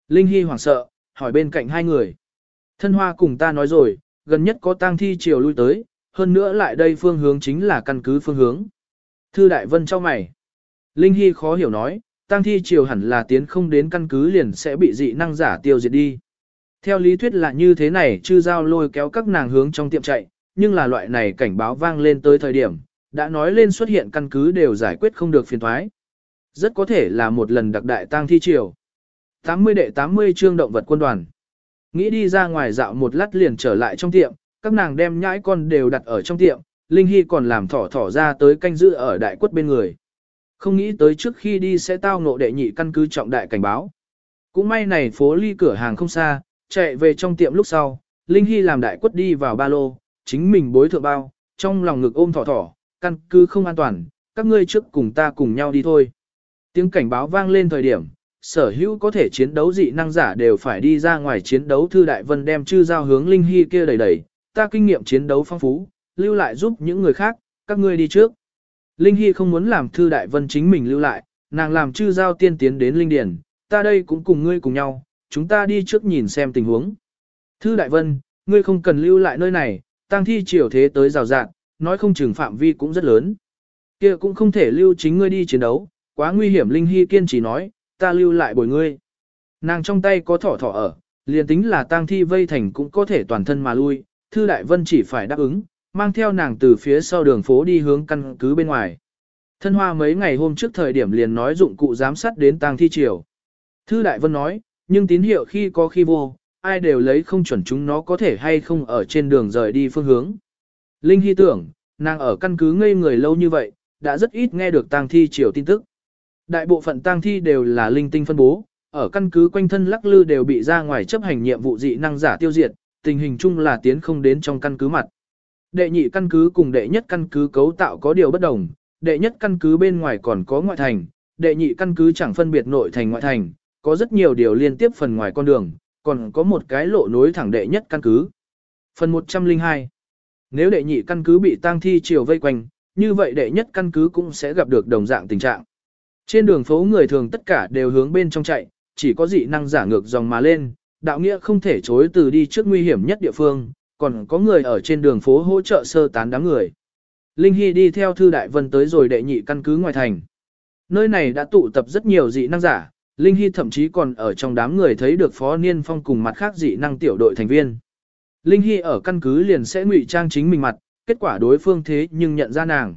Linh Hy hoảng sợ, hỏi bên cạnh hai người. Thân hoa cùng ta nói rồi, gần nhất có tang thi chiều lui tới, hơn nữa lại đây phương hướng chính là căn cứ phương hướng. Thư Đại Vân cho mày. Linh Hy khó hiểu nói, tang thi chiều hẳn là tiến không đến căn cứ liền sẽ bị dị năng giả tiêu diệt đi. Theo lý thuyết là như thế này chư giao lôi kéo các nàng hướng trong tiệm chạy, nhưng là loại này cảnh báo vang lên tới thời điểm, đã nói lên xuất hiện căn cứ đều giải quyết không được phiền thoái. Rất có thể là một lần đặc đại tang thi triều. 80 đệ 80 chương động vật quân đoàn. Nghĩ đi ra ngoài dạo một lát liền trở lại trong tiệm, các nàng đem nhãi con đều đặt ở trong tiệm, Linh Hy còn làm thỏ thỏ ra tới canh giữ ở đại quất bên người. Không nghĩ tới trước khi đi sẽ tao ngộ đệ nhị căn cứ trọng đại cảnh báo. Cũng may này phố ly cửa hàng không xa, chạy về trong tiệm lúc sau, Linh Hy làm đại quất đi vào ba lô, chính mình bối thượng bao, trong lòng ngực ôm thỏ thỏ, căn cứ không an toàn, các ngươi trước cùng ta cùng nhau đi thôi. Tiếng cảnh báo vang lên thời điểm, sở hữu có thể chiến đấu dị năng giả đều phải đi ra ngoài chiến đấu thư đại vân đem chư giao hướng linh hy kia đầy đầy, ta kinh nghiệm chiến đấu phong phú, lưu lại giúp những người khác, các ngươi đi trước. Linh hy không muốn làm thư đại vân chính mình lưu lại, nàng làm chư giao tiên tiến đến linh điển, ta đây cũng cùng ngươi cùng nhau, chúng ta đi trước nhìn xem tình huống. Thư đại vân, ngươi không cần lưu lại nơi này, tang thi triều thế tới rào rạng, nói không chừng phạm vi cũng rất lớn. kia cũng không thể lưu chính ngươi đi chiến đấu, quá nguy hiểm Linh Hy kiên trì nói, ta lưu lại bồi ngươi. Nàng trong tay có thỏ thỏ ở, liền tính là tang thi vây thành cũng có thể toàn thân mà lui, Thư Đại Vân chỉ phải đáp ứng, mang theo nàng từ phía sau đường phố đi hướng căn cứ bên ngoài. Thân hoa mấy ngày hôm trước thời điểm liền nói dụng cụ giám sát đến tang thi triều. Thư Đại Vân nói, nhưng tín hiệu khi có khi vô, ai đều lấy không chuẩn chúng nó có thể hay không ở trên đường rời đi phương hướng. Linh Hy tưởng, nàng ở căn cứ ngây người lâu như vậy, đã rất ít nghe được tang thi triều tin tức. Đại bộ phận tang thi đều là linh tinh phân bố, ở căn cứ quanh thân lắc lư đều bị ra ngoài chấp hành nhiệm vụ dị năng giả tiêu diệt, tình hình chung là tiến không đến trong căn cứ mặt. Đệ nhị căn cứ cùng đệ nhất căn cứ cấu tạo có điều bất đồng, đệ nhất căn cứ bên ngoài còn có ngoại thành, đệ nhị căn cứ chẳng phân biệt nội thành ngoại thành, có rất nhiều điều liên tiếp phần ngoài con đường, còn có một cái lộ nối thẳng đệ nhất căn cứ. Phần 102 Nếu đệ nhị căn cứ bị tang thi chiều vây quanh, như vậy đệ nhất căn cứ cũng sẽ gặp được đồng dạng tình trạng. Trên đường phố người thường tất cả đều hướng bên trong chạy, chỉ có dị năng giả ngược dòng mà lên, đạo nghĩa không thể chối từ đi trước nguy hiểm nhất địa phương, còn có người ở trên đường phố hỗ trợ sơ tán đám người. Linh Hy đi theo Thư Đại Vân tới rồi đệ nhị căn cứ ngoài thành. Nơi này đã tụ tập rất nhiều dị năng giả, Linh Hy thậm chí còn ở trong đám người thấy được Phó Niên Phong cùng mặt khác dị năng tiểu đội thành viên. Linh Hy ở căn cứ liền sẽ ngụy trang chính mình mặt, kết quả đối phương thế nhưng nhận ra nàng.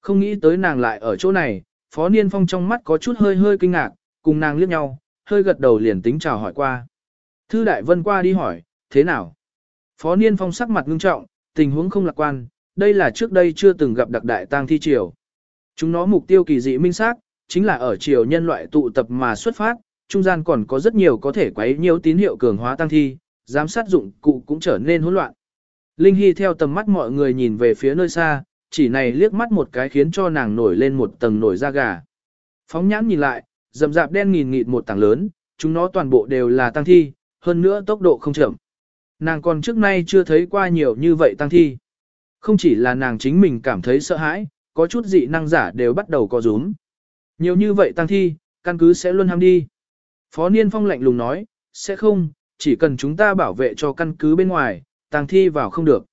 Không nghĩ tới nàng lại ở chỗ này, Phó Niên Phong trong mắt có chút hơi hơi kinh ngạc, cùng nàng liếc nhau, hơi gật đầu liền tính chào hỏi qua. Thư Đại Vân qua đi hỏi, thế nào? Phó Niên Phong sắc mặt ngưng trọng, tình huống không lạc quan, đây là trước đây chưa từng gặp đặc đại tang thi triều. Chúng nó mục tiêu kỳ dị minh xác, chính là ở chiều nhân loại tụ tập mà xuất phát, trung gian còn có rất nhiều có thể quấy nhiều tín hiệu cường hóa tăng thi, giám sát dụng cụ cũng trở nên hỗn loạn. Linh Hy theo tầm mắt mọi người nhìn về phía nơi xa, chỉ này liếc mắt một cái khiến cho nàng nổi lên một tầng nổi da gà. Phóng nhãn nhìn lại, rậm rạp đen nghìn nghịt một tảng lớn, chúng nó toàn bộ đều là tăng thi, hơn nữa tốc độ không chậm. Nàng còn trước nay chưa thấy qua nhiều như vậy tăng thi. Không chỉ là nàng chính mình cảm thấy sợ hãi, có chút dị năng giả đều bắt đầu có rúm. Nhiều như vậy tăng thi, căn cứ sẽ luôn ham đi. Phó Niên Phong lạnh lùng nói, sẽ không, chỉ cần chúng ta bảo vệ cho căn cứ bên ngoài, tăng thi vào không được.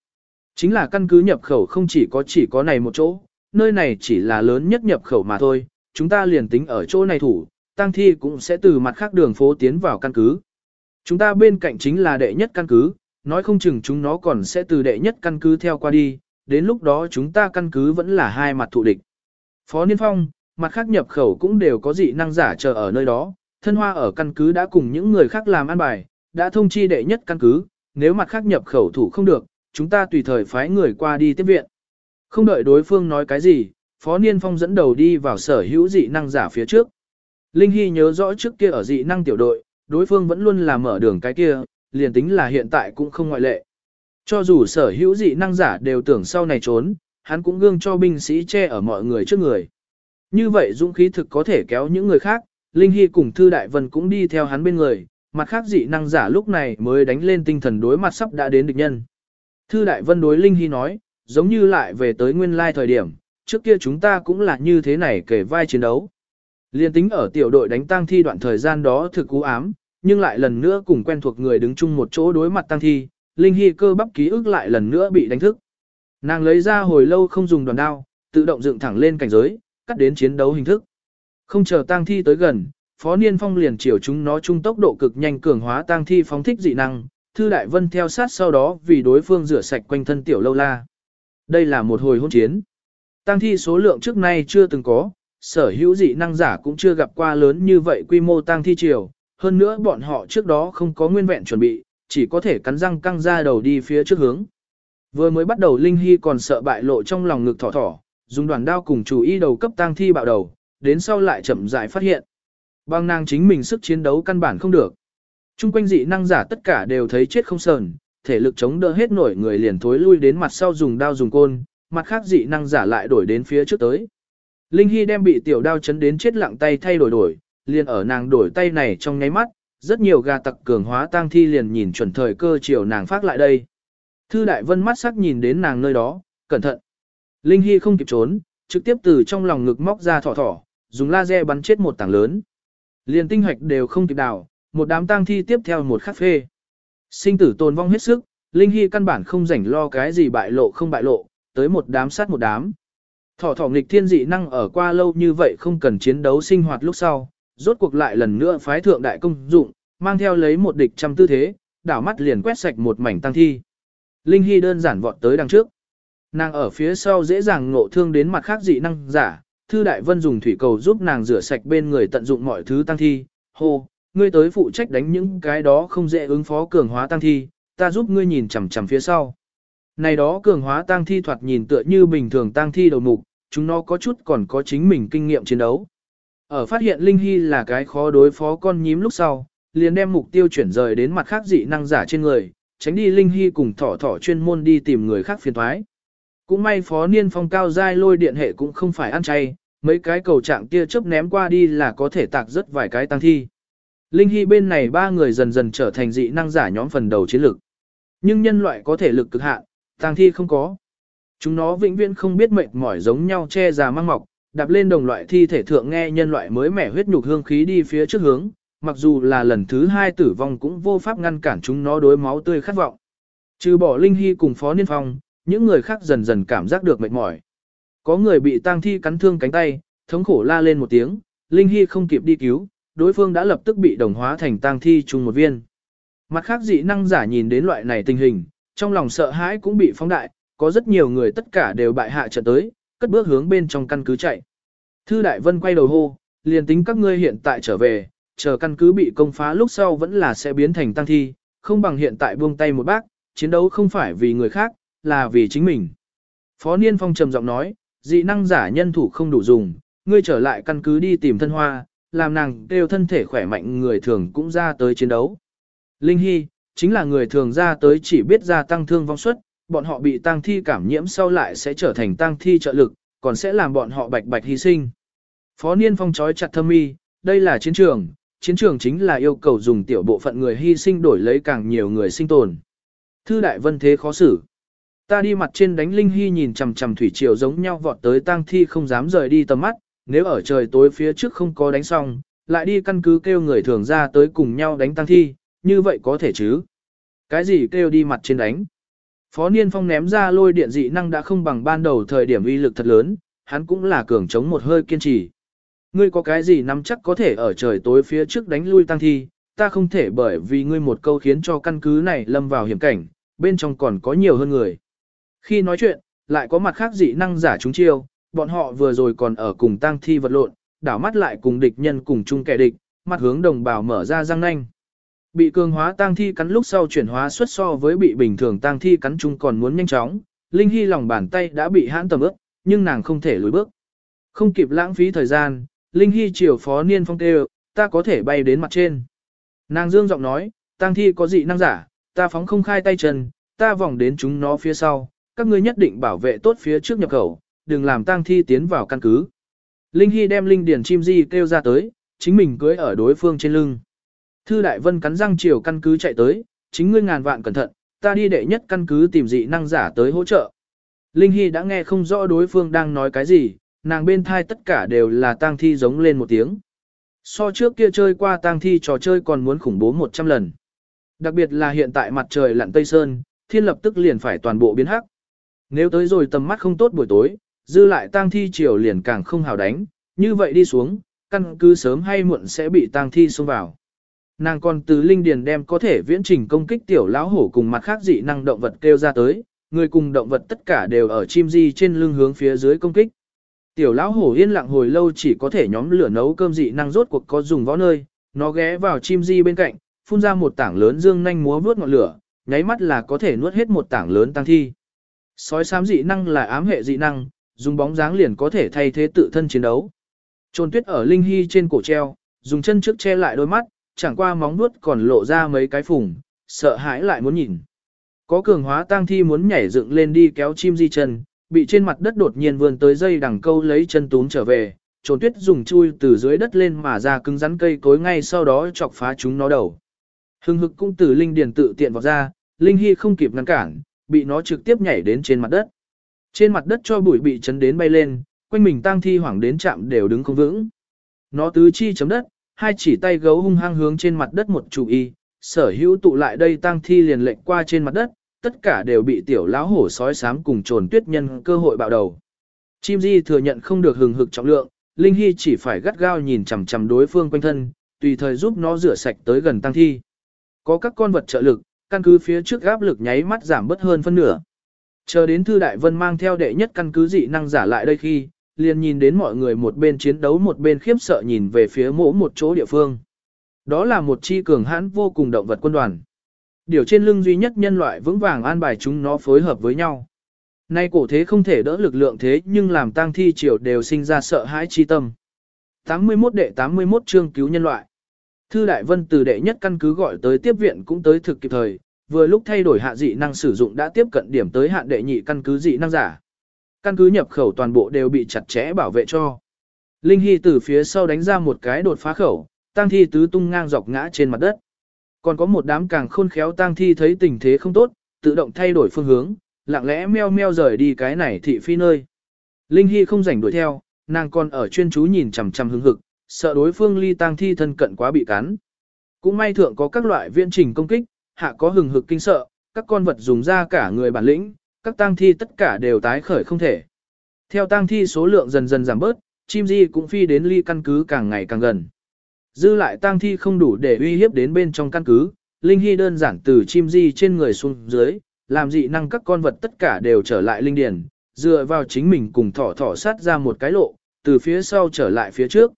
Chính là căn cứ nhập khẩu không chỉ có chỉ có này một chỗ, nơi này chỉ là lớn nhất nhập khẩu mà thôi, chúng ta liền tính ở chỗ này thủ, tăng thi cũng sẽ từ mặt khác đường phố tiến vào căn cứ. Chúng ta bên cạnh chính là đệ nhất căn cứ, nói không chừng chúng nó còn sẽ từ đệ nhất căn cứ theo qua đi, đến lúc đó chúng ta căn cứ vẫn là hai mặt thù địch. Phó Niên Phong, mặt khác nhập khẩu cũng đều có dị năng giả chờ ở nơi đó, thân hoa ở căn cứ đã cùng những người khác làm ăn bài, đã thông chi đệ nhất căn cứ, nếu mặt khác nhập khẩu thủ không được, chúng ta tùy thời phái người qua đi tiếp viện. Không đợi đối phương nói cái gì, Phó Niên Phong dẫn đầu đi vào sở hữu dị năng giả phía trước. Linh Hy nhớ rõ trước kia ở dị năng tiểu đội, đối phương vẫn luôn là mở đường cái kia, liền tính là hiện tại cũng không ngoại lệ. Cho dù sở hữu dị năng giả đều tưởng sau này trốn, hắn cũng gương cho binh sĩ che ở mọi người trước người. Như vậy dũng khí thực có thể kéo những người khác, Linh Hy cùng Thư Đại Vân cũng đi theo hắn bên người, mặt khác dị năng giả lúc này mới đánh lên tinh thần đối mặt sắp đã đến địch nhân. Thư Đại Vân đối Linh Hy nói, giống như lại về tới nguyên lai thời điểm, trước kia chúng ta cũng là như thế này kể vai chiến đấu. Liên tính ở tiểu đội đánh tang thi đoạn thời gian đó thực cú ám, nhưng lại lần nữa cùng quen thuộc người đứng chung một chỗ đối mặt tang thi, Linh Hy cơ bắp ký ức lại lần nữa bị đánh thức. Nàng lấy ra hồi lâu không dùng đoàn đao, tự động dựng thẳng lên cảnh giới, cắt đến chiến đấu hình thức. Không chờ tang thi tới gần, Phó Niên Phong liền chiều chúng nó trung tốc độ cực nhanh cường hóa tang thi phóng thích dị năng, Thư Đại Vân theo sát sau đó vì đối phương rửa sạch quanh thân tiểu lâu la. Đây là một hồi hôn chiến. Tang thi số lượng trước nay chưa từng có, sở hữu dị năng giả cũng chưa gặp qua lớn như vậy quy mô tang thi triều, hơn nữa bọn họ trước đó không có nguyên vẹn chuẩn bị, chỉ có thể cắn răng căng ra đầu đi phía trước hướng. Vừa mới bắt đầu Linh Hy còn sợ bại lộ trong lòng ngực thỏ thỏ, dùng đoàn đao cùng chủ y đầu cấp tang thi bạo đầu, đến sau lại chậm rãi phát hiện. Bằng nàng chính mình sức chiến đấu căn bản không được. Trung quanh dị năng giả tất cả đều thấy chết không sờn, thể lực chống đỡ hết nổi người liền thối lui đến mặt sau dùng đao dùng côn, mặt khác dị năng giả lại đổi đến phía trước tới. Linh Hy đem bị tiểu đao chấn đến chết lặng tay thay đổi đổi, liền ở nàng đổi tay này trong nháy mắt, rất nhiều gà tặc cường hóa tang thi liền nhìn chuẩn thời cơ chiều nàng phát lại đây. Thư Đại Vân mắt sắc nhìn đến nàng nơi đó, cẩn thận. Linh Hy không kịp trốn, trực tiếp từ trong lòng ngực móc ra thỏ thỏ, dùng laser bắn chết một tảng lớn. Liền tinh hoạch đều không kịp đào, một đám tang thi tiếp theo một khắc phê. Sinh tử tồn vong hết sức, Linh Hy căn bản không rảnh lo cái gì bại lộ không bại lộ, tới một đám sát một đám. Thỏ thỏ nghịch thiên dị năng ở qua lâu như vậy không cần chiến đấu sinh hoạt lúc sau, rốt cuộc lại lần nữa phái thượng đại công dụng, mang theo lấy một địch trăm tư thế, đảo mắt liền quét sạch một mảnh tăng thi. Linh Hy đơn giản vọt tới đằng trước. Nàng ở phía sau dễ dàng ngộ thương đến mặt khác dị năng giả, Thư Đại Vân dùng thủy cầu giúp nàng rửa sạch bên người tận dụng mọi thứ tăng thi. Hô, ngươi tới phụ trách đánh những cái đó không dễ ứng phó cường hóa tăng thi, ta giúp ngươi nhìn chằm chằm phía sau. Này đó cường hóa tăng thi thoạt nhìn tựa như bình thường tăng thi đầu mục, chúng nó có chút còn có chính mình kinh nghiệm chiến đấu. Ở phát hiện Linh Hy là cái khó đối phó con nhím lúc sau, liền đem mục tiêu chuyển rời đến mặt khác dị năng giả trên người, tránh đi Linh Hy cùng thỏ thỏ chuyên môn đi tìm người khác phiền thoái. Cũng may phó niên phong cao giai lôi điện hệ cũng không phải ăn chay, mấy cái cầu trạng tia chớp ném qua đi là có thể tạc rất vài cái tăng thi. Linh Hy bên này ba người dần dần trở thành dị năng giả nhóm phần đầu chiến lực. Nhưng nhân loại có thể lực cực hạn, tăng thi không có. Chúng nó vĩnh viễn không biết mệt mỏi giống nhau che già mang mọc, đạp lên đồng loại thi thể thượng nghe nhân loại mới mẻ huyết nhục hương khí đi phía trước hướng, mặc dù là lần thứ hai tử vong cũng vô pháp ngăn cản chúng nó đối máu tươi khát vọng. Trừ bỏ Linh Hy cùng Phó Niên Phong, những người khác dần dần cảm giác được mệt mỏi. Có người bị tang thi cắn thương cánh tay, thống khổ la lên một tiếng, Linh Hy không kịp đi cứu, đối phương đã lập tức bị đồng hóa thành tang thi chung một viên. Mặt khác dị năng giả nhìn đến loại này tình hình, trong lòng sợ hãi cũng bị phóng đại, có rất nhiều người tất cả đều bại hạ trận tới, cất bước hướng bên trong căn cứ chạy. Thư Đại Vân quay đầu hô, liền tính các ngươi hiện tại trở về, chờ căn cứ bị công phá lúc sau vẫn là sẽ biến thành tăng thi, không bằng hiện tại buông tay một bác, chiến đấu không phải vì người khác, là vì chính mình. Phó Niên Phong trầm giọng nói, dị năng giả nhân thủ không đủ dùng, ngươi trở lại căn cứ đi tìm thân hoa, làm nàng đều thân thể khỏe mạnh người thường cũng ra tới chiến đấu. Linh Hy, chính là người thường ra tới chỉ biết gia tăng thương vong suất, bọn họ bị tăng thi cảm nhiễm sau lại sẽ trở thành tăng thi trợ lực, còn sẽ làm bọn họ bạch bạch hy sinh. Phó Niên Phong chói chặt thâm y, đây là chiến trường, chiến trường chính là yêu cầu dùng tiểu bộ phận người hy sinh đổi lấy càng nhiều người sinh tồn. Thư đại vân thế khó xử. Ta đi mặt trên đánh Linh Hy nhìn chằm chằm thủy triều giống nhau vọt tới tang thi không dám rời đi tầm mắt, nếu ở trời tối phía trước không có đánh xong, lại đi căn cứ kêu người thường ra tới cùng nhau đánh tang thi, như vậy có thể chứ? Cái gì kêu đi mặt trên đánh? Phó Niên Phong ném ra lôi điện dị năng đã không bằng ban đầu thời điểm uy lực thật lớn, hắn cũng là cường chống một hơi kiên trì. Ngươi có cái gì nắm chắc có thể ở trời tối phía trước đánh lui tăng thi, ta không thể bởi vì ngươi một câu khiến cho căn cứ này lâm vào hiểm cảnh, bên trong còn có nhiều hơn người. Khi nói chuyện, lại có mặt khác dị năng giả chúng chiêu, bọn họ vừa rồi còn ở cùng tang thi vật lộn, đảo mắt lại cùng địch nhân cùng chung kẻ địch, mặt hướng đồng bào mở ra răng nanh. Bị cường hóa tang thi cắn lúc sau chuyển hóa xuất so với bị bình thường tang thi cắn chung còn muốn nhanh chóng, Linh Hy lòng bàn tay đã bị hãn tầm ướp, nhưng nàng không thể lùi bước. Không kịp lãng phí thời gian, Linh Hy chiều phó niên phong kêu, ta có thể bay đến mặt trên. Nàng dương giọng nói, tang thi có dị năng giả, ta phóng không khai tay chân, ta vòng đến chúng nó phía sau, các ngươi nhất định bảo vệ tốt phía trước nhập khẩu, đừng làm tang thi tiến vào căn cứ. Linh Hy đem linh Điền chim di kêu ra tới, chính mình cưới ở đối phương trên lưng. Thư Đại Vân cắn răng chiều căn cứ chạy tới, chính ngươi ngàn vạn cẩn thận, ta đi đệ nhất căn cứ tìm dị năng giả tới hỗ trợ. Linh Hy đã nghe không rõ đối phương đang nói cái gì, nàng bên thai tất cả đều là tang thi giống lên một tiếng. So trước kia chơi qua tang thi trò chơi còn muốn khủng bố 100 lần. Đặc biệt là hiện tại mặt trời lặn Tây Sơn, thiên lập tức liền phải toàn bộ biến hắc. Nếu tới rồi tầm mắt không tốt buổi tối, dư lại tang thi chiều liền càng không hào đánh, như vậy đi xuống, căn cứ sớm hay muộn sẽ bị tang thi xông vào. Nàng còn từ linh điền đem có thể viễn trình công kích tiểu lão hổ cùng mặt khác dị năng động vật kêu ra tới, người cùng động vật tất cả đều ở chim di trên lưng hướng phía dưới công kích. Tiểu lão hổ yên lặng hồi lâu chỉ có thể nhóm lửa nấu cơm dị năng rốt cuộc có dùng võ nơi, nó ghé vào chim di bên cạnh, phun ra một tảng lớn dương nhanh múa vướt ngọn lửa, nháy mắt là có thể nuốt hết một tảng lớn tăng thi. Sói xám dị năng là ám hệ dị năng, dùng bóng dáng liền có thể thay thế tự thân chiến đấu. Trôn tuyết ở linh hy trên cổ treo, dùng chân trước che lại đôi mắt, chẳng qua móng vuốt còn lộ ra mấy cái phùng, sợ hãi lại muốn nhìn. Có cường hóa tang thi muốn nhảy dựng lên đi kéo chim di chân, bị trên mặt đất đột nhiên vươn tới dây đằng câu lấy chân túm trở về, trồn tuyết dùng chui từ dưới đất lên mà ra cứng rắn cây cối ngay sau đó chọc phá chúng nó đầu. Hưng hực cũng từ linh điền tự tiện vào ra, linh hy không kịp ngăn cản, bị nó trực tiếp nhảy đến trên mặt đất. Trên mặt đất cho bụi bị chấn đến bay lên, quanh mình tang thi hoảng đến chạm đều đứng không vững. Nó tứ chi chấm đất, hai chỉ tay gấu hung hăng hướng trên mặt đất một chủ y, sở hữu tụ lại đây tang thi liền lệnh qua trên mặt đất, tất cả đều bị tiểu lão hổ sói sám cùng trồn tuyết nhân cơ hội bạo đầu. Chim di thừa nhận không được hừng hực trọng lượng, Linh Hy chỉ phải gắt gao nhìn chằm chằm đối phương quanh thân, tùy thời giúp nó rửa sạch tới gần tang thi. Có các con vật trợ lực, căn cứ phía trước áp lực nháy mắt giảm bớt hơn phân nửa. Chờ đến Thư Đại Vân mang theo đệ nhất căn cứ dị năng giả lại đây khi, liền nhìn đến mọi người một bên chiến đấu một bên khiếp sợ nhìn về phía mỗ một chỗ địa phương. Đó là một chi cường hãn vô cùng động vật quân đoàn. Điều trên lưng duy nhất nhân loại vững vàng an bài chúng nó phối hợp với nhau. Nay cổ thế không thể đỡ lực lượng thế nhưng làm tang thi triều đều sinh ra sợ hãi chi tâm. 81 đệ 81 chương cứu nhân loại. Thư Đại Vân từ đệ nhất căn cứ gọi tới tiếp viện cũng tới thực kịp thời, vừa lúc thay đổi hạ dị năng sử dụng đã tiếp cận điểm tới hạn đệ nhị căn cứ dị năng giả. Căn cứ nhập khẩu toàn bộ đều bị chặt chẽ bảo vệ cho. Linh Hy từ phía sau đánh ra một cái đột phá khẩu, tang thi tứ tung ngang dọc ngã trên mặt đất. Còn có một đám càng khôn khéo tang thi thấy tình thế không tốt, tự động thay đổi phương hướng, lặng lẽ meo meo rời đi cái này thị phi nơi. Linh Hy không rảnh đuổi theo, nàng còn ở chuyên chú nhìn chằm chằm hứng hực, sợ đối phương ly tang thi thân cận quá bị cắn. Cũng may thượng có các loại viễn trình công kích, hạ có hừng hực kinh sợ, các con vật dùng ra cả người bản lĩnh, các tang thi tất cả đều tái khởi không thể. Theo tang thi số lượng dần dần giảm bớt, chim di cũng phi đến ly căn cứ càng ngày càng gần. Dư lại tang thi không đủ để uy hiếp đến bên trong căn cứ, Linh Hy đơn giản từ chim di trên người xuống dưới, làm dị năng các con vật tất cả đều trở lại linh điển, dựa vào chính mình cùng thỏ thỏ sát ra một cái lộ, từ phía sau trở lại phía trước.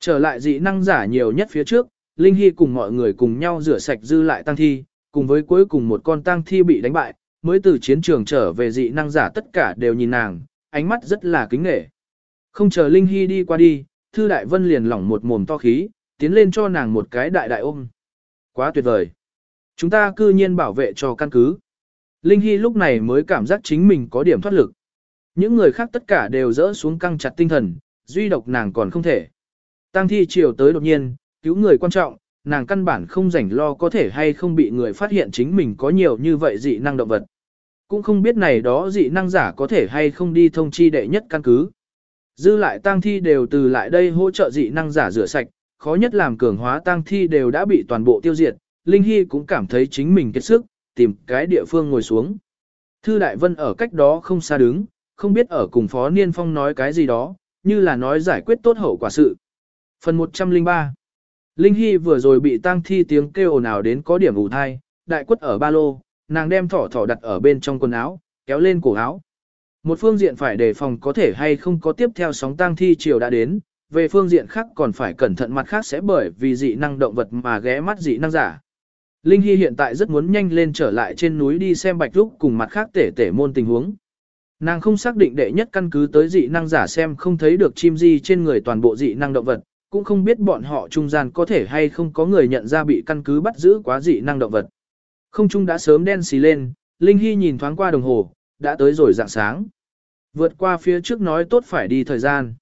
Trở lại dị năng giả nhiều nhất phía trước, Linh Hy cùng mọi người cùng nhau rửa sạch dư lại tăng thi, cùng với cuối cùng một con tăng thi bị đánh bại, mới từ chiến trường trở về dị năng giả tất cả đều nhìn nàng, ánh mắt rất là kính nghệ. Không chờ Linh Hy đi qua đi, Thư Đại Vân liền lỏng một mồm to khí, tiến lên cho nàng một cái đại đại ôm. Quá tuyệt vời. Chúng ta cư nhiên bảo vệ cho căn cứ. Linh Hy lúc này mới cảm giác chính mình có điểm thoát lực. Những người khác tất cả đều dỡ xuống căng chặt tinh thần, duy độc nàng còn không thể. Tăng thi chiều tới đột nhiên, cứu người quan trọng, nàng căn bản không rảnh lo có thể hay không bị người phát hiện chính mình có nhiều như vậy dị năng động vật. Cũng không biết này đó dị năng giả có thể hay không đi thông chi đệ nhất căn cứ. Dư lại tang thi đều từ lại đây hỗ trợ dị năng giả rửa sạch, khó nhất làm cường hóa tang thi đều đã bị toàn bộ tiêu diệt, Linh Hy cũng cảm thấy chính mình kết sức, tìm cái địa phương ngồi xuống. Thư Đại Vân ở cách đó không xa đứng, không biết ở cùng Phó Niên Phong nói cái gì đó, như là nói giải quyết tốt hậu quả sự. Phần 103 Linh Hy vừa rồi bị tang thi tiếng kêu ồn ào đến có điểm ủ thai, đại quất ở ba lô, nàng đem thỏ thỏ đặt ở bên trong quần áo, kéo lên cổ áo. Một phương diện phải đề phòng có thể hay không có tiếp theo sóng tang thi chiều đã đến, về phương diện khác còn phải cẩn thận mặt khác sẽ bởi vì dị năng động vật mà ghé mắt dị năng giả. Linh Hy hiện tại rất muốn nhanh lên trở lại trên núi đi xem bạch lúc cùng mặt khác tể tể môn tình huống. Nàng không xác định đệ nhất căn cứ tới dị năng giả xem không thấy được chim di trên người toàn bộ dị năng động vật, cũng không biết bọn họ trung gian có thể hay không có người nhận ra bị căn cứ bắt giữ quá dị năng động vật. Không trung đã sớm đen xì lên, Linh Hy nhìn thoáng qua đồng hồ, đã tới rồi dạng sáng. Vượt qua phía trước nói tốt phải đi thời gian.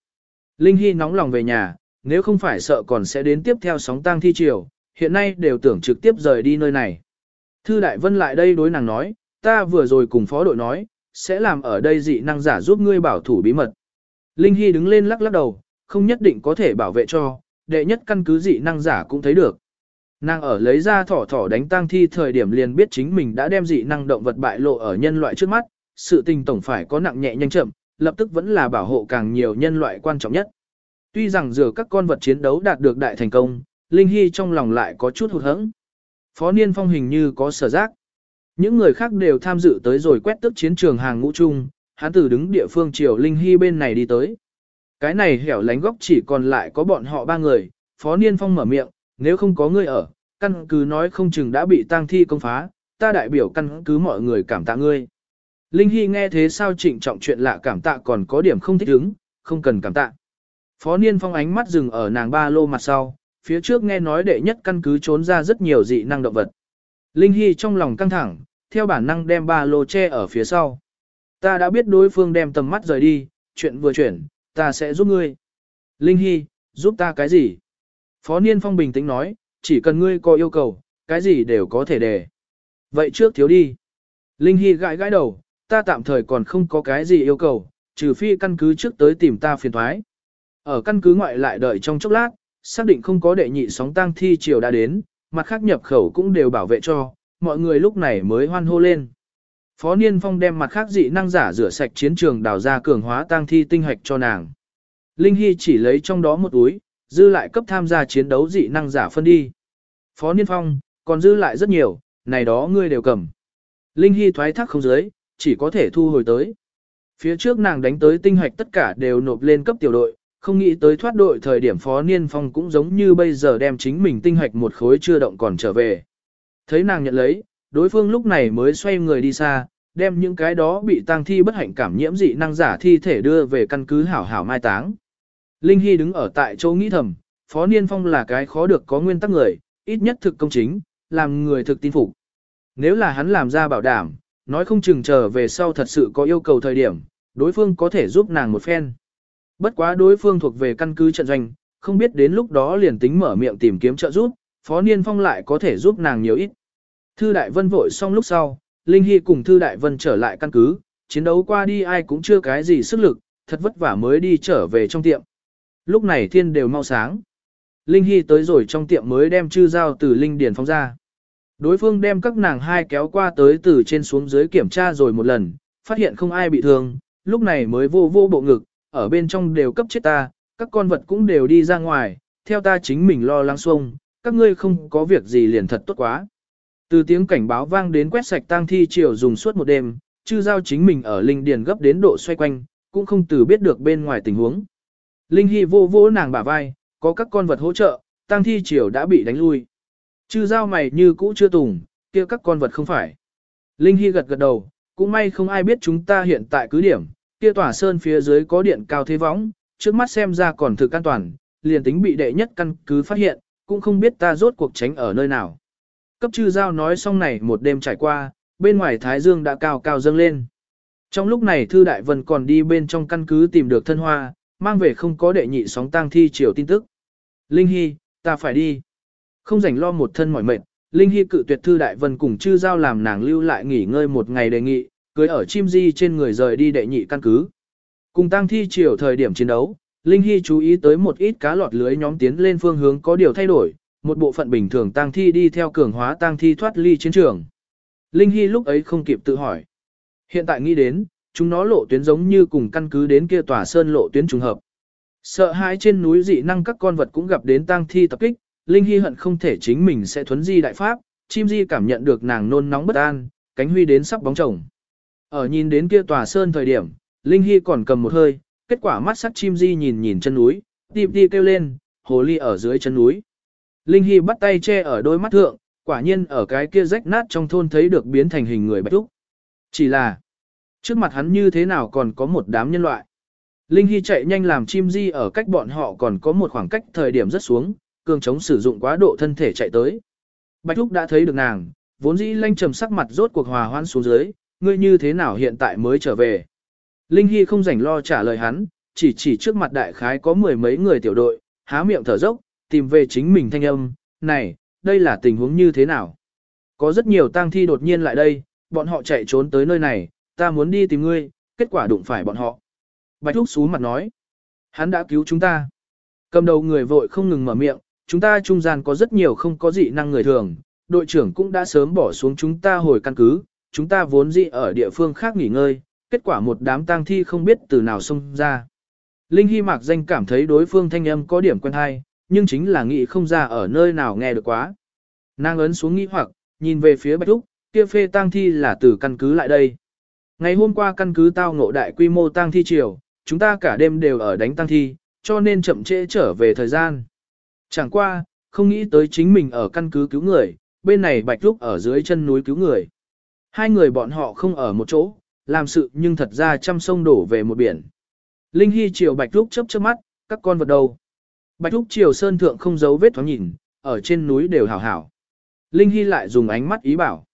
Linh Hy nóng lòng về nhà, nếu không phải sợ còn sẽ đến tiếp theo sóng tang thi triều, hiện nay đều tưởng trực tiếp rời đi nơi này. Thư Đại Vân lại đây đối nàng nói, ta vừa rồi cùng phó đội nói, sẽ làm ở đây dị năng giả giúp ngươi bảo thủ bí mật. Linh Hy đứng lên lắc lắc đầu, không nhất định có thể bảo vệ cho, đệ nhất căn cứ dị năng giả cũng thấy được. Nàng ở lấy ra thỏ thỏ đánh tang thi thời điểm liền biết chính mình đã đem dị năng động vật bại lộ ở nhân loại trước mắt, sự tình tổng phải có nặng nhẹ nhanh chậm, lập tức vẫn là bảo hộ càng nhiều nhân loại quan trọng nhất. Tuy rằng giờ các con vật chiến đấu đạt được đại thành công, Linh Hy trong lòng lại có chút hụt hẫng. Phó Niên Phong hình như có sở giác. Những người khác đều tham dự tới rồi quét tức chiến trường hàng ngũ chung, hắn từ đứng địa phương chiều Linh Hy bên này đi tới. Cái này hẻo lánh góc chỉ còn lại có bọn họ ba người, Phó Niên Phong mở miệng, nếu không có ngươi ở, căn cứ nói không chừng đã bị tang thi công phá, ta đại biểu căn cứ mọi người cảm tạ ngươi. Linh Hy nghe thế sao trịnh trọng chuyện lạ cảm tạ còn có điểm không thích ứng, không cần cảm tạ. Phó Niên Phong ánh mắt dừng ở nàng ba lô mặt sau, phía trước nghe nói đệ nhất căn cứ trốn ra rất nhiều dị năng động vật. Linh Hy trong lòng căng thẳng, theo bản năng đem ba lô che ở phía sau. Ta đã biết đối phương đem tầm mắt rời đi, chuyện vừa chuyển, ta sẽ giúp ngươi. Linh Hy, giúp ta cái gì? Phó Niên Phong bình tĩnh nói, chỉ cần ngươi có yêu cầu, cái gì đều có thể đề. Vậy trước thiếu đi. Linh Hy gãi gãi đầu, ta tạm thời còn không có cái gì yêu cầu, trừ phi căn cứ trước tới tìm ta phiền thoái. Ở căn cứ ngoại lại đợi trong chốc lát, xác định không có đệ nhị sóng tang thi chiều đã đến, mặt khác nhập khẩu cũng đều bảo vệ cho, mọi người lúc này mới hoan hô lên. Phó Niên Phong đem mặt khác dị năng giả rửa sạch chiến trường đào ra cường hóa tang thi tinh hạch cho nàng. Linh Hy chỉ lấy trong đó một túi, dư lại cấp tham gia chiến đấu dị năng giả phân đi. Phó Niên Phong, còn dư lại rất nhiều, này đó ngươi đều cầm. Linh Hy thoái thác không dưới, chỉ có thể thu hồi tới. Phía trước nàng đánh tới tinh hạch tất cả đều nộp lên cấp tiểu đội, không nghĩ tới thoát đội thời điểm Phó Niên Phong cũng giống như bây giờ đem chính mình tinh hạch một khối chưa động còn trở về. Thấy nàng nhận lấy, đối phương lúc này mới xoay người đi xa, đem những cái đó bị tang thi bất hạnh cảm nhiễm dị năng giả thi thể đưa về căn cứ hảo hảo mai táng. Linh Hy đứng ở tại chỗ nghĩ thầm, Phó Niên Phong là cái khó được có nguyên tắc người, ít nhất thực công chính, làm người thực tin phục. Nếu là hắn làm ra bảo đảm, nói không chừng chờ về sau thật sự có yêu cầu thời điểm, đối phương có thể giúp nàng một phen. Bất quá đối phương thuộc về căn cứ trận doanh, không biết đến lúc đó liền tính mở miệng tìm kiếm trợ giúp, Phó Niên Phong lại có thể giúp nàng nhiều ít. Thư Đại Vân vội xong lúc sau, Linh Hy cùng Thư Đại Vân trở lại căn cứ, chiến đấu qua đi ai cũng chưa cái gì sức lực, thật vất vả mới đi trở về trong tiệm. Lúc này thiên đều mau sáng. Linh Hy tới rồi trong tiệm mới đem chư dao từ Linh Điền phóng ra. Đối phương đem các nàng hai kéo qua tới từ trên xuống dưới kiểm tra rồi một lần, phát hiện không ai bị thương, lúc này mới vô vô bộ ngực, ở bên trong đều cấp chết ta, các con vật cũng đều đi ra ngoài, theo ta chính mình lo lắng xuông, các ngươi không có việc gì liền thật tốt quá. Từ tiếng cảnh báo vang đến quét sạch tang thi chiều dùng suốt một đêm, chư giao chính mình ở linh điền gấp đến độ xoay quanh, cũng không từ biết được bên ngoài tình huống. Linh Hy vô vô nàng bả vai, có các con vật hỗ trợ, tang thi chiều đã bị đánh lui. Chư giao mày như cũ chưa tùng, kia các con vật không phải. Linh Hy gật gật đầu, cũng may không ai biết chúng ta hiện tại cứ điểm, kia tỏa sơn phía dưới có điện cao thế võng, trước mắt xem ra còn thực an toàn, liền tính bị đệ nhất căn cứ phát hiện, cũng không biết ta rốt cuộc tránh ở nơi nào. Cấp chư giao nói xong này một đêm trải qua, bên ngoài Thái Dương đã cao cao dâng lên. Trong lúc này Thư Đại Vân còn đi bên trong căn cứ tìm được thân hoa, mang về không có đệ nhị sóng tang thi chiều tin tức. Linh Hy, ta phải đi. Không rảnh lo một thân mỏi mệt, Linh Hy cự tuyệt Thư Đại Vân cùng chư giao làm nàng lưu lại nghỉ ngơi một ngày đề nghị, cưới ở chim di trên người rời đi đệ nhị căn cứ. Cùng tang thi chiều thời điểm chiến đấu, Linh Hy chú ý tới một ít cá lọt lưới nhóm tiến lên phương hướng có điều thay đổi, một bộ phận bình thường tang thi đi theo cường hóa tang thi thoát ly chiến trường. Linh Hy lúc ấy không kịp tự hỏi. Hiện tại nghĩ đến, chúng nó lộ tuyến giống như cùng căn cứ đến kia tòa sơn lộ tuyến trùng hợp. Sợ hãi trên núi dị năng các con vật cũng gặp đến tang thi tập kích, Linh Hy hận không thể chính mình sẽ thuấn di đại pháp, chim di cảm nhận được nàng nôn nóng bất an, cánh huy đến sắp bóng chồng. Ở nhìn đến kia tòa sơn thời điểm, Linh Hy còn cầm một hơi, kết quả mắt sắc chim di nhìn nhìn chân núi, tìm đi kêu lên, hồ ly ở dưới chân núi. Linh Hy bắt tay che ở đôi mắt thượng, quả nhiên ở cái kia rách nát trong thôn thấy được biến thành hình người bạch túc. Chỉ là, trước mặt hắn như thế nào còn có một đám nhân loại. Linh Hy chạy nhanh làm chim di ở cách bọn họ còn có một khoảng cách thời điểm rất xuống, cường chống sử dụng quá độ thân thể chạy tới. Bạch Thúc đã thấy được nàng, vốn dĩ lanh trầm sắc mặt rốt cuộc hòa hoan xuống dưới, ngươi như thế nào hiện tại mới trở về. Linh Hy không rảnh lo trả lời hắn, chỉ chỉ trước mặt đại khái có mười mấy người tiểu đội, há miệng thở dốc, tìm về chính mình thanh âm, này, đây là tình huống như thế nào? Có rất nhiều tang thi đột nhiên lại đây, bọn họ chạy trốn tới nơi này, ta muốn đi tìm ngươi, kết quả đụng phải bọn họ. Bạch Thúc xú mặt nói, hắn đã cứu chúng ta. Cầm đầu người vội không ngừng mở miệng, chúng ta trung gian có rất nhiều không có dị năng người thường, đội trưởng cũng đã sớm bỏ xuống chúng ta hồi căn cứ, chúng ta vốn dị ở địa phương khác nghỉ ngơi, kết quả một đám tang thi không biết từ nào xông ra. Linh Hy Mạc danh cảm thấy đối phương thanh âm có điểm quen hay, nhưng chính là nghĩ không ra ở nơi nào nghe được quá. Nàng ấn xuống nghĩ hoặc, nhìn về phía Bạch Thúc, kia phê tang thi là từ căn cứ lại đây. Ngày hôm qua căn cứ tao ngộ đại quy mô tang thi triều, chúng ta cả đêm đều ở đánh tang thi, cho nên chậm trễ trở về thời gian. Chẳng qua, không nghĩ tới chính mình ở căn cứ cứu người, bên này Bạch Thúc ở dưới chân núi cứu người. Hai người bọn họ không ở một chỗ, làm sự nhưng thật ra trăm sông đổ về một biển. Linh Hy chiều Bạch Thúc chớp chớp mắt, các con vật đâu. Bạch Thúc triều sơn thượng không giấu vết thoáng nhìn, ở trên núi đều hảo hảo. Linh Hy lại dùng ánh mắt ý bảo.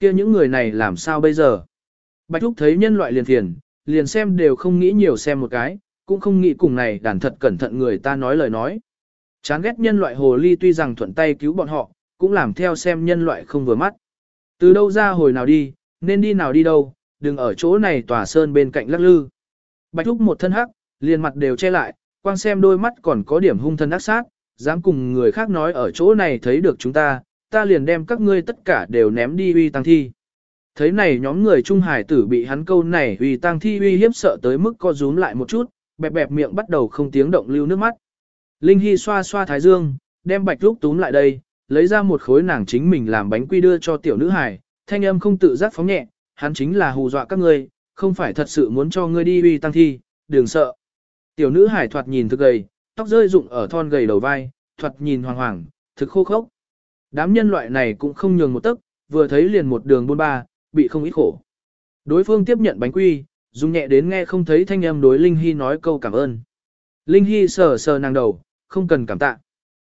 kia những người này làm sao bây giờ? Bạch Thúc thấy nhân loại liền thiền, liền xem đều không nghĩ nhiều xem một cái, cũng không nghĩ cùng này đàn thật cẩn thận người ta nói lời nói. Chán ghét nhân loại hồ ly tuy rằng thuận tay cứu bọn họ, cũng làm theo xem nhân loại không vừa mắt. Từ đâu ra hồi nào đi, nên đi nào đi đâu, đừng ở chỗ này tòa sơn bên cạnh lắc lư. Bạch Thúc một thân hắc, liền mặt đều che lại, quang xem đôi mắt còn có điểm hung thân ác sát, dám cùng người khác nói ở chỗ này thấy được chúng ta, ta liền đem các ngươi tất cả đều ném đi uy tăng thi. Thấy này nhóm người trung hải tử bị hắn câu này uy tăng thi uy hiếp sợ tới mức co rúm lại một chút, bẹp bẹp miệng bắt đầu không tiếng động lưu nước mắt. Linh Hy xoa xoa thái dương, đem bạch lúc túm lại đây, lấy ra một khối nàng chính mình làm bánh quy đưa cho tiểu nữ hải, thanh âm không tự giác phóng nhẹ, hắn chính là hù dọa các ngươi, không phải thật sự muốn cho ngươi đi uy tăng thi, đừng sợ. Tiểu nữ hải thoạt nhìn thực gầy, tóc rơi rụng ở thon gầy đầu vai, thoạt nhìn hoàng hoàng, thực khô khốc. Đám nhân loại này cũng không nhường một tấc, vừa thấy liền một đường buôn ba, bị không ít khổ. Đối phương tiếp nhận bánh quy, dùng nhẹ đến nghe không thấy thanh âm đối Linh Hy nói câu cảm ơn. Linh Hy sờ sờ nàng đầu, không cần cảm tạ.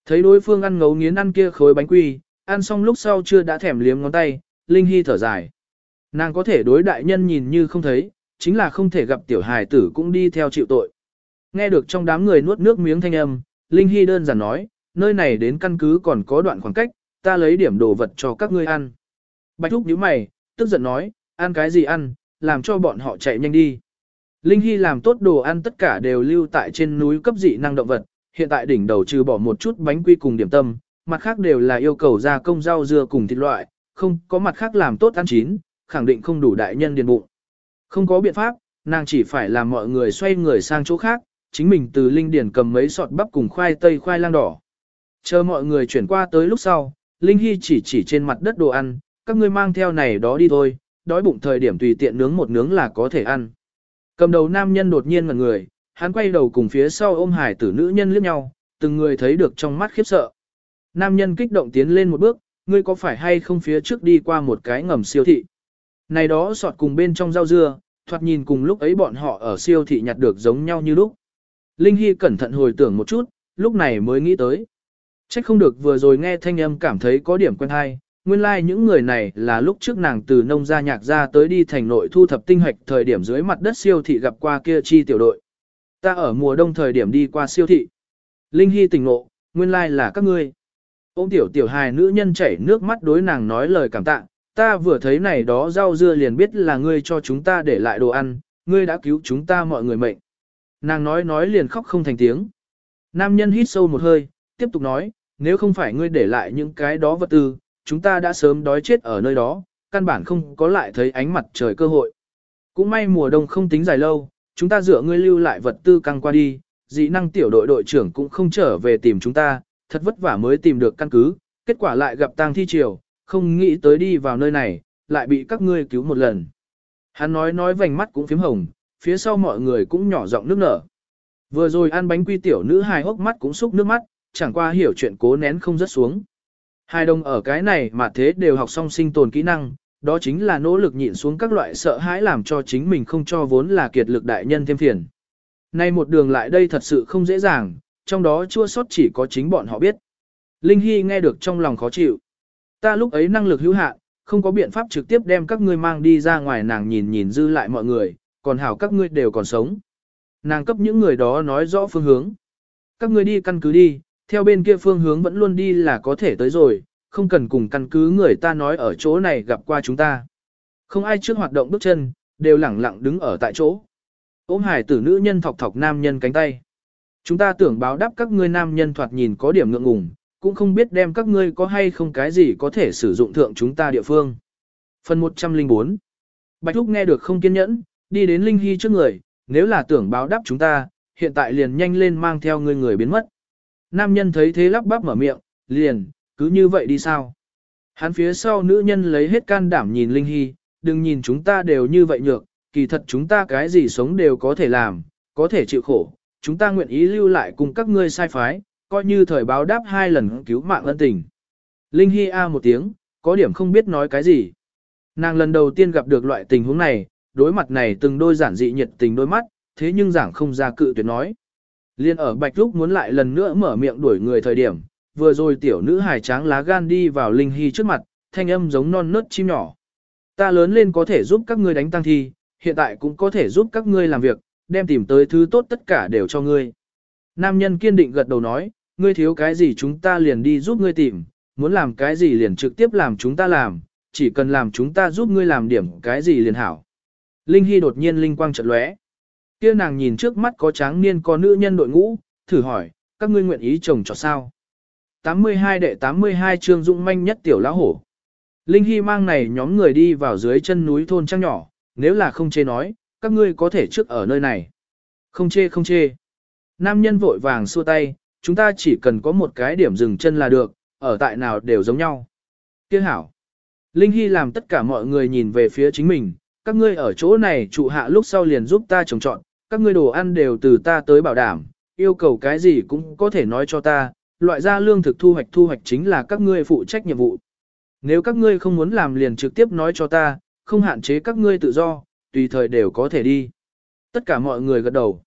Thấy đối phương ăn ngấu nghiến ăn kia khối bánh quy, ăn xong lúc sau chưa đã thèm liếm ngón tay, Linh Hy thở dài. Nàng có thể đối đại nhân nhìn như không thấy, chính là không thể gặp tiểu hài tử cũng đi theo chịu tội. Nghe được trong đám người nuốt nước miếng thanh âm, Linh Hy đơn giản nói, nơi này đến căn cứ còn có đoạn khoảng cách, ta lấy điểm đồ vật cho các ngươi ăn. Bạch Thúc nhíu mày, tức giận nói, ăn cái gì ăn, làm cho bọn họ chạy nhanh đi. Linh Hy làm tốt đồ ăn tất cả đều lưu tại trên núi cấp dị năng động vật, hiện tại đỉnh đầu trừ bỏ một chút bánh quy cùng điểm tâm, mặt khác đều là yêu cầu gia công rau dưa cùng thịt loại, không có mặt khác làm tốt ăn chín, khẳng định không đủ đại nhân điền bụng. Không có biện pháp, nàng chỉ phải làm mọi người xoay người sang chỗ khác, chính mình từ linh điển cầm mấy sọt bắp cùng khoai tây khoai lang đỏ. Chờ mọi người chuyển qua tới lúc sau, Linh Hy chỉ chỉ trên mặt đất đồ ăn, các ngươi mang theo này đó đi thôi, đói bụng thời điểm tùy tiện nướng một nướng là có thể ăn. Cầm đầu nam nhân đột nhiên ngẩn người, hắn quay đầu cùng phía sau ôm hải tử nữ nhân liếc nhau, từng người thấy được trong mắt khiếp sợ. Nam nhân kích động tiến lên một bước, ngươi có phải hay không phía trước đi qua một cái ngầm siêu thị. Này đó sọt cùng bên trong rau dưa, thoạt nhìn cùng lúc ấy bọn họ ở siêu thị nhặt được giống nhau như lúc. Linh Hy cẩn thận hồi tưởng một chút, lúc này mới nghĩ tới. Trách không được vừa rồi nghe thanh âm cảm thấy có điểm quen hay, nguyên lai like những người này là lúc trước nàng từ nông gia nhạc ra tới đi thành nội thu thập tinh hoạch thời điểm dưới mặt đất siêu thị gặp qua kia chi tiểu đội. Ta ở mùa đông thời điểm đi qua siêu thị. Linh Hy tỉnh ngộ, nguyên lai like là các ngươi. Ôm tiểu tiểu hài nữ nhân chảy nước mắt đối nàng nói lời cảm tạ, ta vừa thấy này đó rau dưa liền biết là ngươi cho chúng ta để lại đồ ăn, ngươi đã cứu chúng ta mọi người mệnh. Nàng nói nói liền khóc không thành tiếng. Nam nhân hít sâu một hơi, tiếp tục nói, nếu không phải ngươi để lại những cái đó vật tư, chúng ta đã sớm đói chết ở nơi đó, căn bản không có lại thấy ánh mặt trời cơ hội. Cũng may mùa đông không tính dài lâu, chúng ta dựa ngươi lưu lại vật tư căng qua đi, dị năng tiểu đội đội trưởng cũng không trở về tìm chúng ta, thật vất vả mới tìm được căn cứ, kết quả lại gặp tang thi triều, không nghĩ tới đi vào nơi này, lại bị các ngươi cứu một lần. Hắn nói nói vành mắt cũng phím hồng, phía sau mọi người cũng nhỏ giọng nước nở. Vừa rồi ăn bánh quy tiểu nữ hài hốc mắt cũng xúc nước mắt, chẳng qua hiểu chuyện cố nén không rớt xuống. Hai đồng ở cái này mà thế đều học xong sinh tồn kỹ năng, đó chính là nỗ lực nhịn xuống các loại sợ hãi làm cho chính mình không cho vốn là kiệt lực đại nhân thêm phiền. Nay một đường lại đây thật sự không dễ dàng, trong đó chua sót chỉ có chính bọn họ biết. Linh Hy nghe được trong lòng khó chịu. Ta lúc ấy năng lực hữu hạn, không có biện pháp trực tiếp đem các ngươi mang đi ra ngoài nàng nhìn nhìn dư lại mọi người, còn hảo các ngươi đều còn sống. Nàng cấp những người đó nói rõ phương hướng. Các ngươi đi căn cứ đi, theo bên kia phương hướng vẫn luôn đi là có thể tới rồi, không cần cùng căn cứ người ta nói ở chỗ này gặp qua chúng ta. Không ai trước hoạt động bước chân, đều lẳng lặng đứng ở tại chỗ. Ôm hải tử nữ nhân thọc thọc nam nhân cánh tay. Chúng ta tưởng báo đáp các ngươi nam nhân thoạt nhìn có điểm ngượng ngùng, cũng không biết đem các ngươi có hay không cái gì có thể sử dụng thượng chúng ta địa phương. Phần 104 Bạch Thúc nghe được không kiên nhẫn, đi đến Linh Hy trước người, nếu là tưởng báo đáp chúng ta, hiện tại liền nhanh lên mang theo người người biến mất. Nam nhân thấy thế lắp bắp mở miệng, liền, cứ như vậy đi sao? Hắn phía sau nữ nhân lấy hết can đảm nhìn Linh Hy, đừng nhìn chúng ta đều như vậy nhược, kỳ thật chúng ta cái gì sống đều có thể làm, có thể chịu khổ, chúng ta nguyện ý lưu lại cùng các ngươi sai phái, coi như thời báo đáp hai lần cứu mạng ân tình. Linh Hy A một tiếng, có điểm không biết nói cái gì. Nàng lần đầu tiên gặp được loại tình huống này, đối mặt này từng đôi giản dị nhiệt tình đôi mắt, thế nhưng giảng không ra cự tuyệt nói. Liên ở Bạch Lúc muốn lại lần nữa mở miệng đuổi người thời điểm, vừa rồi tiểu nữ hài tráng lá gan đi vào Linh Hy trước mặt, thanh âm giống non nớt chim nhỏ. Ta lớn lên có thể giúp các ngươi đánh tăng thi, hiện tại cũng có thể giúp các ngươi làm việc, đem tìm tới thứ tốt tất cả đều cho ngươi. Nam nhân kiên định gật đầu nói, ngươi thiếu cái gì chúng ta liền đi giúp ngươi tìm, muốn làm cái gì liền trực tiếp làm chúng ta làm, chỉ cần làm chúng ta giúp ngươi làm điểm cái gì liền hảo. Linh Hy đột nhiên linh quang chợt lóe. Kia nàng nhìn trước mắt có tráng niên có nữ nhân đội ngũ, thử hỏi, các ngươi nguyện ý chồng cho sao? 82 đệ 82 chương dũng manh nhất tiểu lão hổ. Linh Hy mang này nhóm người đi vào dưới chân núi thôn trang nhỏ, nếu là không chê nói, các ngươi có thể trước ở nơi này. Không chê không chê. Nam nhân vội vàng xua tay, chúng ta chỉ cần có một cái điểm dừng chân là được, ở tại nào đều giống nhau. Tiếc hảo. Linh Hy làm tất cả mọi người nhìn về phía chính mình, các ngươi ở chỗ này trụ hạ lúc sau liền giúp ta trồng trọn, các ngươi đồ ăn đều từ ta tới bảo đảm, yêu cầu cái gì cũng có thể nói cho ta, loại ra lương thực thu hoạch thu hoạch chính là các ngươi phụ trách nhiệm vụ. Nếu các ngươi không muốn làm liền trực tiếp nói cho ta, không hạn chế các ngươi tự do, tùy thời đều có thể đi. Tất cả mọi người gật đầu.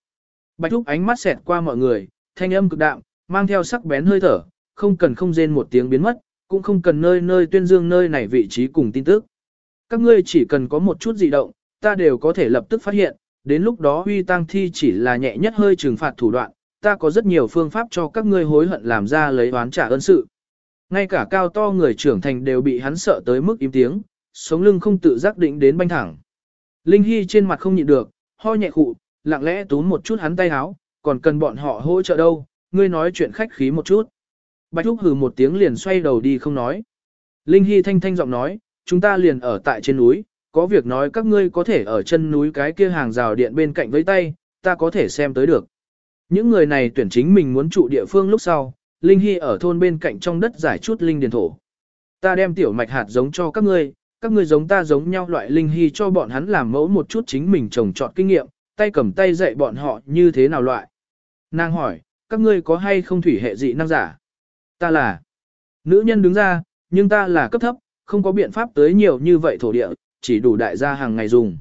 Bạch Thúc ánh mắt xẹt qua mọi người, thanh âm cực đạm, mang theo sắc bén hơi thở, không cần không rên một tiếng biến mất, cũng không cần nơi nơi tuyên dương nơi này vị trí cùng tin tức. Các ngươi chỉ cần có một chút dị động, ta đều có thể lập tức phát hiện, đến lúc đó huy tăng thi chỉ là nhẹ nhất hơi trừng phạt thủ đoạn, ta có rất nhiều phương pháp cho các ngươi hối hận làm ra lấy oán trả ơn sự. Ngay cả cao to người trưởng thành đều bị hắn sợ tới mức im tiếng, sống lưng không tự giác định đến banh thẳng. Linh Hy trên mặt không nhịn được, ho nhẹ khụ, lặng lẽ túm một chút hắn tay háo, còn cần bọn họ hỗ trợ đâu, ngươi nói chuyện khách khí một chút. Bạch Thúc hừ một tiếng liền xoay đầu đi không nói. Linh Hy thanh thanh giọng nói, chúng ta liền ở tại trên núi, có việc nói các ngươi có thể ở chân núi cái kia hàng rào điện bên cạnh với tay, ta có thể xem tới được. Những người này tuyển chính mình muốn trụ địa phương lúc sau, Linh Hy ở thôn bên cạnh trong đất giải chút linh điền thổ. Ta đem tiểu mạch hạt giống cho các ngươi, các ngươi giống ta giống nhau loại Linh Hy cho bọn hắn làm mẫu một chút chính mình trồng trọt kinh nghiệm, tay cầm tay dạy bọn họ như thế nào loại. Nàng hỏi, các ngươi có hay không thủy hệ dị năng giả? Ta là. Nữ nhân đứng ra, nhưng ta là cấp thấp, không có biện pháp tới nhiều như vậy thổ địa, chỉ đủ đại gia hàng ngày dùng.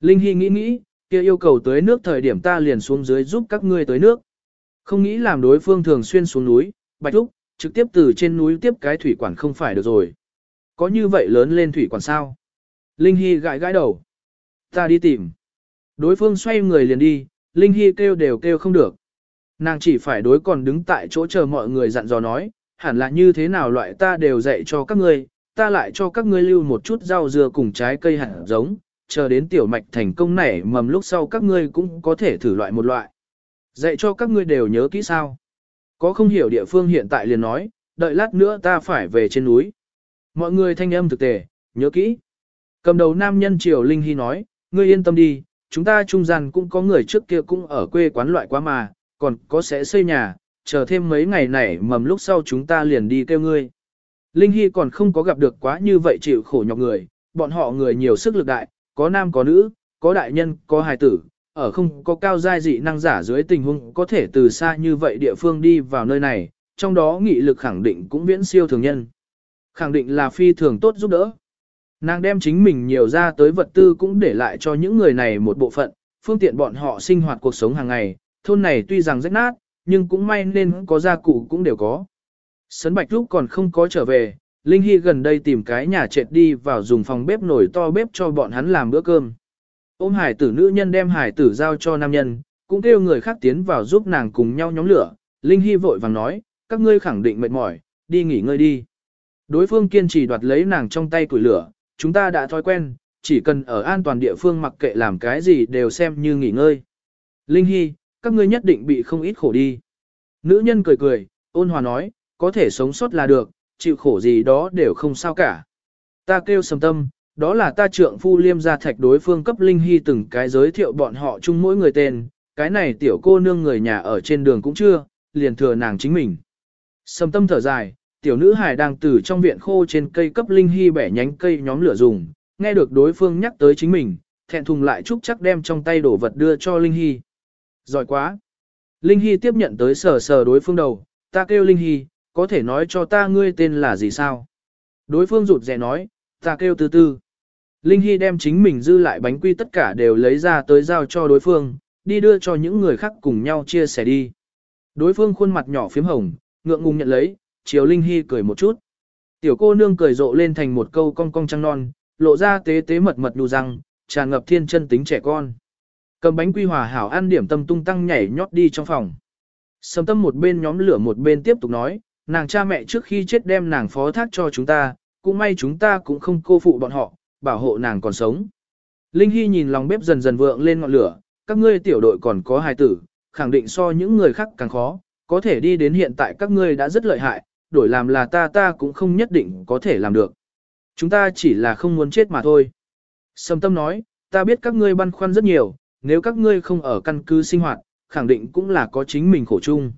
Linh Hy nghĩ nghĩ, kia yêu cầu tới nước thời điểm ta liền xuống dưới giúp các ngươi tới nước. Không nghĩ làm đối phương thường xuyên xuống núi, bạch thúc, trực tiếp từ trên núi tiếp cái thủy quản không phải được rồi. Có như vậy lớn lên thủy quản sao? Linh Hy gãi gãi đầu. Ta đi tìm. Đối phương xoay người liền đi, Linh Hy kêu đều kêu không được. Nàng chỉ phải đối còn đứng tại chỗ chờ mọi người dặn dò nói, hẳn là như thế nào loại ta đều dạy cho các ngươi, ta lại cho các ngươi lưu một chút rau dưa cùng trái cây hạt giống, chờ đến tiểu mạch thành công nảy mầm lúc sau các ngươi cũng có thể thử loại một loại. Dạy cho các ngươi đều nhớ kỹ sao. Có không hiểu địa phương hiện tại liền nói, đợi lát nữa ta phải về trên núi. Mọi người thanh âm thực tề, nhớ kỹ. Cầm đầu nam nhân Triều Linh Hy nói, ngươi yên tâm đi, chúng ta trung gian cũng có người trước kia cũng ở quê quán loại quá mà, còn có sẽ xây nhà, chờ thêm mấy ngày này mầm lúc sau chúng ta liền đi kêu ngươi. Linh Hy còn không có gặp được quá như vậy chịu khổ nhọc người, bọn họ người nhiều sức lực đại, có nam có nữ, có đại nhân, có hài tử, ở không có cao giai dị năng giả dưới tình huống có thể từ xa như vậy địa phương đi vào nơi này, trong đó nghị lực khẳng định cũng viễn siêu thường nhân. Khẳng định là phi thường tốt giúp đỡ. Nàng đem chính mình nhiều ra tới vật tư cũng để lại cho những người này một bộ phận, phương tiện bọn họ sinh hoạt cuộc sống hàng ngày, thôn này tuy rằng rách nát, nhưng cũng may nên có gia cụ cũng đều có. Sấn Bạch lúc còn không có trở về, Linh Hy gần đây tìm cái nhà trệt đi vào dùng phòng bếp nổi to bếp cho bọn hắn làm bữa cơm. Ôm hải tử nữ nhân đem hải tử giao cho nam nhân, cũng kêu người khác tiến vào giúp nàng cùng nhau nhóm lửa. Linh Hy vội vàng nói, các ngươi khẳng định mệt mỏi, đi nghỉ ngơi đi. Đối phương kiên trì đoạt lấy nàng trong tay củi lửa, chúng ta đã thói quen, chỉ cần ở an toàn địa phương mặc kệ làm cái gì đều xem như nghỉ ngơi. Linh Hy, các ngươi nhất định bị không ít khổ đi. Nữ nhân cười cười, ôn hòa nói, có thể sống sót là được, chịu khổ gì đó đều không sao cả. Ta kêu sầm tâm, đó là ta trượng phu liêm gia thạch đối phương cấp linh hy từng cái giới thiệu bọn họ chung mỗi người tên, cái này tiểu cô nương người nhà ở trên đường cũng chưa, liền thừa nàng chính mình. Sầm tâm thở dài, tiểu nữ hài đang từ trong viện khô trên cây cấp linh hy bẻ nhánh cây nhóm lửa dùng, nghe được đối phương nhắc tới chính mình, thẹn thùng lại chúc chắc đem trong tay đổ vật đưa cho linh hy. Giỏi quá! Linh hy tiếp nhận tới sờ sờ đối phương đầu, ta kêu linh hy, có thể nói cho ta ngươi tên là gì sao? Đối phương rụt rè nói, ta kêu từ từ. Linh Hy đem chính mình dư lại bánh quy tất cả đều lấy ra tới giao cho đối phương, đi đưa cho những người khác cùng nhau chia sẻ đi. Đối phương khuôn mặt nhỏ phím hồng, ngượng ngùng nhận lấy, chiều Linh Hy cười một chút. Tiểu cô nương cười rộ lên thành một câu cong cong trăng non, lộ ra tế tế mật mật đù răng, tràn ngập thiên chân tính trẻ con. Cầm bánh quy hòa hảo ăn điểm tâm tung tăng nhảy nhót đi trong phòng. Sầm tâm một bên nhóm lửa một bên tiếp tục nói, nàng cha mẹ trước khi chết đem nàng phó thác cho chúng ta, cũng may chúng ta cũng không cô phụ bọn họ, bảo hộ nàng còn sống. Linh Hy nhìn lòng bếp dần dần vượng lên ngọn lửa, các ngươi tiểu đội còn có hài tử, khẳng định so những người khác càng khó, có thể đi đến hiện tại các ngươi đã rất lợi hại, đổi làm là ta ta cũng không nhất định có thể làm được. Chúng ta chỉ là không muốn chết mà thôi. Sầm tâm nói, ta biết các ngươi băn khoăn rất nhiều, nếu các ngươi không ở căn cứ sinh hoạt, khẳng định cũng là có chính mình khổ chung.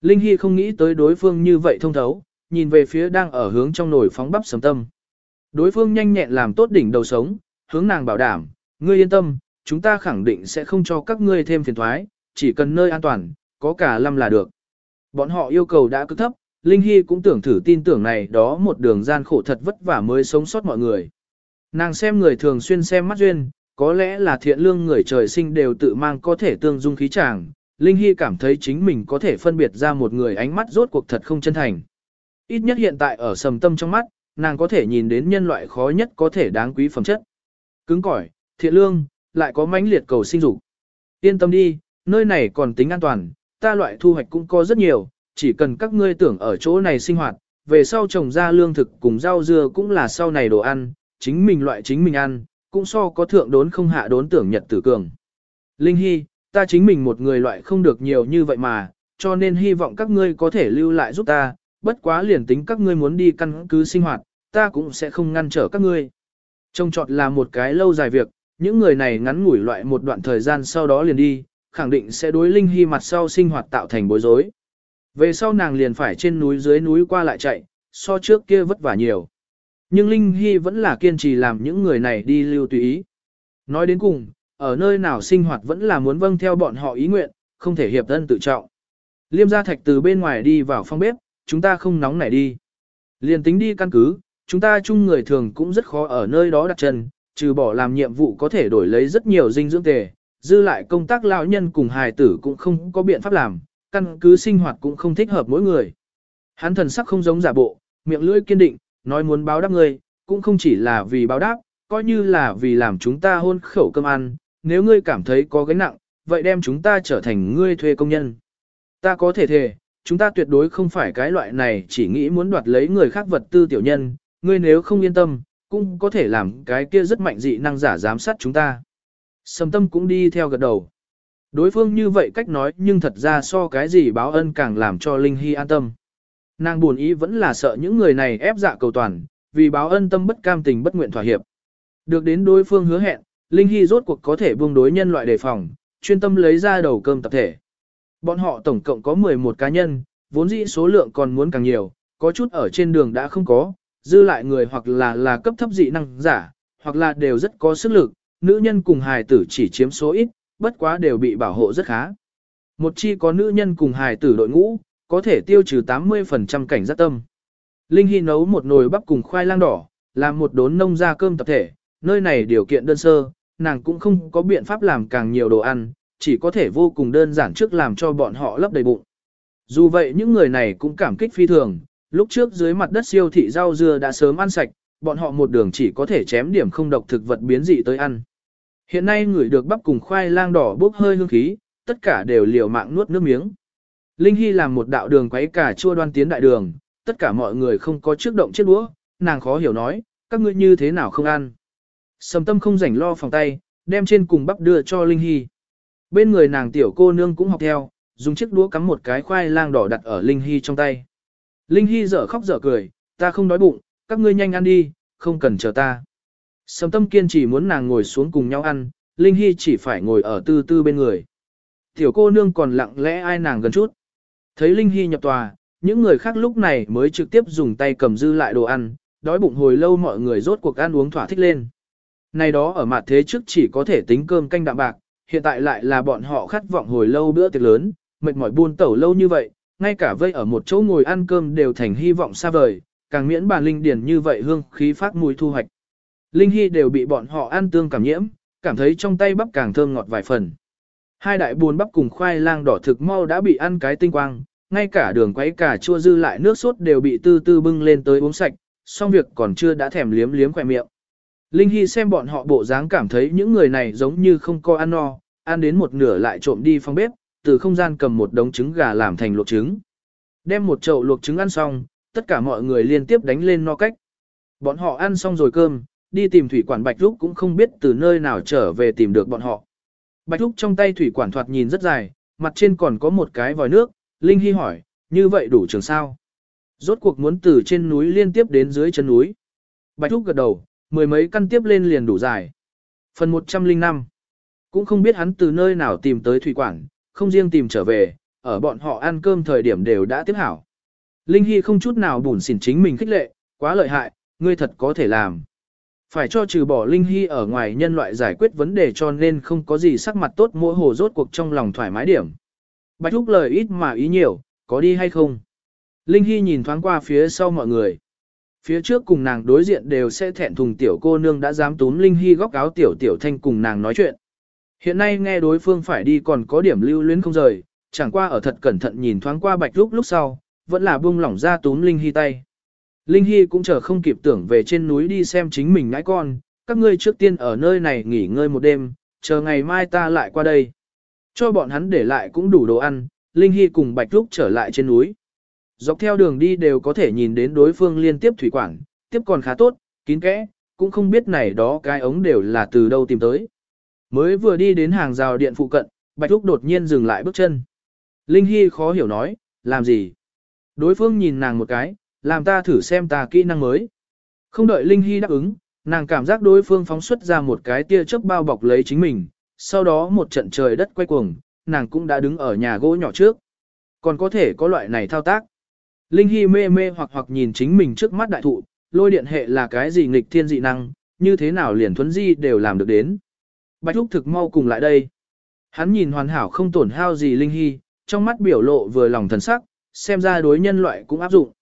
Linh Hy không nghĩ tới đối phương như vậy thông thấu, nhìn về phía đang ở hướng trong nồi phóng bắp sầm tâm. Đối phương nhanh nhẹn làm tốt đỉnh đầu sống, hướng nàng bảo đảm, ngươi yên tâm, chúng ta khẳng định sẽ không cho các ngươi thêm phiền thoái, chỉ cần nơi an toàn, có cả lâm là được. Bọn họ yêu cầu đã cực thấp, Linh Hy cũng tưởng thử tin tưởng này đó một đường gian khổ thật vất vả mới sống sót mọi người. Nàng xem người thường xuyên xem mắt duyên, có lẽ là thiện lương người trời sinh đều tự mang có thể tương dung khí chàng, Linh Hy cảm thấy chính mình có thể phân biệt ra một người ánh mắt rốt cuộc thật không chân thành. Ít nhất hiện tại ở sầm tâm trong mắt, nàng có thể nhìn đến nhân loại khó nhất có thể đáng quý phẩm chất. Cứng cỏi, thiện lương, lại có mãnh liệt cầu sinh dục. Yên tâm đi, nơi này còn tính an toàn, ta loại thu hoạch cũng có rất nhiều, chỉ cần các ngươi tưởng ở chỗ này sinh hoạt, về sau trồng ra lương thực cùng rau dưa cũng là sau này đồ ăn, chính mình loại chính mình ăn, cũng so có thượng đốn không hạ đốn tưởng nhật tử cường. Linh Hy, ta chính mình một người loại không được nhiều như vậy mà, cho nên hy vọng các ngươi có thể lưu lại giúp ta, bất quá liền tính các ngươi muốn đi căn cứ sinh hoạt, ta cũng sẽ không ngăn trở các ngươi. Trông trọt là một cái lâu dài việc, những người này ngắn ngủi loại một đoạn thời gian sau đó liền đi, khẳng định sẽ đối Linh Hy mặt sau sinh hoạt tạo thành bối rối. Về sau nàng liền phải trên núi dưới núi qua lại chạy, so trước kia vất vả nhiều. Nhưng Linh Hy vẫn là kiên trì làm những người này đi lưu tùy ý. Nói đến cùng, ở nơi nào sinh hoạt vẫn là muốn vâng theo bọn họ ý nguyện, không thể hiệp thân tự trọng. Liêm gia thạch từ bên ngoài đi vào phòng bếp, chúng ta không nóng nảy đi. Liền tính đi căn cứ, chúng ta chung người thường cũng rất khó ở nơi đó đặt chân, trừ bỏ làm nhiệm vụ có thể đổi lấy rất nhiều dinh dưỡng tề, dư lại công tác lão nhân cùng hài tử cũng không có biện pháp làm, căn cứ sinh hoạt cũng không thích hợp mỗi người. Hắn thần sắc không giống giả bộ, miệng lưỡi kiên định, nói muốn báo đáp ngươi, cũng không chỉ là vì báo đáp, coi như là vì làm chúng ta hôn khẩu cơm ăn, nếu ngươi cảm thấy có gánh nặng, vậy đem chúng ta trở thành ngươi thuê công nhân. Ta có thể thề, chúng ta tuyệt đối không phải cái loại này chỉ nghĩ muốn đoạt lấy người khác vật tư tiểu nhân, ngươi nếu không yên tâm, cũng có thể làm cái kia rất mạnh dị năng giả giám sát chúng ta. Sầm tâm cũng đi theo gật đầu. Đối phương như vậy cách nói nhưng thật ra so cái gì báo ân càng làm cho Linh Hy an tâm. Nàng buồn ý vẫn là sợ những người này ép dạ cầu toàn, vì báo ân tâm bất cam tình bất nguyện thỏa hiệp. Được đến đối phương hứa hẹn, Linh Hy rốt cuộc có thể buông đối nhân loại đề phòng, chuyên tâm lấy ra đầu cơm tập thể. Bọn họ tổng cộng có 11 cá nhân, vốn dĩ số lượng còn muốn càng nhiều, có chút ở trên đường đã không có, dư lại người hoặc là là cấp thấp dị năng giả, hoặc là đều rất có sức lực, nữ nhân cùng hài tử chỉ chiếm số ít, bất quá đều bị bảo hộ rất khá. Một chi có nữ nhân cùng hài tử đội ngũ, có thể tiêu trừ 80% cảnh giác tâm. Linh Hy nấu một nồi bắp cùng khoai lang đỏ, làm một đốn nông ra cơm tập thể, nơi này điều kiện đơn sơ, nàng cũng không có biện pháp làm càng nhiều đồ ăn, chỉ có thể vô cùng đơn giản trước làm cho bọn họ lấp đầy bụng. Dù vậy những người này cũng cảm kích phi thường, lúc trước dưới mặt đất siêu thị rau dưa đã sớm ăn sạch, bọn họ một đường chỉ có thể chém điểm không độc thực vật biến dị tới ăn. Hiện nay người được bắp cùng khoai lang đỏ bốc hơi hương khí, tất cả đều liều mạng nuốt nước miếng. Linh Hy làm một đạo đường quấy cả chua đoan tiến đại đường, tất cả mọi người không có trước động chiếc đũa, nàng khó hiểu nói, các ngươi như thế nào không ăn. Sầm tâm không rảnh lo phòng tay, đem trên cùng bắp đưa cho Linh Hy. Bên người nàng tiểu cô nương cũng học theo, dùng chiếc đũa cắm một cái khoai lang đỏ đặt ở Linh Hy trong tay. Linh Hy dở khóc dở cười, ta không đói bụng, các ngươi nhanh ăn đi, không cần chờ ta. Sầm tâm kiên trì muốn nàng ngồi xuống cùng nhau ăn, Linh Hy chỉ phải ngồi ở tư tư bên người. Tiểu cô nương còn lặng lẽ ai nàng gần chút. Thấy Linh Hy nhập tòa, những người khác lúc này mới trực tiếp dùng tay cầm dư lại đồ ăn, đói bụng hồi lâu mọi người rốt cuộc ăn uống thỏa thích lên. Này đó ở mặt thế trước chỉ có thể tính cơm canh đạm bạc, hiện tại lại là bọn họ khát vọng hồi lâu bữa tiệc lớn, mệt mỏi buôn tẩu lâu như vậy, ngay cả vây ở một chỗ ngồi ăn cơm đều thành hy vọng xa vời, càng miễn bàn linh điển như vậy hương khí phát mùi thu hoạch. Linh Hy đều bị bọn họ ăn tương cảm nhiễm, cảm thấy trong tay bắp càng thơm ngọt vài phần. Hai đại buồn bắp cùng khoai lang đỏ thực mau đã bị ăn cái tinh quang, ngay cả đường quấy cà chua dư lại nước sốt đều bị tư tư bưng lên tới uống sạch, xong việc còn chưa đã thèm liếm liếm khỏe miệng. Linh Hy xem bọn họ bộ dáng cảm thấy những người này giống như không có ăn no, ăn đến một nửa lại trộm đi phòng bếp, từ không gian cầm một đống trứng gà làm thành luộc trứng. Đem một chậu luộc trứng ăn xong, tất cả mọi người liên tiếp đánh lên no cách. Bọn họ ăn xong rồi cơm, đi tìm thủy quản Bạch Rúc cũng không biết từ nơi nào trở về tìm được bọn họ. Bạch Rúc trong tay thủy quản thoạt nhìn rất dài, mặt trên còn có một cái vòi nước, Linh Hy hỏi, như vậy đủ trường sao? Rốt cuộc muốn từ trên núi liên tiếp đến dưới chân núi. Bạch Rúc gật đầu, mười mấy căn tiếp lên liền đủ dài. Phần 105 Cũng không biết hắn từ nơi nào tìm tới thủy quản, không riêng tìm trở về, ở bọn họ ăn cơm thời điểm đều đã tiếp hảo. Linh Hy không chút nào bùn xỉn chính mình khích lệ, quá lợi hại, ngươi thật có thể làm. Phải cho trừ bỏ Linh Hy ở ngoài nhân loại giải quyết vấn đề cho nên không có gì sắc mặt tốt mỗi hồ rốt cuộc trong lòng thoải mái điểm. Bạch Thúc lời ít mà ý nhiều, có đi hay không? Linh Hy nhìn thoáng qua phía sau mọi người. Phía trước cùng nàng đối diện đều sẽ thẹn thùng tiểu cô nương đã dám túm Linh Hy góc áo tiểu tiểu thanh cùng nàng nói chuyện. Hiện nay nghe đối phương phải đi còn có điểm lưu luyến không rời, chẳng qua ở thật cẩn thận nhìn thoáng qua Bạch Lúc lúc sau, vẫn là buông lỏng ra túm Linh Hy tay. Linh Hy cũng chờ không kịp tưởng về trên núi đi xem chính mình ngãi con, các ngươi trước tiên ở nơi này nghỉ ngơi một đêm, chờ ngày mai ta lại qua đây. Cho bọn hắn để lại cũng đủ đồ ăn, Linh Hy cùng Bạch Lúc trở lại trên núi. Dọc theo đường đi đều có thể nhìn đến đối phương liên tiếp thủy quản, tiếp còn khá tốt, kín kẽ, cũng không biết này đó cái ống đều là từ đâu tìm tới. Mới vừa đi đến hàng rào điện phụ cận, Bạch Lúc đột nhiên dừng lại bước chân. Linh Hy khó hiểu nói, làm gì? Đối phương nhìn nàng một cái, làm ta thử xem ta kỹ năng mới. Không đợi Linh Hy đáp ứng, nàng cảm giác đối phương phóng xuất ra một cái tia chớp bao bọc lấy chính mình, sau đó một trận trời đất quay cuồng, nàng cũng đã đứng ở nhà gỗ nhỏ trước. Còn có thể có loại này thao tác. Linh Hy mê mê hoặc hoặc nhìn chính mình trước mắt đại thụ, lôi điện hệ là cái gì nghịch thiên dị năng, như thế nào liền thuấn di đều làm được đến. Bạch Úc thực mau cùng lại đây. Hắn nhìn hoàn hảo không tổn hao gì Linh Hy, trong mắt biểu lộ vừa lòng thần sắc, xem ra đối nhân loại cũng áp dụng.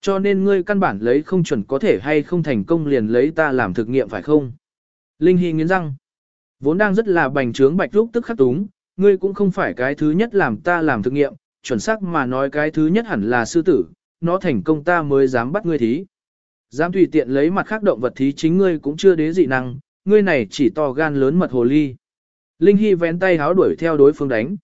Cho nên ngươi căn bản lấy không chuẩn có thể hay không thành công liền lấy ta làm thực nghiệm phải không? Linh Hy nghiến răng. Vốn đang rất là bành trướng Bạch Úc tức khắc túng, ngươi cũng không phải cái thứ nhất làm ta làm thực nghiệm, chuẩn xác mà nói cái thứ nhất hẳn là sư tử, nó thành công ta mới dám bắt ngươi thí. Dám tùy tiện lấy mặt khác động vật thí chính ngươi cũng chưa đế dị năng, ngươi này chỉ to gan lớn mật hồ ly. Linh Hy vén tay háo đuổi theo đối phương đánh.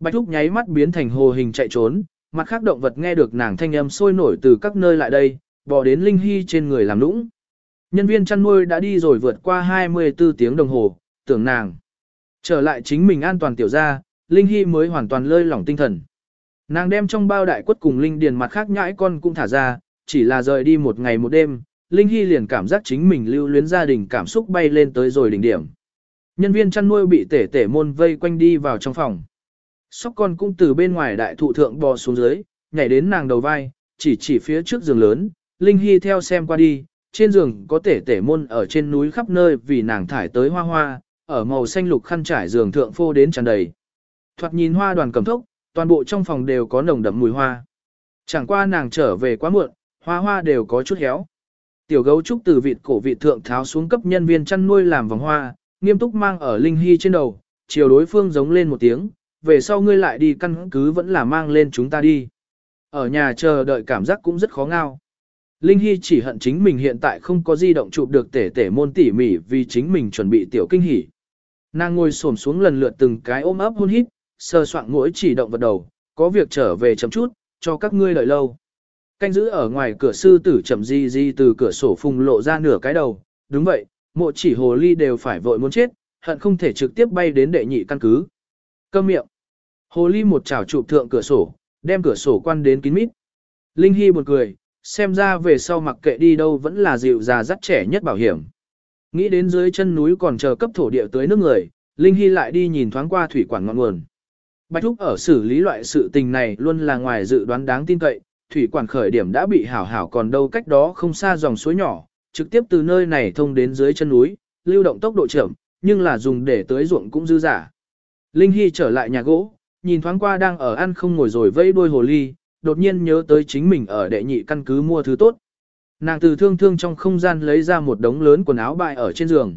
Bạch Thúc nháy mắt biến thành hồ hình chạy trốn, mặt khác động vật nghe được nàng thanh âm sôi nổi từ các nơi lại đây, bò đến Linh Hy trên người làm lũng. Nhân viên chăn nuôi đã đi rồi vượt qua 24 tiếng đồng hồ, tưởng nàng. Trở lại chính mình an toàn tiểu ra, Linh Hy mới hoàn toàn lơi lỏng tinh thần. Nàng đem trong bao đại quất cùng Linh Điền mặt khác nhãi con cũng thả ra, chỉ là rời đi một ngày một đêm, Linh Hy liền cảm giác chính mình lưu luyến gia đình cảm xúc bay lên tới rồi đỉnh điểm. Nhân viên chăn nuôi bị tể tể môn vây quanh đi vào trong phòng. Sóc con cũng từ bên ngoài đại thụ thượng bò xuống dưới, nhảy đến nàng đầu vai, chỉ chỉ phía trước giường lớn, Linh Hy theo xem qua đi, trên giường có tể tể môn ở trên núi khắp nơi vì nàng thải tới hoa hoa, ở màu xanh lục khăn trải giường thượng phô đến tràn đầy. Thoạt nhìn hoa đoàn cầm thốc, toàn bộ trong phòng đều có nồng đậm mùi hoa. Chẳng qua nàng trở về quá muộn, hoa hoa đều có chút héo. Tiểu gấu trúc từ vịt cổ vịt thượng tháo xuống cấp nhân viên chăn nuôi làm vòng hoa, nghiêm túc mang ở Linh Hy trên đầu, chiều đối phương giống lên một tiếng, về sau ngươi lại đi căn cứ vẫn là mang lên chúng ta đi. Ở nhà chờ đợi cảm giác cũng rất khó ngao. Linh Hy chỉ hận chính mình hiện tại không có di động chụp được tể tể môn tỉ mỉ vì chính mình chuẩn bị tiểu kinh hỉ. Nàng ngồi xổm xuống lần lượt từng cái ôm ấp hôn hít, sờ soạn mỗi chỉ động vật đầu, có việc trở về chấm chút, cho các ngươi đợi lâu. Canh giữ ở ngoài cửa sư tử chậm di di từ cửa sổ phùng lộ ra nửa cái đầu, đúng vậy, mộ chỉ hồ ly đều phải vội muốn chết, hận không thể trực tiếp bay đến đệ nhị căn cứ. Câm miệng. Hồ ly một chảo chụp thượng cửa sổ, đem cửa sổ quan đến kín mít. Linh Hy một cười, xem ra về sau mặc kệ đi đâu vẫn là dịu già dắt trẻ nhất bảo hiểm. Nghĩ đến dưới chân núi còn chờ cấp thổ địa tới nước người, Linh Hy lại đi nhìn thoáng qua thủy quản ngọn nguồn. Bạch Thúc ở xử lý loại sự tình này luôn là ngoài dự đoán đáng tin cậy, thủy quản khởi điểm đã bị hảo hảo còn đâu cách đó không xa dòng suối nhỏ, trực tiếp từ nơi này thông đến dưới chân núi, lưu động tốc độ chậm, nhưng là dùng để tới ruộng cũng dư giả. Linh Hy trở lại nhà gỗ, nhìn thoáng qua đang ở ăn không ngồi rồi vây đuôi hồ ly, đột nhiên nhớ tới chính mình ở đệ nhị căn cứ mua thứ tốt. Nàng từ thương thương trong không gian lấy ra một đống lớn quần áo bại ở trên giường.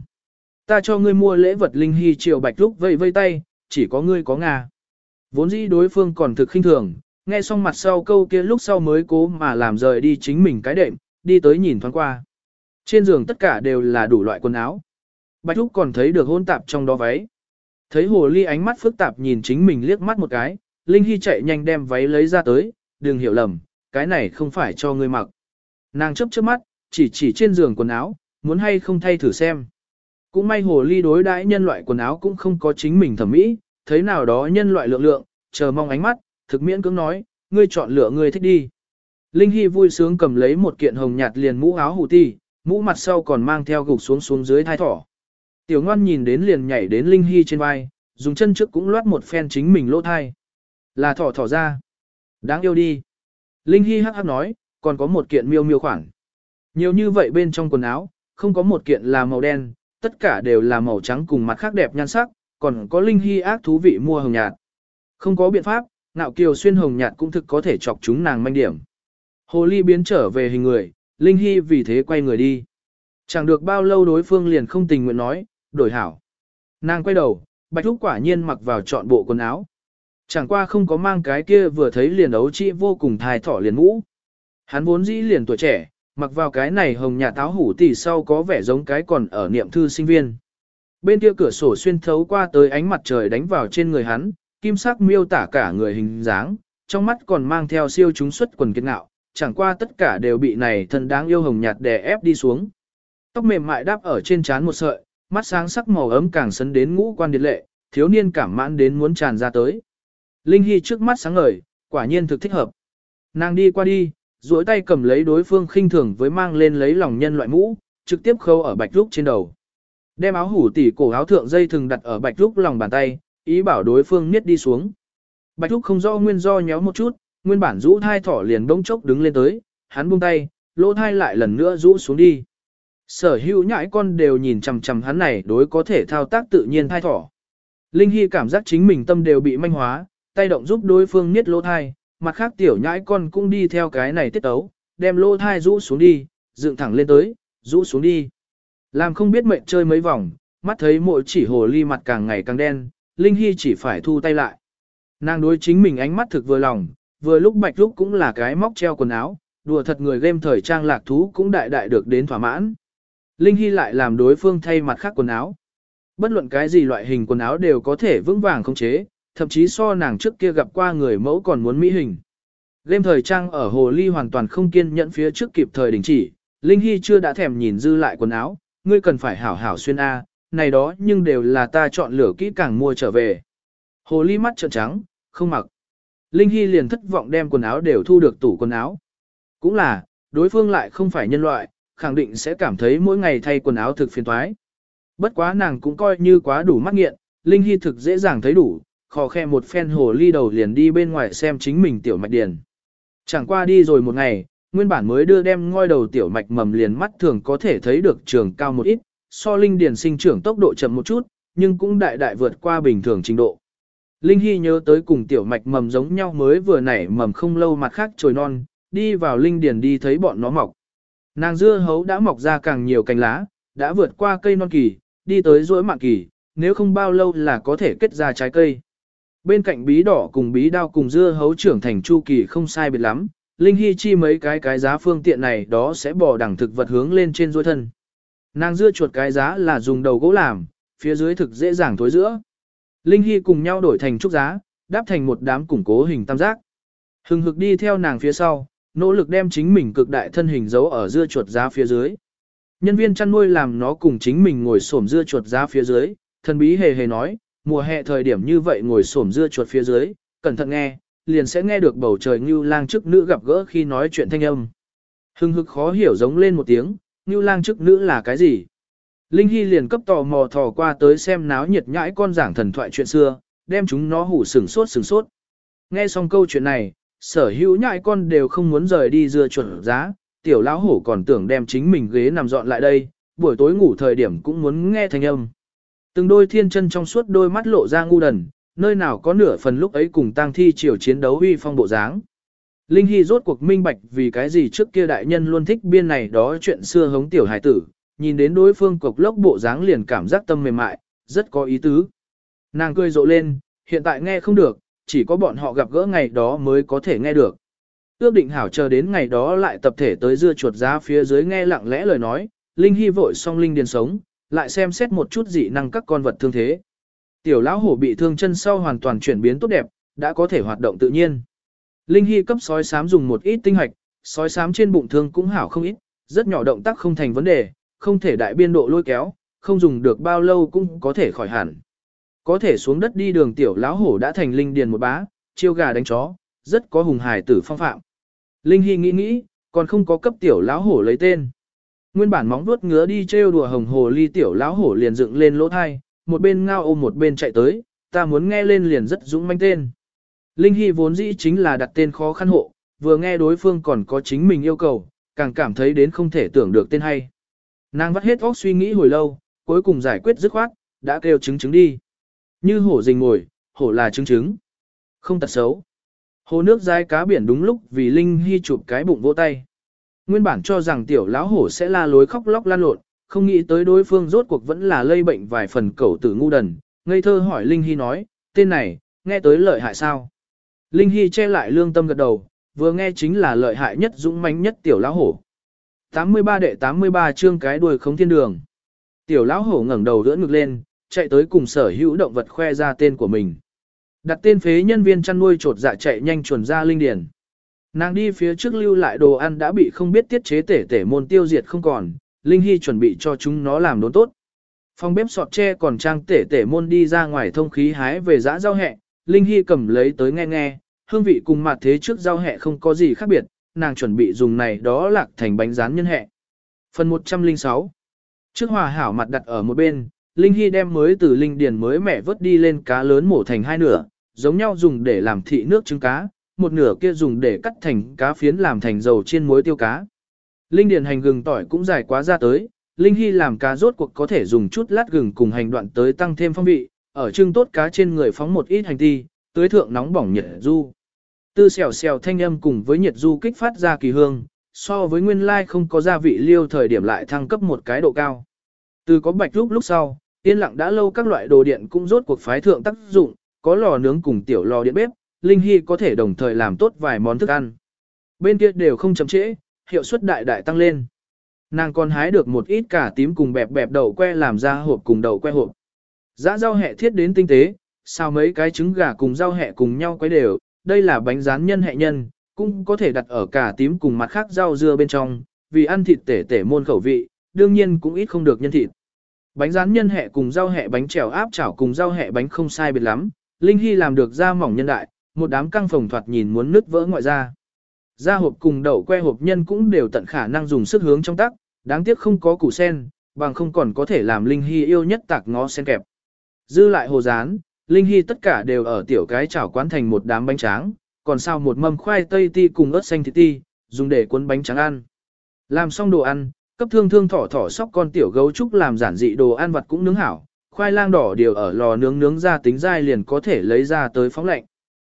Ta cho ngươi mua lễ vật Linh Hy triều bạch lúc vây vây tay, chỉ có ngươi có ngà. Vốn dĩ đối phương còn thực khinh thường, nghe xong mặt sau câu kia lúc sau mới cố mà làm rời đi chính mình cái đệm, đi tới nhìn thoáng qua. Trên giường tất cả đều là đủ loại quần áo. Bạch Úc còn thấy được hôn tạp trong đó váy. Thấy hồ ly ánh mắt phức tạp nhìn chính mình liếc mắt một cái, Linh Hy chạy nhanh đem váy lấy ra tới, đừng hiểu lầm, cái này không phải cho ngươi mặc. Nàng chấp chớp mắt, chỉ chỉ trên giường quần áo, muốn hay không thay thử xem. Cũng may hồ ly đối đãi nhân loại quần áo cũng không có chính mình thẩm mỹ, thấy nào đó nhân loại lượng lượng, chờ mong ánh mắt, thực miễn cưỡng nói, ngươi chọn lựa ngươi thích đi. Linh Hy vui sướng cầm lấy một kiện hồng nhạt liền mũ áo hủ ti, mũ mặt sau còn mang theo gục xuống xuống dưới thai thỏ. Tiểu ngoan nhìn đến liền nhảy đến Linh Hy trên vai, dùng chân trước cũng loát một phen chính mình lỗ thai. Là thỏ thỏ ra. Đáng yêu đi. Linh Hy hắc hắc nói, còn có một kiện miêu miêu khoảng, Nhiều như vậy bên trong quần áo, không có một kiện là màu đen, tất cả đều là màu trắng cùng mặt khác đẹp nhan sắc, còn có Linh Hy ác thú vị mua hồng nhạt. Không có biện pháp, nạo kiều xuyên hồng nhạt cũng thực có thể chọc chúng nàng manh điểm. Hồ ly biến trở về hình người, Linh Hy vì thế quay người đi. Chẳng được bao lâu đối phương liền không tình nguyện nói, đổi hảo. Nàng quay đầu, Bạch Thúc quả nhiên mặc vào trọn bộ quần áo. Chẳng qua không có mang cái kia vừa thấy liền ấu chị vô cùng thai thỏ liền mũ. Hắn vốn dĩ liền tuổi trẻ, mặc vào cái này hồng nhà táo hủ tỷ sau có vẻ giống cái còn ở niệm thư sinh viên. Bên kia cửa sổ xuyên thấu qua tới ánh mặt trời đánh vào trên người hắn, kim sắc miêu tả cả người hình dáng, trong mắt còn mang theo siêu chúng xuất quần kiệt ngạo, chẳng qua tất cả đều bị này thân đáng yêu hồng nhạt đè ép đi xuống. Tóc mềm mại đáp ở trên trán một sợi, mắt sáng sắc màu ấm càng sấn đến ngũ quan điệt lệ, thiếu niên cảm mãn đến muốn tràn ra tới. Linh Hy trước mắt sáng ngời, quả nhiên thực thích hợp. Nàng đi qua đi, duỗi tay cầm lấy đối phương khinh thường với mang lên lấy lòng nhân loại mũ, trực tiếp khâu ở bạch lúc trên đầu. Đem áo hủ tỉ cổ áo thượng dây thừng đặt ở bạch trúc lòng bàn tay, ý bảo đối phương niết đi xuống. Bạch trúc không do nguyên do nhéo một chút, nguyên bản rũ thai thỏ liền bỗng chốc đứng lên tới, hắn buông tay, lỗ thai lại lần nữa rũ xuống đi. Sở hữu nhãi con đều nhìn chằm chằm hắn này đối có thể thao tác tự nhiên thai thỏ. Linh Hy cảm giác chính mình tâm đều bị manh hóa, tay động giúp đối phương niết lỗ thai, mặt khác tiểu nhãi con cũng đi theo cái này tiết tấu, đem lỗ thai rũ xuống đi, dựng thẳng lên tới, rũ xuống đi. Làm không biết mệnh chơi mấy vòng, mắt thấy mỗi chỉ hồ ly mặt càng ngày càng đen, Linh Hy chỉ phải thu tay lại. Nàng đối chính mình ánh mắt thực vừa lòng, vừa lúc bạch lúc cũng là cái móc treo quần áo, đùa thật người game thời trang lạc thú cũng đại đại được đến thỏa mãn. Linh Hy lại làm đối phương thay mặt khác quần áo. Bất luận cái gì loại hình quần áo đều có thể vững vàng khống chế, thậm chí so nàng trước kia gặp qua người mẫu còn muốn mỹ hình. Game thời trang ở hồ ly hoàn toàn không kiên nhẫn phía trước kịp thời đình chỉ, Linh Hy chưa đã thèm nhìn dư lại quần áo, ngươi cần phải hảo hảo xuyên A, này đó nhưng đều là ta chọn lửa kỹ càng mua trở về. Hồ ly mắt trợn trắng, không mặc. Linh Hy liền thất vọng đem quần áo đều thu được tủ quần áo. Cũng là, đối phương lại không phải nhân loại, khẳng định sẽ cảm thấy mỗi ngày thay quần áo thực phiền toái. Bất quá nàng cũng coi như quá đủ mắt nghiện, Linh Hy thực dễ dàng thấy đủ, khò khe một phen hồ ly đầu liền đi bên ngoài xem chính mình tiểu mạch điền. Chẳng qua đi rồi một ngày, nguyên bản mới đưa đem ngoi đầu tiểu mạch mầm liền mắt thường có thể thấy được trường cao một ít, so linh điền sinh trưởng tốc độ chậm một chút, nhưng cũng đại đại vượt qua bình thường trình độ. Linh Hy nhớ tới cùng tiểu mạch mầm giống nhau mới vừa nảy mầm không lâu mặt khác trồi non, đi vào linh điền đi thấy bọn nó mọc. Nàng dưa hấu đã mọc ra càng nhiều cành lá, đã vượt qua cây non kỳ, đi tới rỗi mạng kỳ, nếu không bao lâu là có thể kết ra trái cây. Bên cạnh bí đỏ cùng bí đao cùng dưa hấu trưởng thành chu kỳ không sai biệt lắm, Linh Hy chi mấy cái cái giá phương tiện này đó sẽ bỏ đẳng thực vật hướng lên trên dôi thân. Nàng dưa chuột cái giá là dùng đầu gỗ làm, phía dưới thực dễ dàng thối giữa. Linh Hy cùng nhau đổi thành trúc giá, đáp thành một đám củng cố hình tam giác. Hừng hực đi theo nàng phía sau, nỗ lực đem chính mình cực đại thân hình giấu ở dưa chuột giá phía dưới. Nhân viên chăn nuôi làm nó cùng chính mình ngồi xổm dưa chuột giá phía dưới, thần bí hề hề nói, mùa hè thời điểm như vậy ngồi xổm dưa chuột phía dưới, cẩn thận nghe, liền sẽ nghe được bầu trời Ngưu lang chức nữ gặp gỡ khi nói chuyện thanh âm. Hưng hực khó hiểu giống lên một tiếng, Ngưu lang chức nữ là cái gì? Linh Hy liền cấp tò mò thò qua tới xem náo nhiệt nhãi con giảng thần thoại chuyện xưa, đem chúng nó hủ sừng sốt sừng sốt. Nghe xong câu chuyện này, sở hữu nhãi con đều không muốn rời đi dưa chuẩn giá, tiểu lão hổ còn tưởng đem chính mình ghế nằm dọn lại đây, buổi tối ngủ thời điểm cũng muốn nghe thanh âm. Từng đôi thiên chân trong suốt đôi mắt lộ ra ngu đần, nơi nào có nửa phần lúc ấy cùng tang thi chiều chiến đấu uy phong bộ dáng. Linh Hy rốt cuộc minh bạch vì cái gì trước kia đại nhân luôn thích biên này đó chuyện xưa hống tiểu hải tử, nhìn đến đối phương cục lốc bộ dáng liền cảm giác tâm mềm mại, rất có ý tứ. Nàng cười rộ lên, hiện tại nghe không được, chỉ có bọn họ gặp gỡ ngày đó mới có thể nghe được. Ước định hảo chờ đến ngày đó lại tập thể tới dưa chuột giá phía dưới nghe lặng lẽ lời nói, Linh Hy vội xong Linh điền sống, lại xem xét một chút dị năng các con vật thương thế. Tiểu lão hổ bị thương chân sau hoàn toàn chuyển biến tốt đẹp, đã có thể hoạt động tự nhiên. Linh Hy cấp sói sám dùng một ít tinh hạch, sói sám trên bụng thương cũng hảo không ít, rất nhỏ động tác không thành vấn đề, không thể đại biên độ lôi kéo, không dùng được bao lâu cũng có thể khỏi hẳn. Có thể xuống đất đi đường tiểu lão hổ đã thành linh điền một bá, chiêu gà đánh chó, rất có hùng hài tử phong phạm. Linh Hy nghĩ nghĩ, còn không có cấp tiểu lão hổ lấy tên. Nguyên bản móng vuốt ngứa đi trêu đùa hồng hồ ly tiểu lão hổ liền dựng lên lỗ thai, một bên ngao ôm một bên chạy tới, ta muốn nghe lên liền rất dũng manh tên. Linh Hy vốn dĩ chính là đặt tên khó khăn hộ, vừa nghe đối phương còn có chính mình yêu cầu, càng cảm thấy đến không thể tưởng được tên hay. Nàng vắt hết óc suy nghĩ hồi lâu, cuối cùng giải quyết dứt khoát, đã kêu chứng chứng đi. Như hổ rình ngồi, hổ là chứng chứng. Không tật xấu. Hồ nước dai cá biển đúng lúc vì Linh Hy chụp cái bụng vỗ tay. Nguyên bản cho rằng tiểu lão hổ sẽ la lối khóc lóc lan lộn, không nghĩ tới đối phương rốt cuộc vẫn là lây bệnh vài phần cẩu tử ngu đần. Ngây thơ hỏi Linh Hy nói, tên này, nghe tới lợi hại sao? Linh Hy che lại lương tâm gật đầu, vừa nghe chính là lợi hại nhất dũng mãnh nhất tiểu lão hổ. 83 đệ 83 chương cái đuôi không thiên đường. Tiểu lão hổ ngẩng đầu đỡ ngực lên, chạy tới cùng sở hữu động vật khoe ra tên của mình. Đặt tên phế nhân viên chăn nuôi trột dạ chạy nhanh chuẩn ra linh điển. Nàng đi phía trước lưu lại đồ ăn đã bị không biết tiết chế tể tể môn tiêu diệt không còn, Linh Hy chuẩn bị cho chúng nó làm đốn tốt. Phòng bếp sọt tre còn trang tể tể môn đi ra ngoài thông khí hái về giã rau hẹ, Linh Hy cầm lấy tới nghe nghe, hương vị cùng mặt thế trước rau hẹ không có gì khác biệt, nàng chuẩn bị dùng này đó lạc thành bánh rán nhân hẹ. Phần 106 Trước hòa hảo mặt đặt ở một bên, Linh Hy đem mới từ linh điền mới mẹ vớt đi lên cá lớn mổ thành hai nửa, giống nhau dùng để làm thị nước trứng cá, một nửa kia dùng để cắt thành cá phiến làm thành dầu chiên muối tiêu cá. Linh điền hành gừng tỏi cũng dài quá ra tới, Linh Hy làm cá rốt cuộc có thể dùng chút lát gừng cùng hành đoạn tới tăng thêm phong vị, ở trưng tốt cá trên người phóng một ít hành ti, tưới thượng nóng bỏng nhiệt du. Tư xèo xèo thanh âm cùng với nhiệt du kích phát ra kỳ hương, so với nguyên lai không có gia vị liêu thời điểm lại thăng cấp một cái độ cao. Từ có bạch lúc lúc sau, yên lặng đã lâu các loại đồ điện cũng rốt cuộc phái thượng tác dụng, có lò nướng cùng tiểu lò điện bếp, Linh Hy có thể đồng thời làm tốt vài món thức ăn. Bên kia đều không chậm trễ, hiệu suất đại đại tăng lên. Nàng còn hái được một ít cả tím cùng bẹp bẹp đậu que làm ra hộp cùng đậu que hộp. Giá rau hẹ thiết đến tinh tế, sao mấy cái trứng gà cùng rau hẹ cùng nhau quấy đều, đây là bánh rán nhân hẹ nhân, cũng có thể đặt ở cả tím cùng mặt khác rau dưa bên trong, vì ăn thịt tể tể môn khẩu vị, đương nhiên cũng ít không được nhân thịt. Bánh rán nhân hẹ cùng rau hẹ bánh trèo áp chảo cùng rau hẹ bánh không sai biệt lắm, Linh Hy làm được da mỏng nhân đại, một đám căng phồng thoạt nhìn muốn nứt vỡ ngoại da gia hộp cùng đậu que hộp nhân cũng đều tận khả năng dùng sức hướng trong tắc, đáng tiếc không có củ sen, bằng không còn có thể làm Linh Hy yêu nhất tạc ngó sen kẹp. Dư lại hồ rán, Linh Hy tất cả đều ở tiểu cái chảo quán thành một đám bánh tráng, còn sao một mâm khoai tây ti cùng ớt xanh thịt ti, dùng để cuốn bánh tráng ăn. Làm xong đồ ăn, cấp thương thương thỏ thỏ sóc con tiểu gấu trúc làm giản dị đồ ăn vặt cũng nướng hảo, khoai lang đỏ đều ở lò nướng nướng ra tính dai liền có thể lấy ra tới phóng lạnh.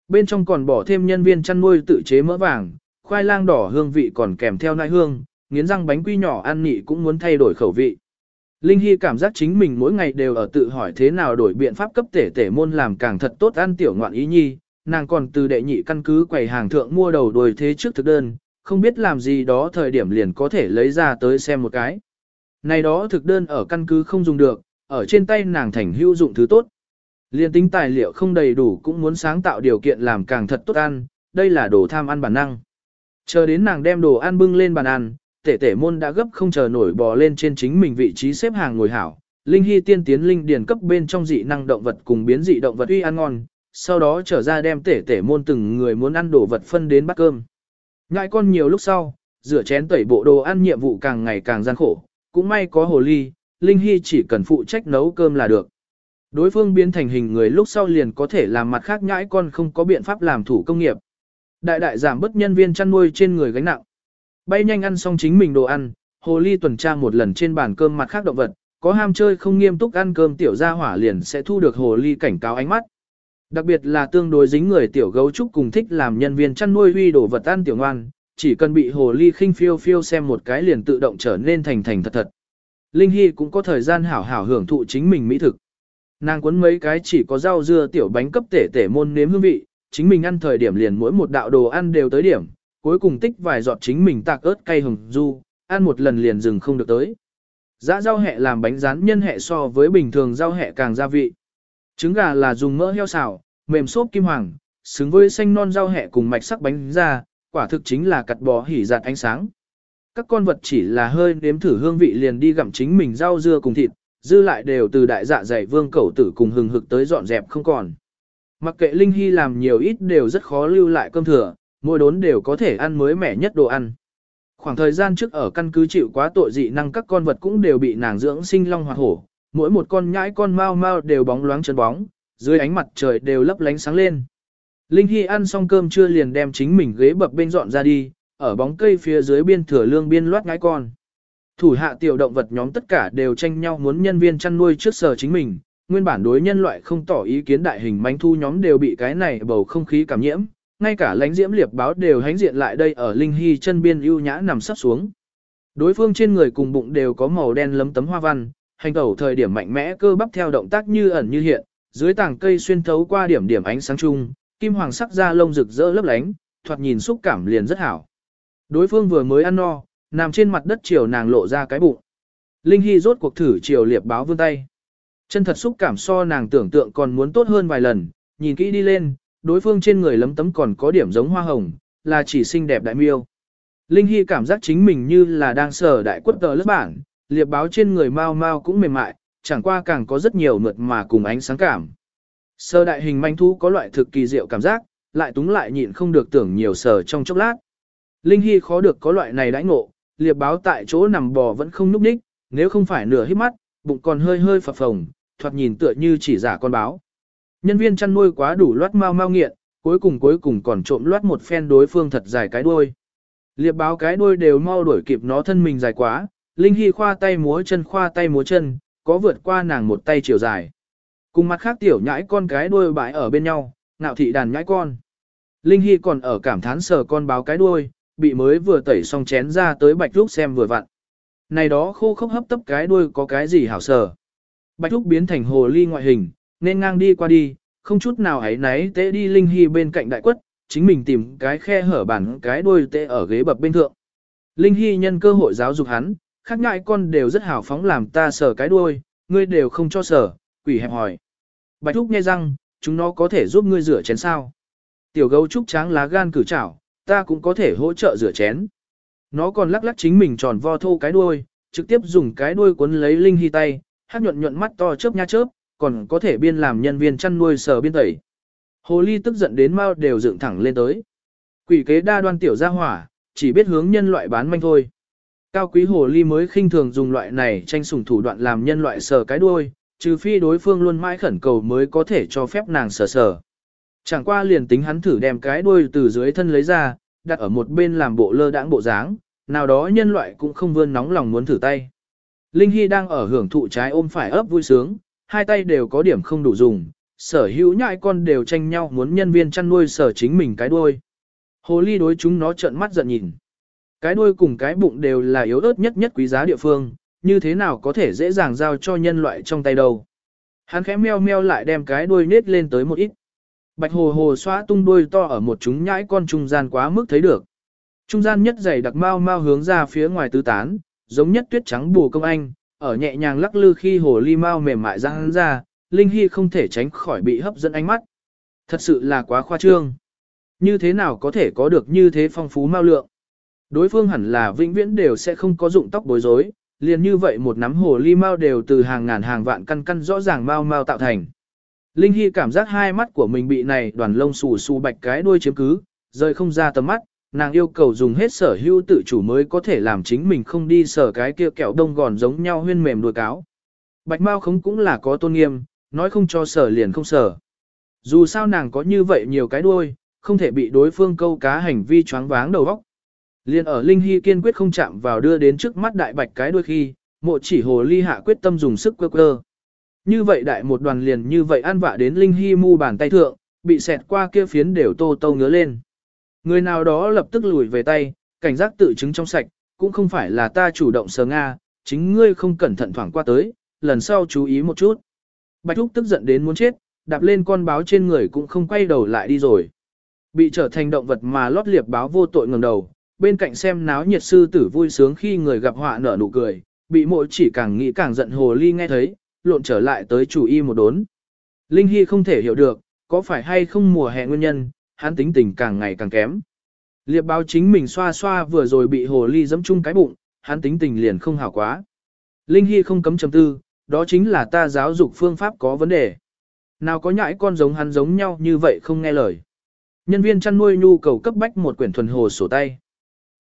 Bên trong còn bỏ thêm nhân viên chăn nuôi tự chế mỡ vàng, khoai lang đỏ hương vị còn kèm theo nai hương, nghiến răng bánh quy nhỏ ăn nị cũng muốn thay đổi khẩu vị. Linh Hy cảm giác chính mình mỗi ngày đều ở tự hỏi thế nào đổi biện pháp cấp tể tể môn làm càng thật tốt ăn tiểu ngoạn ý nhi, nàng còn từ đệ nhị căn cứ quầy hàng thượng mua đầu đồi thế trước thực đơn, không biết làm gì đó thời điểm liền có thể lấy ra tới xem một cái. Này đó thực đơn ở căn cứ không dùng được, ở trên tay nàng thành hữu dụng thứ tốt. Liên tính tài liệu không đầy đủ cũng muốn sáng tạo điều kiện làm càng thật tốt ăn, đây là đồ tham ăn bản năng. Chờ đến nàng đem đồ ăn bưng lên bàn ăn, tể tể môn đã gấp không chờ nổi bò lên trên chính mình vị trí xếp hàng ngồi hảo. Linh Hy tiên tiến linh điền cấp bên trong dị năng động vật cùng biến dị động vật uy ăn ngon, sau đó trở ra đem tể tể môn từng người muốn ăn đồ vật phân đến bát cơm. Ngại con nhiều lúc sau, rửa chén tẩy bộ đồ ăn nhiệm vụ càng ngày càng gian khổ, cũng may có hồ ly, Linh Hy chỉ cần phụ trách nấu cơm là được. Đối phương biến thành hình người lúc sau liền có thể làm mặt khác nhãi con không có biện pháp làm thủ công nghiệp. Đại đại giảm bớt nhân viên chăn nuôi trên người gánh nặng. Bay nhanh ăn xong chính mình đồ ăn, hồ ly tuần tra một lần trên bàn cơm mặt khác động vật, có ham chơi không nghiêm túc ăn cơm tiểu gia hỏa liền sẽ thu được hồ ly cảnh cáo ánh mắt. Đặc biệt là tương đối dính người tiểu gấu trúc cùng thích làm nhân viên chăn nuôi huy đồ vật ăn tiểu ngoan, chỉ cần bị hồ ly khinh phiêu phiêu xem một cái liền tự động trở nên thành thành thật thật. Linh Hy cũng có thời gian hảo hảo hưởng thụ chính mình mỹ thực. Nàng cuốn mấy cái chỉ có rau dưa tiểu bánh cấp tể tể môn nếm hương vị, chính mình ăn thời điểm liền mỗi một đạo đồ ăn đều tới điểm, cuối cùng tích vài giọt chính mình tạc ớt cay hồng du, ăn một lần liền dừng không được tới. Dã rau hẹ làm bánh rán nhân hẹ so với bình thường rau hẹ càng gia vị. Trứng gà là dùng mỡ heo xào, mềm xốp kim hoàng, xứng với xanh non rau hẹ cùng mạch sắc bánh ra, quả thực chính là cặt bò hỉ giạt ánh sáng. Các con vật chỉ là hơi nếm thử hương vị liền đi gặm chính mình rau dưa cùng thịt, dư lại đều từ đại dạ dày vương cẩu tử cùng hừng hực tới dọn dẹp không còn. Mặc kệ Linh Hy làm nhiều ít đều rất khó lưu lại cơm thừa, mỗi đốn đều có thể ăn mới mẻ nhất đồ ăn. Khoảng thời gian trước ở căn cứ chịu quá tội dị năng các con vật cũng đều bị nàng dưỡng sinh long hoạt hổ, mỗi một con nhãi con mau mau đều bóng loáng chân bóng, dưới ánh mặt trời đều lấp lánh sáng lên. Linh Hy ăn xong cơm trưa liền đem chính mình ghế bập bên dọn ra đi, ở bóng cây phía dưới biên thừa lương biên loát ngãi con. Thủ hạ tiểu động vật nhóm tất cả đều tranh nhau muốn nhân viên chăn nuôi trước sở chính mình, nguyên bản đối nhân loại không tỏ ý kiến đại hình manh thu nhóm đều bị cái này bầu không khí cảm nhiễm, ngay cả lãnh diễm liệp báo đều hánh diện lại đây ở Linh Hy chân biên ưu nhã nằm sắp xuống. Đối phương trên người cùng bụng đều có màu đen lấm tấm hoa văn, hành tẩu thời điểm mạnh mẽ cơ bắp theo động tác như ẩn như hiện, Dưới tảng cây xuyên thấu qua điểm điểm ánh sáng chung, kim hoàng sắc da lông rực rỡ lấp lánh, thoạt nhìn xúc cảm liền rất hảo. Đối phương vừa mới ăn no, nằm trên mặt đất chiều nàng lộ ra cái bụng. Linh Hy rốt cuộc thử chiều liệp báo vươn tay. Chân thật xúc cảm so nàng tưởng tượng còn muốn tốt hơn vài lần, nhìn kỹ đi lên, đối phương trên người lấm tấm còn có điểm giống hoa hồng, là chỉ xinh đẹp đại miêu. Linh Hy cảm giác chính mình như là đang sờ đại quất tờ lớp bản, liệp báo trên người mau mau cũng mềm mại, chẳng qua càng có rất nhiều mượt mà cùng ánh sáng cảm. Sơ đại hình manh thú có loại thực kỳ diệu cảm giác, lại túng lại nhịn không được tưởng nhiều sờ trong chốc lát. Linh Hy khó được có loại này đãi ngộ, liệp báo tại chỗ nằm bò vẫn không núp đích, nếu không phải nửa hít mắt, bụng còn hơi hơi phập phồng, thoạt nhìn tựa như chỉ giả con báo. Nhân viên chăn nuôi quá đủ loát mau mau nghiện, cuối cùng cuối cùng còn trộm loát một phen đối phương thật dài cái đuôi. Liệp báo cái đuôi đều mau đuổi kịp nó thân mình dài quá, Linh Hy khoa tay múa chân khoa tay múa chân, có vượt qua nàng một tay chiều dài. Cùng mặt khác tiểu nhãi con cái đuôi bãi ở bên nhau, ngạo thị đàn nhãi con. Linh Hy còn ở cảm thán sờ con báo cái đuôi, bị mới vừa tẩy xong chén ra tới bạch lúc xem vừa vặn. Này đó khô khốc hấp tấp cái đuôi có cái gì hảo sở Bạch thúc biến thành hồ ly ngoại hình, nên ngang đi qua đi, không chút nào ấy náy tế đi Linh Hy bên cạnh đại quất, chính mình tìm cái khe hở bản cái đuôi tế ở ghế bập bên thượng. Linh Hy nhân cơ hội giáo dục hắn, khác ngại con đều rất hào phóng làm ta sở cái đuôi, ngươi đều không cho sở quỷ hẹp hỏi. Bạch Thúc nghe rằng chúng nó có thể giúp ngươi rửa chén sao. Tiểu gấu trúc tráng lá gan cử chảo, ta cũng có thể hỗ trợ rửa chén. Nó còn lắc lắc chính mình tròn vo thô cái đuôi, trực tiếp dùng cái đuôi cuốn lấy Linh Hy tay, hát nhuận nhuận mắt to chớp nha chớp, còn có thể biên làm nhân viên chăn nuôi sờ biên tẩy. Hồ ly tức giận đến mau đều dựng thẳng lên tới. Quỷ kế đa đoan tiểu gia hỏa, chỉ biết hướng nhân loại bán manh thôi. Cao quý hồ ly mới khinh thường dùng loại này tranh sủng thủ đoạn làm nhân loại sờ cái đuôi, trừ phi đối phương luôn mãi khẩn cầu mới có thể cho phép nàng sờ sờ. Chẳng qua liền tính hắn thử đem cái đuôi từ dưới thân lấy ra, đặt ở một bên làm bộ lơ đãng bộ dáng, nào đó nhân loại cũng không vươn nóng lòng muốn thử tay. Linh Hy đang ở hưởng thụ trái ôm phải ấp vui sướng, hai tay đều có điểm không đủ dùng, sở hữu nhãi con đều tranh nhau muốn nhân viên chăn nuôi sở chính mình cái đuôi. Hồ ly đối chúng nó trợn mắt giận nhìn. Cái đuôi cùng cái bụng đều là yếu ớt nhất nhất quý giá địa phương, như thế nào có thể dễ dàng giao cho nhân loại trong tay đâu. Hắn khẽ meo meo lại đem cái đuôi nết lên tới một ít. Bạch hồ hồ xóa tung đuôi to ở một chúng nhãi con trung gian quá mức thấy được. Trung gian nhất dày đặc mau mau hướng ra phía ngoài tứ tán, giống nhất tuyết trắng bù công anh, ở nhẹ nhàng lắc lư khi hồ ly mau mềm mại răng ra, Linh Hy không thể tránh khỏi bị hấp dẫn ánh mắt. Thật sự là quá khoa trương. Như thế nào có thể có được như thế phong phú mau lượng? Đối phương hẳn là vĩnh viễn đều sẽ không có dụng tóc bối rối, liền như vậy một nắm hồ ly mau đều từ hàng ngàn hàng vạn căn căn rõ ràng mau mau tạo thành. Linh Hy cảm giác hai mắt của mình bị này đoàn lông xù xù bạch cái đuôi chiếm cứ, rời không ra tầm mắt, nàng yêu cầu dùng hết sở hữu tự chủ mới có thể làm chính mình không đi sở cái kia kẹo đông gòn giống nhau huyên mềm đuôi cáo. Bạch Mao không cũng là có tôn nghiêm, nói không cho sở liền không sở. Dù sao nàng có như vậy nhiều cái đuôi, không thể bị đối phương câu cá hành vi choáng váng đầu óc. Liên ở Linh Hy kiên quyết không chạm vào đưa đến trước mắt đại bạch cái đuôi khi, mộ chỉ hồ ly hạ quyết tâm dùng sức quơ quơ. Như vậy đại một đoàn liền như vậy ăn vạ đến Linh Hy mu bàn tay thượng, bị xẹt qua kia phiến đều tô tô ngứa lên. Người nào đó lập tức lùi về tay, cảnh giác tự chứng trong sạch, cũng không phải là ta chủ động sờ Nga, chính ngươi không cẩn thận thoảng qua tới, lần sau chú ý một chút. Bạch Thúc tức giận đến muốn chết, đạp lên con báo trên người cũng không quay đầu lại đi rồi. Bị trở thành động vật mà lót liệp báo vô tội ngẩng đầu, bên cạnh xem náo nhiệt sư tử vui sướng khi người gặp họa nở nụ cười, bị mỗi chỉ càng nghĩ càng giận hồ ly nghe thấy, lộn trở lại tới chủ y một đốn. Linh Hy không thể hiểu được, có phải hay không mùa hè nguyên nhân, hắn tính tình càng ngày càng kém. Liệp báo chính mình xoa xoa vừa rồi bị hồ ly dẫm chung cái bụng, hắn tính tình liền không hảo quá. Linh Hy không cấm chầm tư, đó chính là ta giáo dục phương pháp có vấn đề. Nào có nhãi con giống hắn giống nhau như vậy không nghe lời. Nhân viên chăn nuôi nhu cầu cấp bách một quyển thuần hồ sổ tay.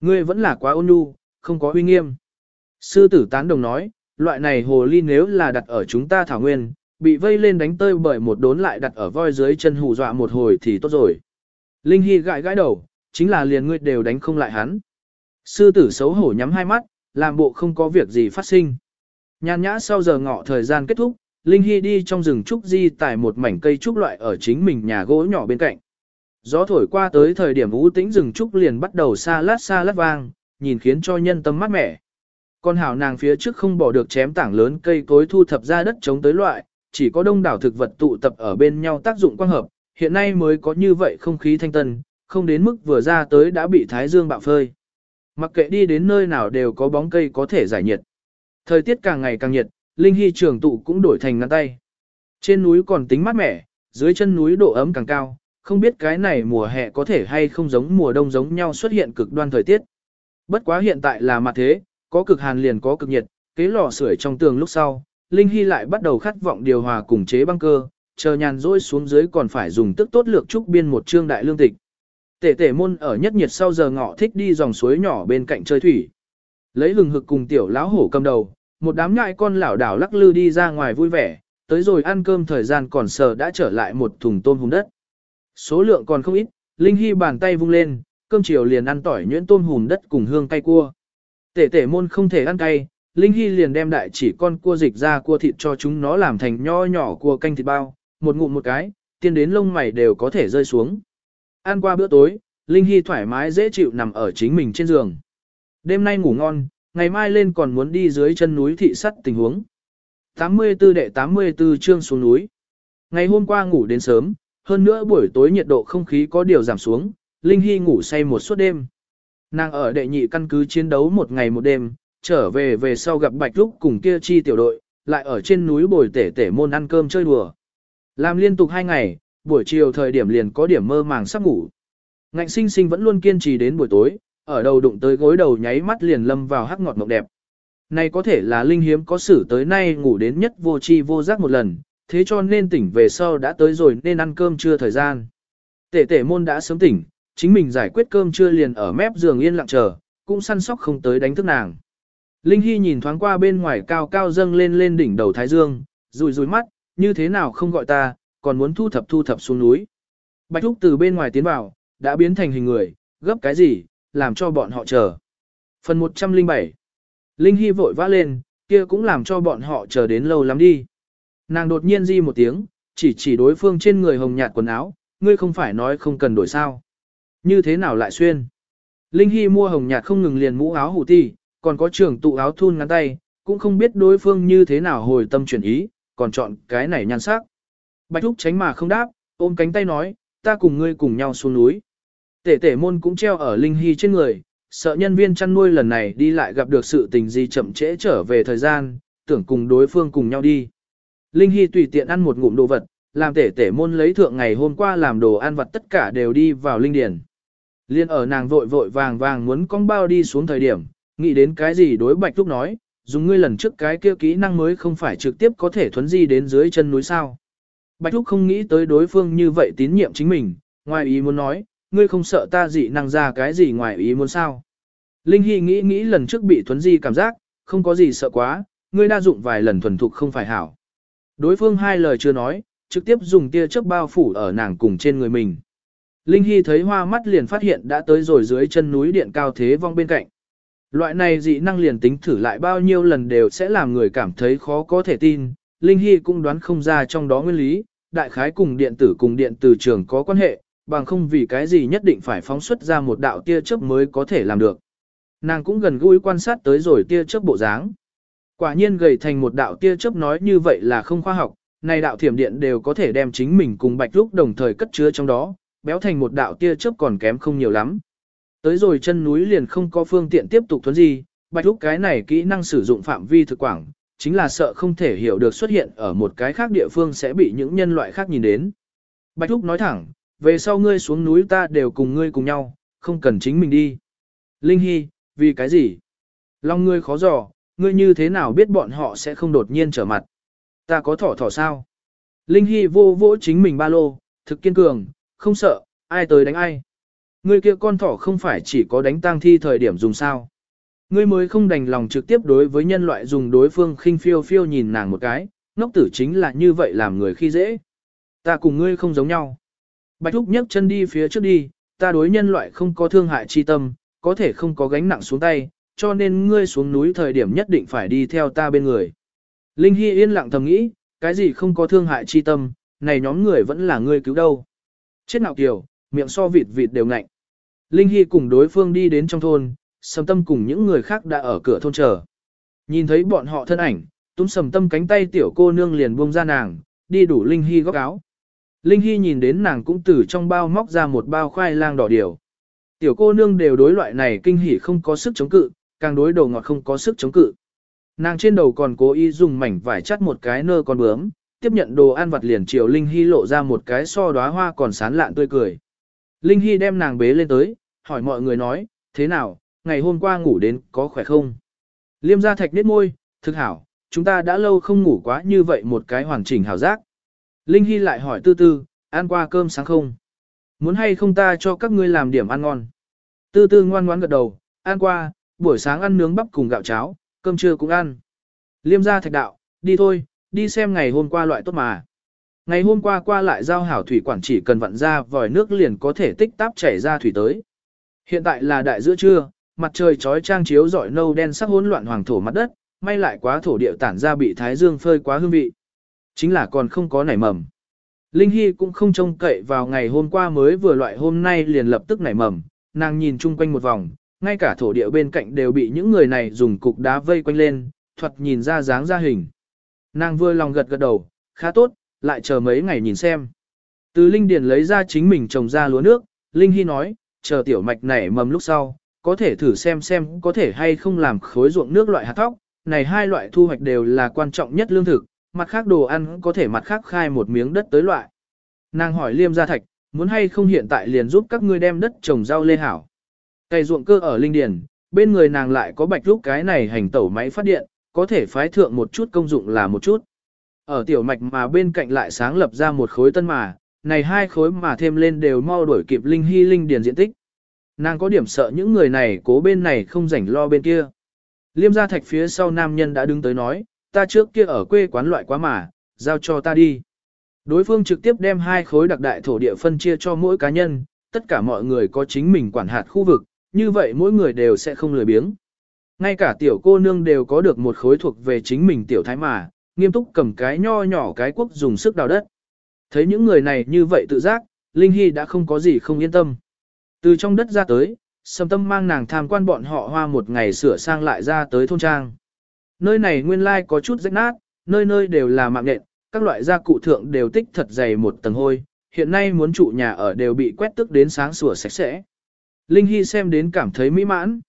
Ngươi vẫn là quá ôn nhu, không có uy nghiêm. Sư tử tán đồng nói, loại này hồ ly nếu là đặt ở chúng ta thảo nguyên, bị vây lên đánh tơi bởi một đốn lại đặt ở voi dưới chân hù dọa một hồi thì tốt rồi. Linh Hy gãi gãi đầu, chính là liền ngươi đều đánh không lại hắn. Sư tử xấu hổ nhắm hai mắt, làm bộ không có việc gì phát sinh. Nhàn nhã sau giờ ngọ thời gian kết thúc, Linh Hy đi trong rừng trúc di tải một mảnh cây trúc loại ở chính mình nhà gỗ nhỏ bên cạnh. Gió thổi qua tới thời điểm ú tĩnh rừng trúc liền bắt đầu xa lát xa lát vang, nhìn khiến cho nhân tâm mát mẻ. Con hảo nàng phía trước không bỏ được chém tảng lớn cây cối thu thập ra đất chống tới loại, chỉ có đông đảo thực vật tụ tập ở bên nhau tác dụng quang hợp, hiện nay mới có như vậy không khí thanh tân, không đến mức vừa ra tới đã bị thái dương bạo phơi. Mặc kệ đi đến nơi nào đều có bóng cây có thể giải nhiệt. Thời tiết càng ngày càng nhiệt, Linh Hy trường tụ cũng đổi thành ngăn tay. Trên núi còn tính mát mẻ, dưới chân núi độ ấm càng cao, không biết cái này mùa hè có thể hay không giống mùa đông giống nhau xuất hiện cực đoan thời tiết. Bất quá hiện tại là mặt thế, có cực hàn liền có cực nhiệt, kế lò sưởi trong tường lúc sau, Linh Hy lại bắt đầu khát vọng điều hòa cùng chế băng cơ, chờ nhàn rỗi xuống dưới còn phải dùng tức tốt lược trúc biên một trương đại lương tịch. Tể tể môn ở nhất nhiệt sau giờ ngọ thích đi dòng suối nhỏ bên cạnh chơi thủy. Lấy lừng hực cùng tiểu lão hổ cầm đầu, một đám nhại con lão đảo lắc lư đi ra ngoài vui vẻ, tới rồi ăn cơm thời gian còn sờ đã trở lại một thùng tôm hùm đất. Số lượng còn không ít, Linh Hy bàn tay vung lên, cơm chiều liền ăn tỏi nhuyễn tôm hùm đất cùng hương cay cua. Tể tể môn không thể ăn cay, Linh Hy liền đem đại chỉ con cua dịch ra cua thịt cho chúng nó làm thành nho nhỏ cua canh thịt bao, một ngụm một cái, tiên đến lông mày đều có thể rơi xuống. Ăn qua bữa tối, Linh Hy thoải mái dễ chịu nằm ở chính mình trên giường. Đêm nay ngủ ngon, ngày mai lên còn muốn đi dưới chân núi thị sắt tình huống. 84 đệ 84 chương xuống núi. Ngày hôm qua ngủ đến sớm, hơn nữa buổi tối nhiệt độ không khí có điều giảm xuống, Linh Hy ngủ say một suốt đêm. Nàng ở đệ nhị căn cứ chiến đấu một ngày một đêm, trở về về sau gặp Bạch Lúc cùng kia chi tiểu đội, lại ở trên núi bồi tể tể môn ăn cơm chơi đùa. Làm liên tục hai ngày, buổi chiều thời điểm liền có điểm mơ màng sắp ngủ. Ngạnh sinh sinh vẫn luôn kiên trì đến buổi tối, ở đầu đụng tới gối đầu nháy mắt liền lâm vào hắc ngọt mộng đẹp. Này có thể là linh hiếm có sử tới nay ngủ đến nhất vô chi vô giác một lần, thế cho nên tỉnh về sau đã tới rồi nên ăn cơm trưa thời gian. Tể tể môn đã sớm tỉnh, chính mình giải quyết cơm trưa liền ở mép giường yên lặng chờ, cũng săn sóc không tới đánh thức nàng. Linh Hy nhìn thoáng qua bên ngoài cao cao dâng lên lên đỉnh đầu Thái Dương, rùi rùi mắt, như thế nào không gọi ta, còn muốn thu thập thu thập xuống núi. Bạch Thúc từ bên ngoài tiến vào, đã biến thành hình người, gấp cái gì, làm cho bọn họ chờ. Phần 107 Linh Hy vội vã lên, kia cũng làm cho bọn họ chờ đến lâu lắm đi. Nàng đột nhiên di một tiếng, chỉ chỉ đối phương trên người hồng nhạt quần áo, ngươi không phải nói không cần đổi sao. Như thế nào lại xuyên? Linh Hy mua hồng nhạt không ngừng liền mũ áo hủ ti, còn có trường tụ áo thun ngắn tay, cũng không biết đối phương như thế nào hồi tâm chuyển ý, còn chọn cái này nhan sắc. Bạch Thúc tránh mà không đáp, ôm cánh tay nói, ta cùng ngươi cùng nhau xuống núi. Tể tể môn cũng treo ở Linh Hy trên người, sợ nhân viên chăn nuôi lần này đi lại gặp được sự tình gì chậm trễ trở về thời gian, tưởng cùng đối phương cùng nhau đi. Linh Hy tùy tiện ăn một ngụm đồ vật, làm tể tể môn lấy thượng ngày hôm qua làm đồ ăn vật tất cả đều đi vào linh điển. Liên ở nàng vội vội vàng vàng muốn con bao đi xuống thời điểm, nghĩ đến cái gì đối bạch thúc nói, dùng ngươi lần trước cái kia kỹ năng mới không phải trực tiếp có thể thuấn di đến dưới chân núi sao. Bạch Thúc không nghĩ tới đối phương như vậy tín nhiệm chính mình, ngoài ý muốn nói, ngươi không sợ ta dị năng ra cái gì ngoài ý muốn sao. Linh Hy nghĩ nghĩ lần trước bị thuấn di cảm giác, không có gì sợ quá, ngươi đa dụng vài lần thuần thục không phải hảo. Đối phương hai lời chưa nói, trực tiếp dùng tia chớp bao phủ ở nàng cùng trên người mình. Linh Hy thấy hoa mắt liền phát hiện đã tới rồi dưới chân núi điện cao thế vong bên cạnh. Loại này dị năng liền tính thử lại bao nhiêu lần đều sẽ làm người cảm thấy khó có thể tin, Linh Hy cũng đoán không ra trong đó nguyên lý, đại khái cùng điện tử cùng điện từ trường có quan hệ, bằng không vì cái gì nhất định phải phóng xuất ra một đạo tia chớp mới có thể làm được. Nàng cũng gần gũi quan sát tới rồi tia chớp bộ dáng. Quả nhiên gầy thành một đạo tia chớp nói như vậy là không khoa học, này đạo thiểm điện đều có thể đem chính mình cùng bạch lúc đồng thời cất chứa trong đó, béo thành một đạo tia chớp còn kém không nhiều lắm. Tới rồi chân núi liền không có phương tiện tiếp tục thuấn gì, bạch lúc cái này kỹ năng sử dụng phạm vi thực quảng, chính là sợ không thể hiểu được xuất hiện ở một cái khác địa phương sẽ bị những nhân loại khác nhìn đến. Bạch Thúc nói thẳng, về sau ngươi xuống núi ta đều cùng ngươi cùng nhau, không cần chính mình đi. Linh Hy, vì cái gì? Long ngươi khó dò, ngươi như thế nào biết bọn họ sẽ không đột nhiên trở mặt? Ta có thỏ thỏ sao? Linh Hy vô vỗ chính mình ba lô, thực kiên cường, không sợ, ai tới đánh ai. Ngươi kia con thỏ không phải chỉ có đánh tang thi thời điểm dùng sao. Ngươi mới không đành lòng trực tiếp đối với nhân loại dùng đối phương khinh phiêu phiêu nhìn nàng một cái, ngốc tử chính là như vậy làm người khi dễ. Ta cùng ngươi không giống nhau. Bạch Thúc nhấc chân đi phía trước đi, ta đối nhân loại không có thương hại chi tâm, có thể không có gánh nặng xuống tay, cho nên ngươi xuống núi thời điểm nhất định phải đi theo ta bên người. Linh Hy yên lặng thầm nghĩ, cái gì không có thương hại chi tâm, này nhóm người vẫn là ngươi cứu đâu. Chết nào kiểu, miệng so vịt vịt đều ngạnh. Linh Hy cùng đối phương đi đến trong thôn, Sầm Tâm cùng những người khác đã ở cửa thôn chờ. Nhìn thấy bọn họ thân ảnh, túm sầm tâm cánh tay tiểu cô nương liền buông ra nàng, đi đủ Linh Hy góc áo. Linh Hy nhìn đến nàng cũng từ trong bao móc ra một bao khoai lang đỏ điều. Tiểu cô nương đều đối loại này kinh hỉ không có sức chống cự, càng đối đầu ngọt không có sức chống cự. Nàng trên đầu còn cố ý dùng mảnh vải chắt một cái nơ con bướm, tiếp nhận đồ ăn vặt liền chiều Linh Hy lộ ra một cái so đóa hoa còn sán lạn tươi cười. Linh Hy đem nàng bế lên tới, hỏi mọi người nói, thế nào, ngày hôm qua ngủ đến có khỏe không? Liêm gia thạch nết môi, thực hảo, chúng ta đã lâu không ngủ quá như vậy một cái hoàn chỉnh hảo giác. Linh Hy lại hỏi tư tư, ăn qua cơm sáng không? Muốn hay không ta cho các ngươi làm điểm ăn ngon? Tư tư ngoan ngoãn gật đầu, ăn qua, buổi sáng ăn nướng bắp cùng gạo cháo, cơm trưa cũng ăn. Liêm gia thạch đạo, đi thôi, đi xem ngày hôm qua loại tốt mà. Ngày hôm qua qua lại giao hảo thủy quản chỉ cần vặn ra vòi nước liền có thể tích táp chảy ra thủy tới. Hiện tại là đại giữa trưa, mặt trời trói trang chiếu rọi nâu đen sắc hỗn loạn hoàng thổ mặt đất, may lại quá thổ địa tản ra bị thái dương phơi quá hương vị. Chính là còn không có nảy mầm. Linh Hy cũng không trông cậy vào ngày hôm qua mới vừa loại hôm nay liền lập tức nảy mầm, nàng nhìn chung quanh một vòng, ngay cả thổ địa bên cạnh đều bị những người này dùng cục đá vây quanh lên, thuật nhìn ra dáng ra hình. Nàng vừa lòng gật gật đầu, khá tốt, lại chờ mấy ngày nhìn xem. Từ Linh Điền lấy ra chính mình trồng ra lúa nước, Linh Hy nói, chờ tiểu mạch nảy mầm lúc sau, có thể thử xem xem có thể hay không làm khối ruộng nước loại hạt thóc. Này hai loại thu hoạch đều là quan trọng nhất lương thực, mặt khác đồ ăn có thể mặt khác khai một miếng đất tới loại. Nàng hỏi Liêm Gia Thạch, muốn hay không hiện tại liền giúp các ngươi đem đất trồng rau lê hảo. Cây ruộng cơ ở Linh Điền, bên người nàng lại có bạch lúc cái này hành tẩu máy phát điện, có thể phái thượng một chút công dụng là một chút. Ở tiểu mạch mà bên cạnh lại sáng lập ra một khối tân mà, này hai khối mà thêm lên đều mau đuổi kịp Linh Hy Linh Điền diện tích. Nàng có điểm sợ những người này cố bên này không rảnh lo bên kia. Liêm gia thạch phía sau nam nhân đã đứng tới nói, ta trước kia ở quê quán loại quá mà, giao cho ta đi. Đối phương trực tiếp đem hai khối đặc đại thổ địa phân chia cho mỗi cá nhân, tất cả mọi người có chính mình quản hạt khu vực, như vậy mỗi người đều sẽ không lười biếng. Ngay cả tiểu cô nương đều có được một khối thuộc về chính mình tiểu thái mà, nghiêm túc cầm cái nho nhỏ cái quốc dùng sức đào đất. Thấy những người này như vậy tự giác, Linh Hy đã không có gì không yên tâm. Từ trong đất ra tới, Sầm Tâm mang nàng tham quan bọn họ hoa một ngày sửa sang lại ra tới thôn trang. Nơi này nguyên lai có chút rách nát, nơi nơi đều là mạng nện, các loại gia cụ thượng đều tích thật dày một tầng hôi, hiện nay muốn trụ nhà ở đều bị quét tức đến sáng sủa sạch sẽ. Linh Hy xem đến cảm thấy mỹ mãn.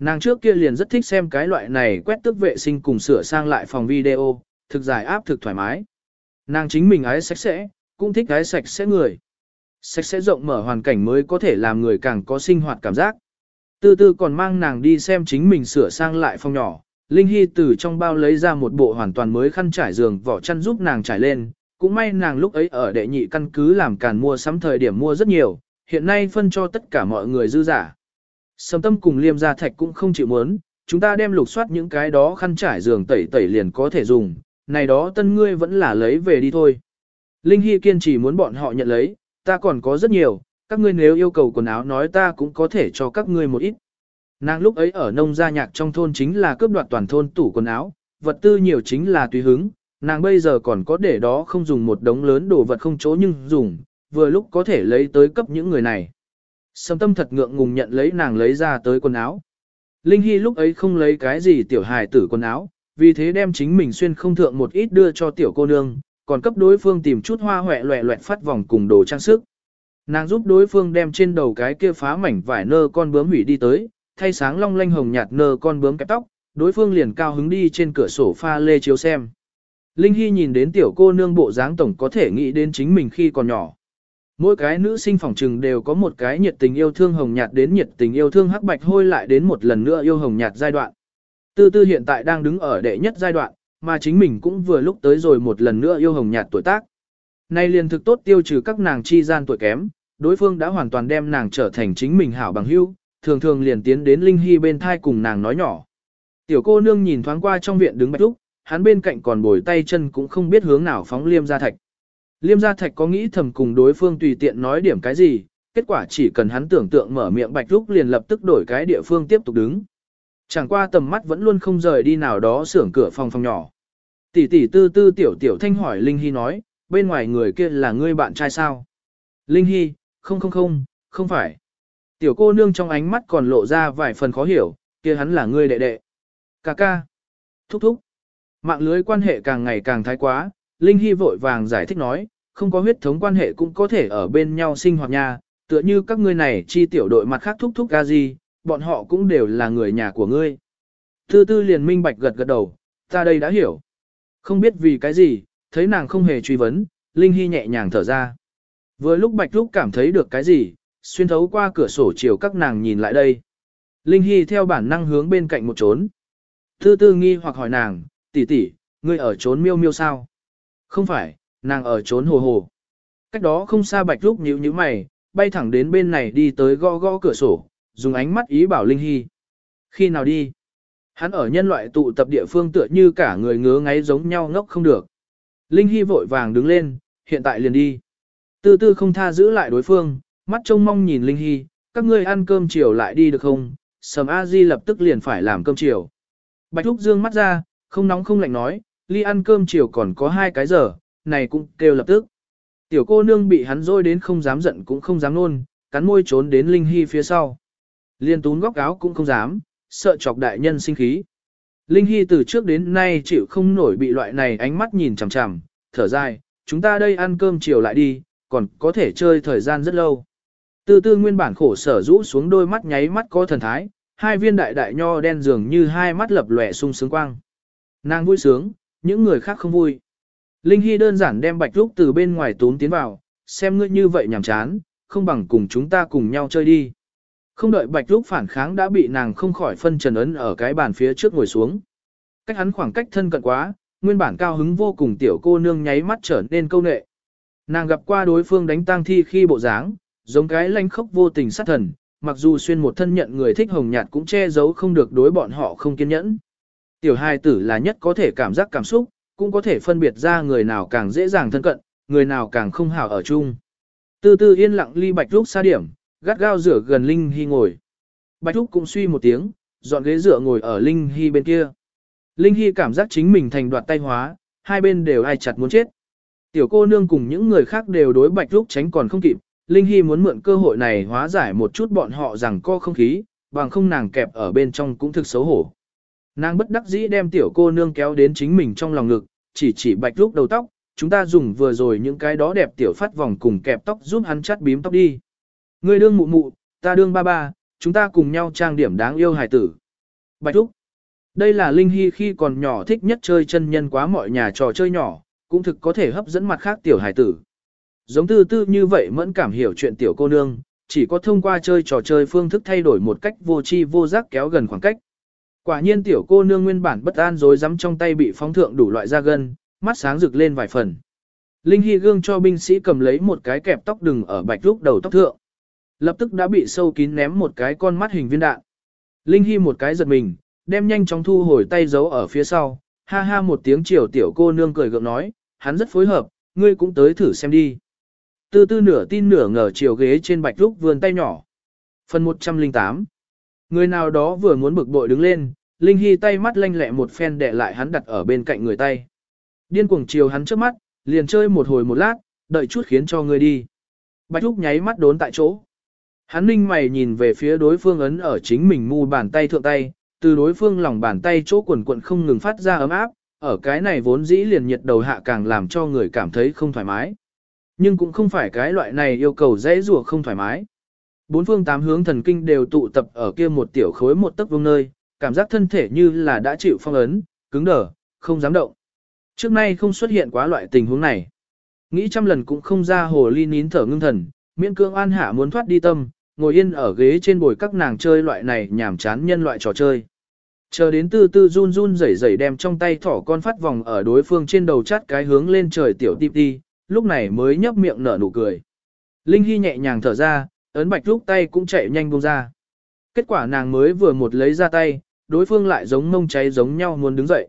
Nàng trước kia liền rất thích xem cái loại này quét tước vệ sinh cùng sửa sang lại phòng video, thực giải áp thực thoải mái. Nàng chính mình ái sạch sẽ, cũng thích ái sạch sẽ người. Sạch sẽ rộng mở hoàn cảnh mới có thể làm người càng có sinh hoạt cảm giác. Từ từ còn mang nàng đi xem chính mình sửa sang lại phòng nhỏ. Linh Hy từ trong bao lấy ra một bộ hoàn toàn mới khăn trải giường vỏ chăn giúp nàng trải lên. Cũng may nàng lúc ấy ở đệ nhị căn cứ làm càn mua sắm thời điểm mua rất nhiều, hiện nay phân cho tất cả mọi người dư giả. Sầm tâm cùng liêm gia thạch cũng không chịu muốn, chúng ta đem lục soát những cái đó khăn trải giường tẩy tẩy liền có thể dùng, này đó tân ngươi vẫn là lấy về đi thôi. Linh Hy kiên trì muốn bọn họ nhận lấy, ta còn có rất nhiều, các ngươi nếu yêu cầu quần áo nói ta cũng có thể cho các ngươi một ít. Nàng lúc ấy ở nông gia nhạc trong thôn chính là cướp đoạt toàn thôn tủ quần áo, vật tư nhiều chính là tùy hứng, nàng bây giờ còn có để đó không dùng một đống lớn đồ vật không chỗ nhưng dùng, vừa lúc có thể lấy tới cấp những người này. Sâm tâm thật ngượng ngùng nhận lấy nàng lấy ra tới quần áo. Linh Hy lúc ấy không lấy cái gì tiểu hài tử quần áo, vì thế đem chính mình xuyên không thượng một ít đưa cho tiểu cô nương, còn cấp đối phương tìm chút hoa hoẹ loẹ loẹt phát vòng cùng đồ trang sức. Nàng giúp đối phương đem trên đầu cái kia phá mảnh vải nơ con bướm hủy đi tới, thay sáng long lanh hồng nhạt nơ con bướm kẹp tóc, đối phương liền cao hứng đi trên cửa sổ pha lê chiếu xem. Linh Hy nhìn đến tiểu cô nương bộ dáng tổng có thể nghĩ đến chính mình khi còn nhỏ. Mỗi cái nữ sinh phòng trừng đều có một cái nhiệt tình yêu thương hồng nhạt đến nhiệt tình yêu thương hắc bạch hôi lại đến một lần nữa yêu hồng nhạt giai đoạn. Tư tư hiện tại đang đứng ở đệ nhất giai đoạn, mà chính mình cũng vừa lúc tới rồi một lần nữa yêu hồng nhạt tuổi tác. Nay liền thực tốt tiêu trừ các nàng chi gian tuổi kém, đối phương đã hoàn toàn đem nàng trở thành chính mình hảo bằng hữu, thường thường liền tiến đến Linh Hy bên thai cùng nàng nói nhỏ. Tiểu cô nương nhìn thoáng qua trong viện đứng bạch lúc, hắn bên cạnh còn bồi tay chân cũng không biết hướng nào phóng liêm ra thạch. Liêm gia thạch có nghĩ thầm cùng đối phương tùy tiện nói điểm cái gì, kết quả chỉ cần hắn tưởng tượng mở miệng bạch lúc liền lập tức đổi cái địa phương tiếp tục đứng. Chẳng qua tầm mắt vẫn luôn không rời đi nào đó xưởng cửa phòng phòng nhỏ. Tỷ tỷ tư tư tiểu tiểu thanh hỏi Linh Hy nói, bên ngoài người kia là ngươi bạn trai sao? Linh Hy, không không không, không phải. Tiểu cô nương trong ánh mắt còn lộ ra vài phần khó hiểu, kia hắn là ngươi đệ đệ. Cà ca. Thúc thúc. Mạng lưới quan hệ càng ngày càng thái quá, Linh Hy vội vàng giải thích nói, không có huyết thống quan hệ cũng có thể ở bên nhau sinh hoạt nha, tựa như các ngươi này chi tiểu đội mặt khác thúc thúc ca gì, bọn họ cũng đều là người nhà của ngươi. Tư tư liền minh bạch gật gật đầu, ta đây đã hiểu. Không biết vì cái gì, thấy nàng không hề truy vấn, Linh Hy nhẹ nhàng thở ra. Vừa lúc Bạch Lúc cảm thấy được cái gì, xuyên thấu qua cửa sổ chiều các nàng nhìn lại đây. Linh Hy theo bản năng hướng bên cạnh một trốn. Tư tư nghi hoặc hỏi nàng, tỷ tỷ, ngươi ở trốn miêu miêu sao? Không phải, nàng ở trốn hồ hồ. Cách đó không xa Bạch Lúc nhíu nhíu mày, bay thẳng đến bên này đi tới gõ gõ cửa sổ, dùng ánh mắt ý bảo Linh Hy. Khi nào đi? Hắn ở nhân loại tụ tập địa phương tựa như cả người ngứa ngáy giống nhau ngốc không được. Linh Hy vội vàng đứng lên, hiện tại liền đi. Tư tư không tha giữ lại đối phương, mắt trông mong nhìn Linh Hy, các ngươi ăn cơm chiều lại đi được không? Sầm A Di lập tức liền phải làm cơm chiều. Bạch Thúc dương mắt ra, không nóng không lạnh nói, ly ăn cơm chiều còn có hai cái giờ, này cũng kêu lập tức. Tiểu cô nương bị hắn dôi đến không dám giận cũng không dám nôn, cắn môi trốn đến Linh Hy phía sau. Liên tún góc áo cũng không dám, sợ chọc đại nhân sinh khí. Linh Hy từ trước đến nay chịu không nổi bị loại này ánh mắt nhìn chằm chằm, thở dài, chúng ta đây ăn cơm chiều lại đi, còn có thể chơi thời gian rất lâu. Từ tư nguyên bản khổ sở rũ xuống đôi mắt nháy mắt có thần thái, hai viên đại đại nho đen dường như hai mắt lập lòe sung sướng quang. Nàng vui sướng, những người khác không vui. Linh Hy đơn giản đem bạch lúc từ bên ngoài tốn tiến vào, xem ngươi như vậy nhảm chán, không bằng cùng chúng ta cùng nhau chơi đi. Không đợi bạch lúc phản kháng đã bị nàng không khỏi phân trần ấn ở cái bàn phía trước ngồi xuống. Cách hắn khoảng cách thân cận quá, nguyên bản cao hứng vô cùng tiểu cô nương nháy mắt trở nên câu nệ. Nàng gặp qua đối phương đánh tang thi khi bộ dáng, giống cái lanh khốc vô tình sát thần, mặc dù xuyên một thân nhận người thích hồng nhạt cũng che giấu không được đối bọn họ không kiên nhẫn. Tiểu hài tử là nhất có thể cảm giác cảm xúc, cũng có thể phân biệt ra người nào càng dễ dàng thân cận, người nào càng không hảo ở chung. Tư tư yên lặng ly bạch trúc xa điểm, gắt gao rửa gần Linh Hy ngồi. Bạch trúc cũng suy một tiếng, dọn ghế dựa ngồi ở Linh Hy bên kia. Linh Hy cảm giác chính mình thành đoạt tay hóa, hai bên đều ai chặt muốn chết. Tiểu cô nương cùng những người khác đều đối Bạch trúc tránh còn không kịp, Linh Hy muốn mượn cơ hội này hóa giải một chút bọn họ rằng co không khí, bằng không nàng kẹp ở bên trong cũng thực xấu hổ. Nàng bất đắc dĩ đem tiểu cô nương kéo đến chính mình trong lòng ngực, chỉ chỉ Bạch lúc đầu tóc, chúng ta dùng vừa rồi những cái đó đẹp tiểu phát vòng cùng kẹp tóc giúp hắn chắt bím tóc đi. Ngươi đương mụ mụ, ta đương ba ba, chúng ta cùng nhau trang điểm đáng yêu hài tử. Bạch lúc, Đây là Linh Hy khi còn nhỏ thích nhất chơi chân nhân quá mọi nhà trò chơi nhỏ, cũng thực có thể hấp dẫn mặt khác tiểu hài tử. Giống tư tư như vậy mẫn cảm hiểu chuyện tiểu cô nương, chỉ có thông qua chơi trò chơi phương thức thay đổi một cách vô tri vô giác kéo gần khoảng cách. Quả nhiên tiểu cô nương nguyên bản bất an rồi dám trong tay bị phóng thượng đủ loại da gân, mắt sáng rực lên vài phần. Linh Hy gương cho binh sĩ cầm lấy một cái kẹp tóc đừng ở bạch lúc đầu tóc thượng. Lập tức đã bị sâu kín ném một cái con mắt hình viên đạn. Linh Hy một cái giật mình, đem nhanh chóng thu hồi tay giấu ở phía sau, ha ha một tiếng chiều tiểu cô nương cười gượng nói, hắn rất phối hợp, ngươi cũng tới thử xem đi. Tư tư nửa tin nửa ngờ chiều ghế trên bạch lúc vươn tay nhỏ. Phần 108 Người nào đó vừa muốn bực bội đứng lên, Linh Hy tay mắt lanh lẹ một phen để lại hắn đặt ở bên cạnh người tay. Điên cuồng chiều hắn trước mắt, liền chơi một hồi một lát, đợi chút khiến cho ngươi đi. Bạch Úc nháy mắt đốn tại chỗ. Hắn ninh mày nhìn về phía đối phương ấn ở chính mình mu bàn tay thượng tay, từ đối phương lòng bàn tay chỗ quần quận không ngừng phát ra ấm áp, ở cái này vốn dĩ liền nhiệt đầu hạ càng làm cho người cảm thấy không thoải mái. Nhưng cũng không phải cái loại này yêu cầu dễ rùa không thoải mái. Bốn phương tám hướng thần kinh đều tụ tập ở kia một tiểu khối một tấc vương nơi, cảm giác thân thể như là đã chịu phong ấn, cứng đờ, không dám động. Trước nay không xuất hiện quá loại tình huống này. Nghĩ trăm lần cũng không ra hồ ly nín thở ngưng thần, miễn cương an hạ muốn thoát đi tâm, ngồi yên ở ghế trên bồi các nàng chơi loại này nhảm chán nhân loại trò chơi. Chờ đến từ từ run run rẩy rẩy đem trong tay thỏ con phát vòng ở đối phương trên đầu chát cái hướng lên trời tiểu tiệp đi, lúc này mới nhấp miệng nở nụ cười. Linh Hy nhẹ nhàng thở ra, ấn bạch lúc tay cũng chạy nhanh buông ra. Kết quả nàng mới vừa một lấy ra tay, đối phương lại giống mông cháy giống nhau muốn đứng dậy.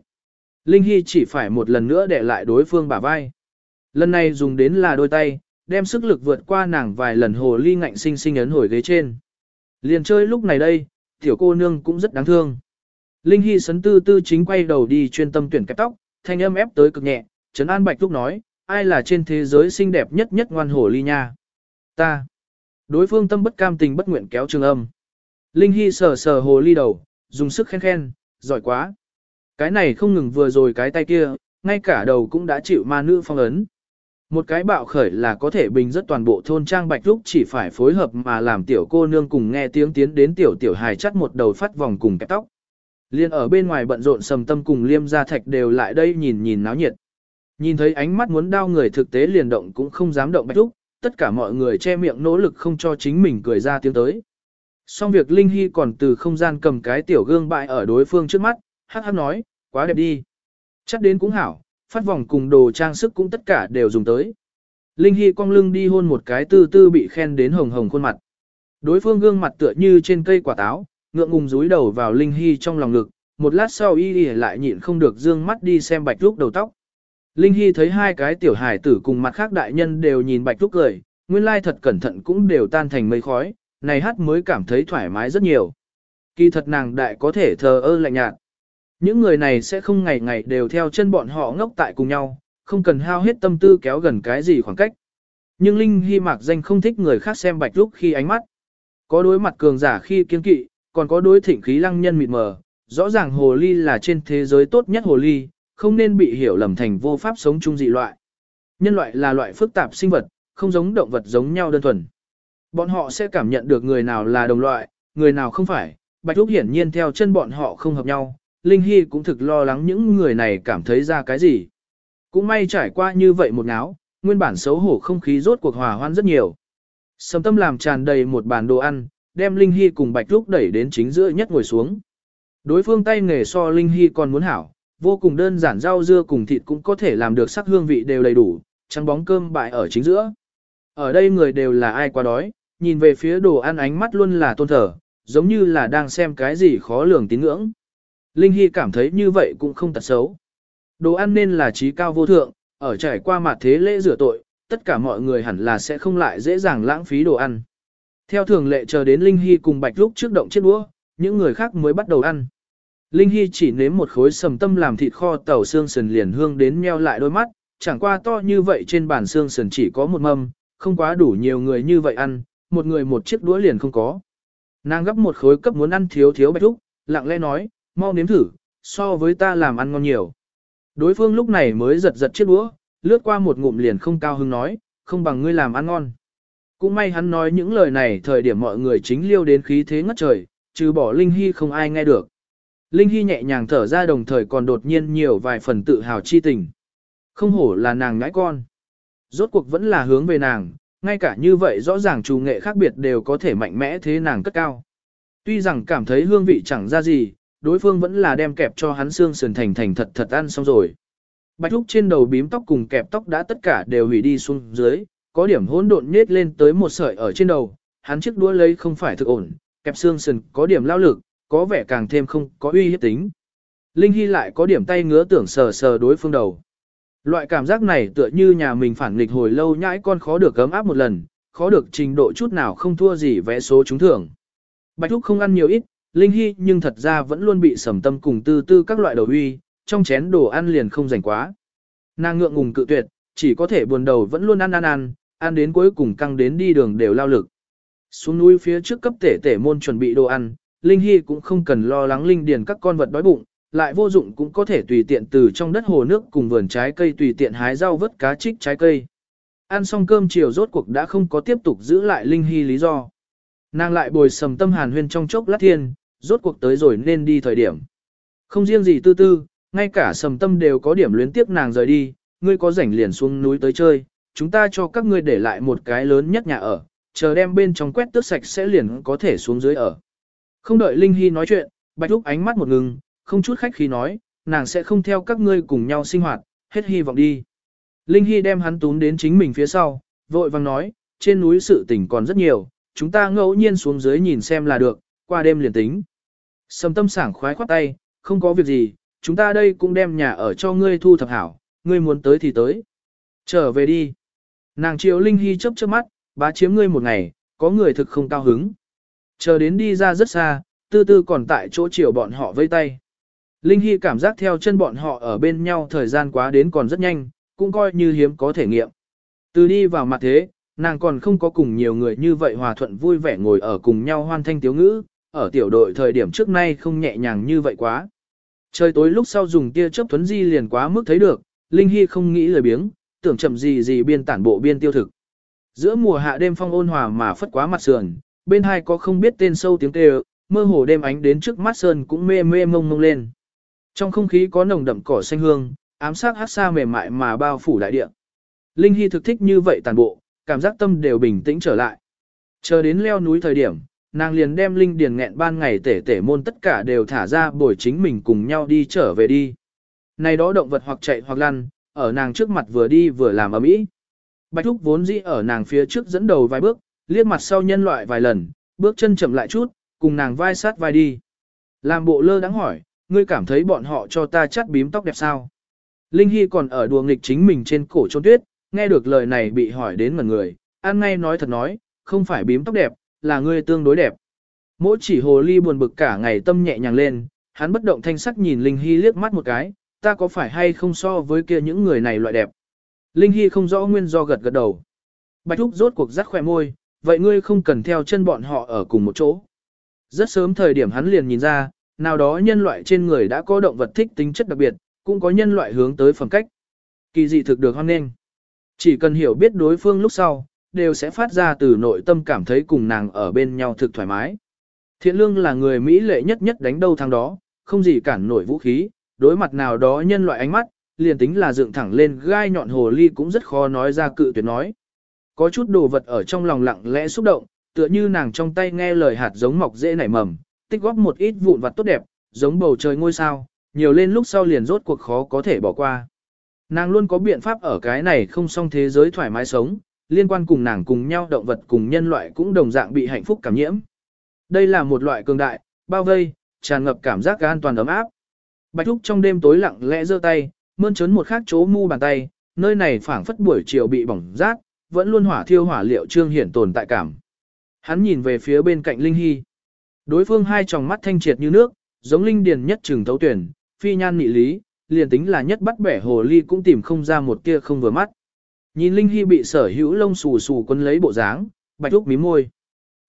Linh Hy chỉ phải một lần nữa để lại đối phương bả vai. Lần này dùng đến là đôi tay, đem sức lực vượt qua nàng vài lần hồ ly ngạnh sinh sinh ấn hồi ghế trên. Liền chơi lúc này đây, tiểu cô nương cũng rất đáng thương. Linh Hy sấn tư tư chính quay đầu đi chuyên tâm tuyển kẹp tóc, thanh âm ép tới cực nhẹ, Trấn An Bạch lúc nói, ai là trên thế giới xinh đẹp nhất nhất ngoan hồ ly nha. Ta. Đối phương tâm bất cam tình bất nguyện kéo trường âm. Linh Hy sờ sờ hồ ly đầu, dùng sức khen khen, giỏi quá. Cái này không ngừng vừa rồi cái tay kia, ngay cả đầu cũng đã chịu ma nữ phong ấn. Một cái bạo khởi là có thể bình rất toàn bộ thôn trang bạch lúc chỉ phải phối hợp mà làm tiểu cô nương cùng nghe tiếng tiến đến tiểu tiểu hài chắt một đầu phát vòng cùng kẹp tóc. Liên ở bên ngoài bận rộn sầm tâm cùng liêm gia thạch đều lại đây nhìn nhìn náo nhiệt. Nhìn thấy ánh mắt muốn đau người thực tế liền động cũng không dám động bạch lúc, tất cả mọi người che miệng nỗ lực không cho chính mình cười ra tiếng tới. Xong việc Linh Hy còn từ không gian cầm cái tiểu gương bại ở đối phương trước mắt, hát hát nói, quá đẹp đi. Chắc đến cũng hảo, phát vòng cùng đồ trang sức cũng tất cả đều dùng tới. Linh Hy cong lưng đi hôn một cái tư tư bị khen đến hồng hồng khuôn mặt. Đối phương gương mặt tựa như trên cây quả táo, ngượng ngùng rúi đầu vào Linh Hy trong lòng ngực, một lát sau y y lại nhịn không được dương mắt đi xem bạch lúc đầu tóc. Linh Hy thấy hai cái tiểu hải tử cùng mặt khác đại nhân đều nhìn bạch lúc cười, nguyên lai thật cẩn thận cũng đều tan thành mây khói, này hát mới cảm thấy thoải mái rất nhiều. Kỳ thật nàng đại có thể thờ ơ lạnh nhạt. Những người này sẽ không ngày ngày đều theo chân bọn họ ngốc tại cùng nhau, không cần hao hết tâm tư kéo gần cái gì khoảng cách. Nhưng Linh Hy mạc danh không thích người khác xem bạch lúc khi ánh mắt. Có đối mặt cường giả khi kiên kỵ, còn có đối thịnh khí lăng nhân mịt mờ. Rõ ràng hồ ly là trên thế giới tốt nhất hồ ly, không nên bị hiểu lầm thành vô pháp sống chung dị loại. Nhân loại là loại phức tạp sinh vật, không giống động vật giống nhau đơn thuần. Bọn họ sẽ cảm nhận được người nào là đồng loại, người nào không phải. Bạch Thúc hiển nhiên theo chân bọn họ không hợp nhau, Linh Hy cũng thực lo lắng những người này cảm thấy ra cái gì. Cũng may trải qua như vậy một ngáo, nguyên bản xấu hổ không khí rốt cuộc hòa hoan rất nhiều. Sầm tâm làm tràn đầy một bàn đồ ăn, đem Linh Hy cùng Bạch Úc đẩy đến chính giữa nhất ngồi xuống. Đối phương tay nghề so Linh Hy còn muốn hảo, vô cùng đơn giản rau dưa cùng thịt cũng có thể làm được sắc hương vị đều đầy đủ, trắng bóng cơm bại ở chính giữa. Ở đây người đều là ai quá đói, nhìn về phía đồ ăn ánh mắt luôn là tôn thờ, giống như là đang xem cái gì khó lường tín ngưỡng. Linh Hy cảm thấy như vậy cũng không tật xấu. Đồ ăn nên là trí cao vô thượng, ở trải qua mặt thế lễ rửa tội, tất cả mọi người hẳn là sẽ không lại dễ dàng lãng phí đồ ăn. Theo thường lệ chờ đến Linh Hy cùng Bạch lúc trước động chiếc đũa, những người khác mới bắt đầu ăn. Linh Hy chỉ nếm một khối sầm tâm làm thịt kho tàu xương sườn liền hương đến meo lại đôi mắt, chẳng qua to như vậy trên bàn xương sườn chỉ có một mâm, không quá đủ nhiều người như vậy ăn, một người một chiếc đũa liền không có. Nàng gấp một khối cấp muốn ăn thiếu thiếu Bạch lúc, lặng lẽ nói, mau nếm thử, so với ta làm ăn ngon nhiều. Đối phương lúc này mới giật giật chiếc đũa, lướt qua một ngụm liền không cao hứng nói, không bằng ngươi làm ăn ngon. Cũng may hắn nói những lời này thời điểm mọi người chính liêu đến khí thế ngất trời, trừ bỏ Linh Hy không ai nghe được. Linh Hy nhẹ nhàng thở ra đồng thời còn đột nhiên nhiều vài phần tự hào chi tình. Không hổ là nàng ngãi con. Rốt cuộc vẫn là hướng về nàng, ngay cả như vậy rõ ràng trù nghệ khác biệt đều có thể mạnh mẽ thế nàng cất cao. Tuy rằng cảm thấy hương vị chẳng ra gì, đối phương vẫn là đem kẹp cho hắn xương sườn thành thành thật thật ăn xong rồi. Bạch Thúc trên đầu bím tóc cùng kẹp tóc đã tất cả đều hủy đi xuống dưới, có điểm hỗn độn nết lên tới một sợi ở trên đầu, hắn chiếc đũa lấy không phải thực ổn, kẹp xương sườn có điểm lao lực, có vẻ càng thêm không có uy hiếp tính. Linh Hy lại có điểm tay ngứa tưởng sờ sờ đối phương đầu. Loại cảm giác này tựa như nhà mình phản nghịch hồi lâu nhãi con khó được cấm áp một lần, khó được trình độ chút nào không thua gì vẽ số trúng thưởng. Bạch Thúc không ăn nhiều ít, Linh Hy nhưng thật ra vẫn luôn bị sầm tâm cùng tư tư các loại đầu uy, trong chén đồ ăn liền không rảnh quá. Nàng ngượng ngùng cự tuyệt, chỉ có thể buồn đầu vẫn luôn ăn ăn ăn, ăn đến cuối cùng căng đến đi đường đều lao lực. Xuống núi phía trước cấp tể tể môn chuẩn bị đồ ăn, Linh Hy cũng không cần lo lắng linh điền các con vật đói bụng, lại vô dụng cũng có thể tùy tiện từ trong đất hồ nước cùng vườn trái cây tùy tiện hái rau vớt cá trích trái cây. Ăn xong cơm chiều rốt cuộc đã không có tiếp tục giữ lại Linh Hy lý do. Nàng lại bồi sầm tâm hàn huyên trong chốc lát thiên, rốt cuộc tới rồi nên đi thời điểm. Không riêng gì tư tư, ngay cả sầm tâm đều có điểm luyến tiếp nàng rời đi, ngươi có rảnh liền xuống núi tới chơi, chúng ta cho các ngươi để lại một cái lớn nhất nhà ở, chờ đem bên trong quét tước sạch sẽ liền có thể xuống dưới ở. Không đợi Linh Hy nói chuyện, Bạch thúc ánh mắt một ngừng, không chút khách khí nói, nàng sẽ không theo các ngươi cùng nhau sinh hoạt, hết hy vọng đi. Linh Hy đem hắn túm đến chính mình phía sau, vội vàng nói, trên núi sự tình còn rất nhiều, chúng ta ngẫu nhiên xuống dưới nhìn xem là được, qua đêm liền tính. Sầm tâm sảng khoái khoát tay, không có việc gì, chúng ta đây cũng đem nhà ở cho ngươi thu thập hảo, ngươi muốn tới thì tới. Trở về đi. Nàng triệu Linh Hy chớp chớp mắt, bá chiếm ngươi một ngày, có người thực không cao hứng. Chờ đến đi ra rất xa, tư tư còn tại chỗ chiều bọn họ vây tay. Linh Hy cảm giác theo chân bọn họ ở bên nhau thời gian quá đến còn rất nhanh, cũng coi như hiếm có thể nghiệm. Từ đi vào mặt thế, nàng còn không có cùng nhiều người như vậy hòa thuận vui vẻ ngồi ở cùng nhau hoan thanh tiếu ngữ, ở tiểu đội thời điểm trước nay không nhẹ nhàng như vậy quá. Trời tối lúc sau dùng tia chớp thuấn di liền quá mức thấy được, Linh Hy không nghĩ lời biếng, tưởng chậm gì gì biên tản bộ biên tiêu thực. Giữa mùa hạ đêm phong ôn hòa mà phất quá mặt sườn, bên hai có không biết tên sâu tiếng kêu, mơ hồ đêm ánh đến trước mắt sơn cũng mê mê mông mông lên. Trong không khí có nồng đậm cỏ xanh hương, ám sát hát xa mềm mại mà bao phủ đại địa. Linh Hy thực thích như vậy tàn bộ, cảm giác tâm đều bình tĩnh trở lại. Chờ đến leo núi thời điểm, nàng liền đem Linh Điền nghẹn ban ngày tể tể môn tất cả đều thả ra bồi chính mình cùng nhau đi trở về đi. Này đó động vật hoặc chạy hoặc lăn, ở nàng trước mặt vừa đi vừa làm ầm ĩ. Bạch Thúc vốn dĩ ở nàng phía trước dẫn đầu vài bước, liếc mặt sau nhân loại vài lần, bước chân chậm lại chút, cùng nàng vai sát vai đi. Làm bộ lơ đáng hỏi, ngươi cảm thấy bọn họ cho ta chắt bím tóc đẹp sao? Linh Hy còn ở đùa nghịch chính mình trên cổ trôn tuyết, nghe được lời này bị hỏi đến mọi người, ăn ngay nói thật nói, không phải bím tóc đẹp, là ngươi tương đối đẹp. Mỗi chỉ hồ ly buồn bực cả ngày tâm nhẹ nhàng lên, hắn bất động thanh sắc nhìn Linh Hy liếc mắt một cái, ta có phải hay không so với kia những người này loại đẹp. Linh Hy không rõ nguyên do gật gật đầu. Bạch Thúc rốt cuộc rắc khỏe môi, vậy ngươi không cần theo chân bọn họ ở cùng một chỗ. Rất sớm thời điểm hắn liền nhìn ra, nào đó nhân loại trên người đã có động vật thích tính chất đặc biệt, cũng có nhân loại hướng tới phẩm cách. Kỳ dị thực được hoan nghênh. Chỉ cần hiểu biết đối phương lúc sau, đều sẽ phát ra từ nội tâm cảm thấy cùng nàng ở bên nhau thực thoải mái. Thiện lương là người Mỹ lệ nhất nhất đánh đâu thằng đó, không gì cản nổi vũ khí, đối mặt nào đó nhân loại ánh mắt, liền tính là dựng thẳng lên gai nhọn hồ ly cũng rất khó nói ra cự tuyệt nói. Có chút đồ vật ở trong lòng lặng lẽ xúc động, tựa như nàng trong tay nghe lời hạt giống mọc dễ nảy mầm, tích góp một ít vụn vặt tốt đẹp, giống bầu trời ngôi sao, nhiều lên lúc sau liền rốt cuộc khó có thể bỏ qua. Nàng luôn có biện pháp ở cái này không xong thế giới thoải mái sống, liên quan cùng nàng cùng nhau động vật cùng nhân loại cũng đồng dạng bị hạnh phúc cảm nhiễm. Đây là một loại cường đại, bao vây, tràn ngập cảm giác an toàn ấm áp. Bạch Thúc trong đêm tối lặng lẽ giơ tay, mơn trớn một khắc chỗ mu bàn tay, nơi này phảng phất buổi chiều bị bỏng rát, vẫn luôn hỏa thiêu hỏa liệu trương hiển tồn tại cảm. Hắn nhìn về phía bên cạnh Linh Hy. Đối phương hai tròng mắt thanh triệt như nước, giống linh điền nhất trừng thấu tuyển, phi nhan nị lý, liền tính là nhất bắt bẻ hồ ly cũng tìm không ra một tia không vừa mắt. Nhìn Linh Hy bị sở hữu lông xù xù quấn lấy bộ dáng, bạch úc mí môi.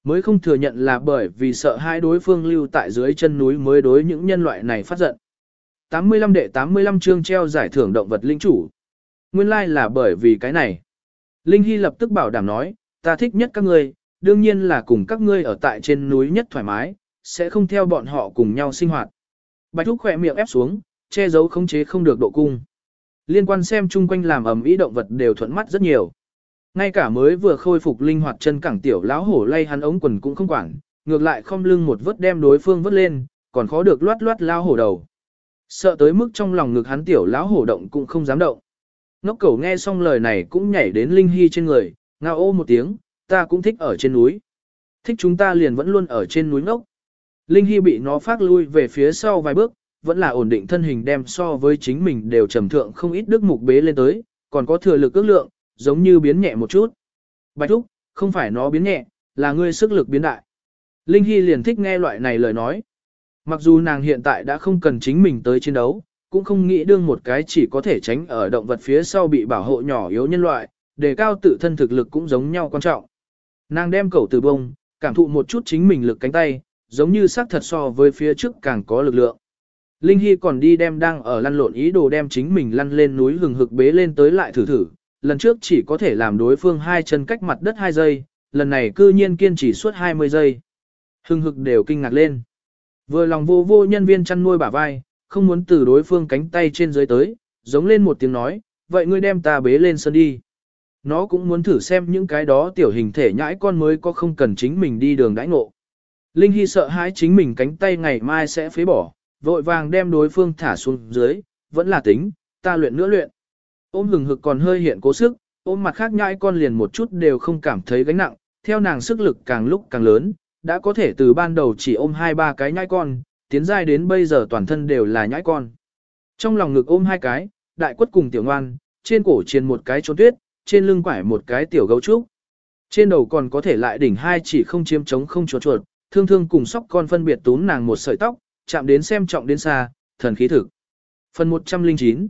Mới không thừa nhận là bởi vì sợ hai đối phương lưu tại dưới chân núi mới đối những nhân loại này phát giận. 85 đệ 85 chương treo giải thưởng động vật linh chủ. Nguyên lai like là bởi vì cái này. Linh Hy lập tức bảo đảm nói, ta thích nhất các ngươi, đương nhiên là cùng các ngươi ở tại trên núi nhất thoải mái, sẽ không theo bọn họ cùng nhau sinh hoạt. Bạch Thúc khỏe miệng ép xuống, che giấu khống chế không được độ cung. Liên quan xem chung quanh làm ẩm ý động vật đều thuận mắt rất nhiều. Ngay cả mới vừa khôi phục linh hoạt chân cẳng tiểu lão hổ lay hắn ống quần cũng không quản, ngược lại không lưng một vớt đem đối phương vớt lên, còn khó được loát loát lao hổ đầu. Sợ tới mức trong lòng ngực hắn tiểu lão hổ động cũng không dám động. Ngốc cẩu nghe xong lời này cũng nhảy đến Linh Hy trên người, ngao ô một tiếng, ta cũng thích ở trên núi. Thích chúng ta liền vẫn luôn ở trên núi ngốc. Linh Hy bị nó phát lui về phía sau vài bước, vẫn là ổn định thân hình đem so với chính mình đều trầm thượng không ít đức mục bế lên tới, còn có thừa lực ước lượng, giống như biến nhẹ một chút. Bạch Thúc, không phải nó biến nhẹ, là ngươi sức lực biến đại. Linh Hy liền thích nghe loại này lời nói. Mặc dù nàng hiện tại đã không cần chính mình tới chiến đấu, cũng không nghĩ đương một cái chỉ có thể tránh ở động vật phía sau bị bảo hộ nhỏ yếu nhân loại, đề cao tự thân thực lực cũng giống nhau quan trọng. Nàng đem cẩu từ bông, cảm thụ một chút chính mình lực cánh tay, giống như xác thật so với phía trước càng có lực lượng. Linh Hy còn đi đem đang ở lăn lộn ý đồ đem chính mình lăn lên núi hừng hực bế lên tới lại thử thử, lần trước chỉ có thể làm đối phương hai chân cách mặt đất 2 giây, lần này cư nhiên kiên trì suốt 20 giây. Hừng hực đều kinh ngạc lên. Vừa lòng vô vô nhân viên chăn nuôi bả vai, không muốn từ đối phương cánh tay trên dưới tới, giống lên một tiếng nói, vậy ngươi đem ta bế lên sân đi. Nó cũng muốn thử xem những cái đó tiểu hình thể nhãi con mới có không cần chính mình đi đường đãi ngộ. Linh Hy sợ hãi chính mình cánh tay ngày mai sẽ phế bỏ, vội vàng đem đối phương thả xuống dưới, vẫn là tính, ta luyện nữa luyện. Ôm hừng hực còn hơi hiện cố sức, ôm mặt khác nhãi con liền một chút đều không cảm thấy gánh nặng, theo nàng sức lực càng lúc càng lớn, đã có thể từ ban đầu chỉ ôm hai ba cái nhãi con, tiến giai đến bây giờ toàn thân đều là nhãi con. Trong lòng ngực ôm hai cái, đại quất cùng tiểu ngoan, trên cổ chiên một cái trốn tuyết, trên lưng quải một cái tiểu gấu trúc. Trên đầu còn có thể lại đỉnh hai chỉ không chiếm trống không chuột chuột, thương thương cùng sóc con phân biệt tún nàng một sợi tóc, chạm đến xem trọng đến xa, thần khí thực. Phần 109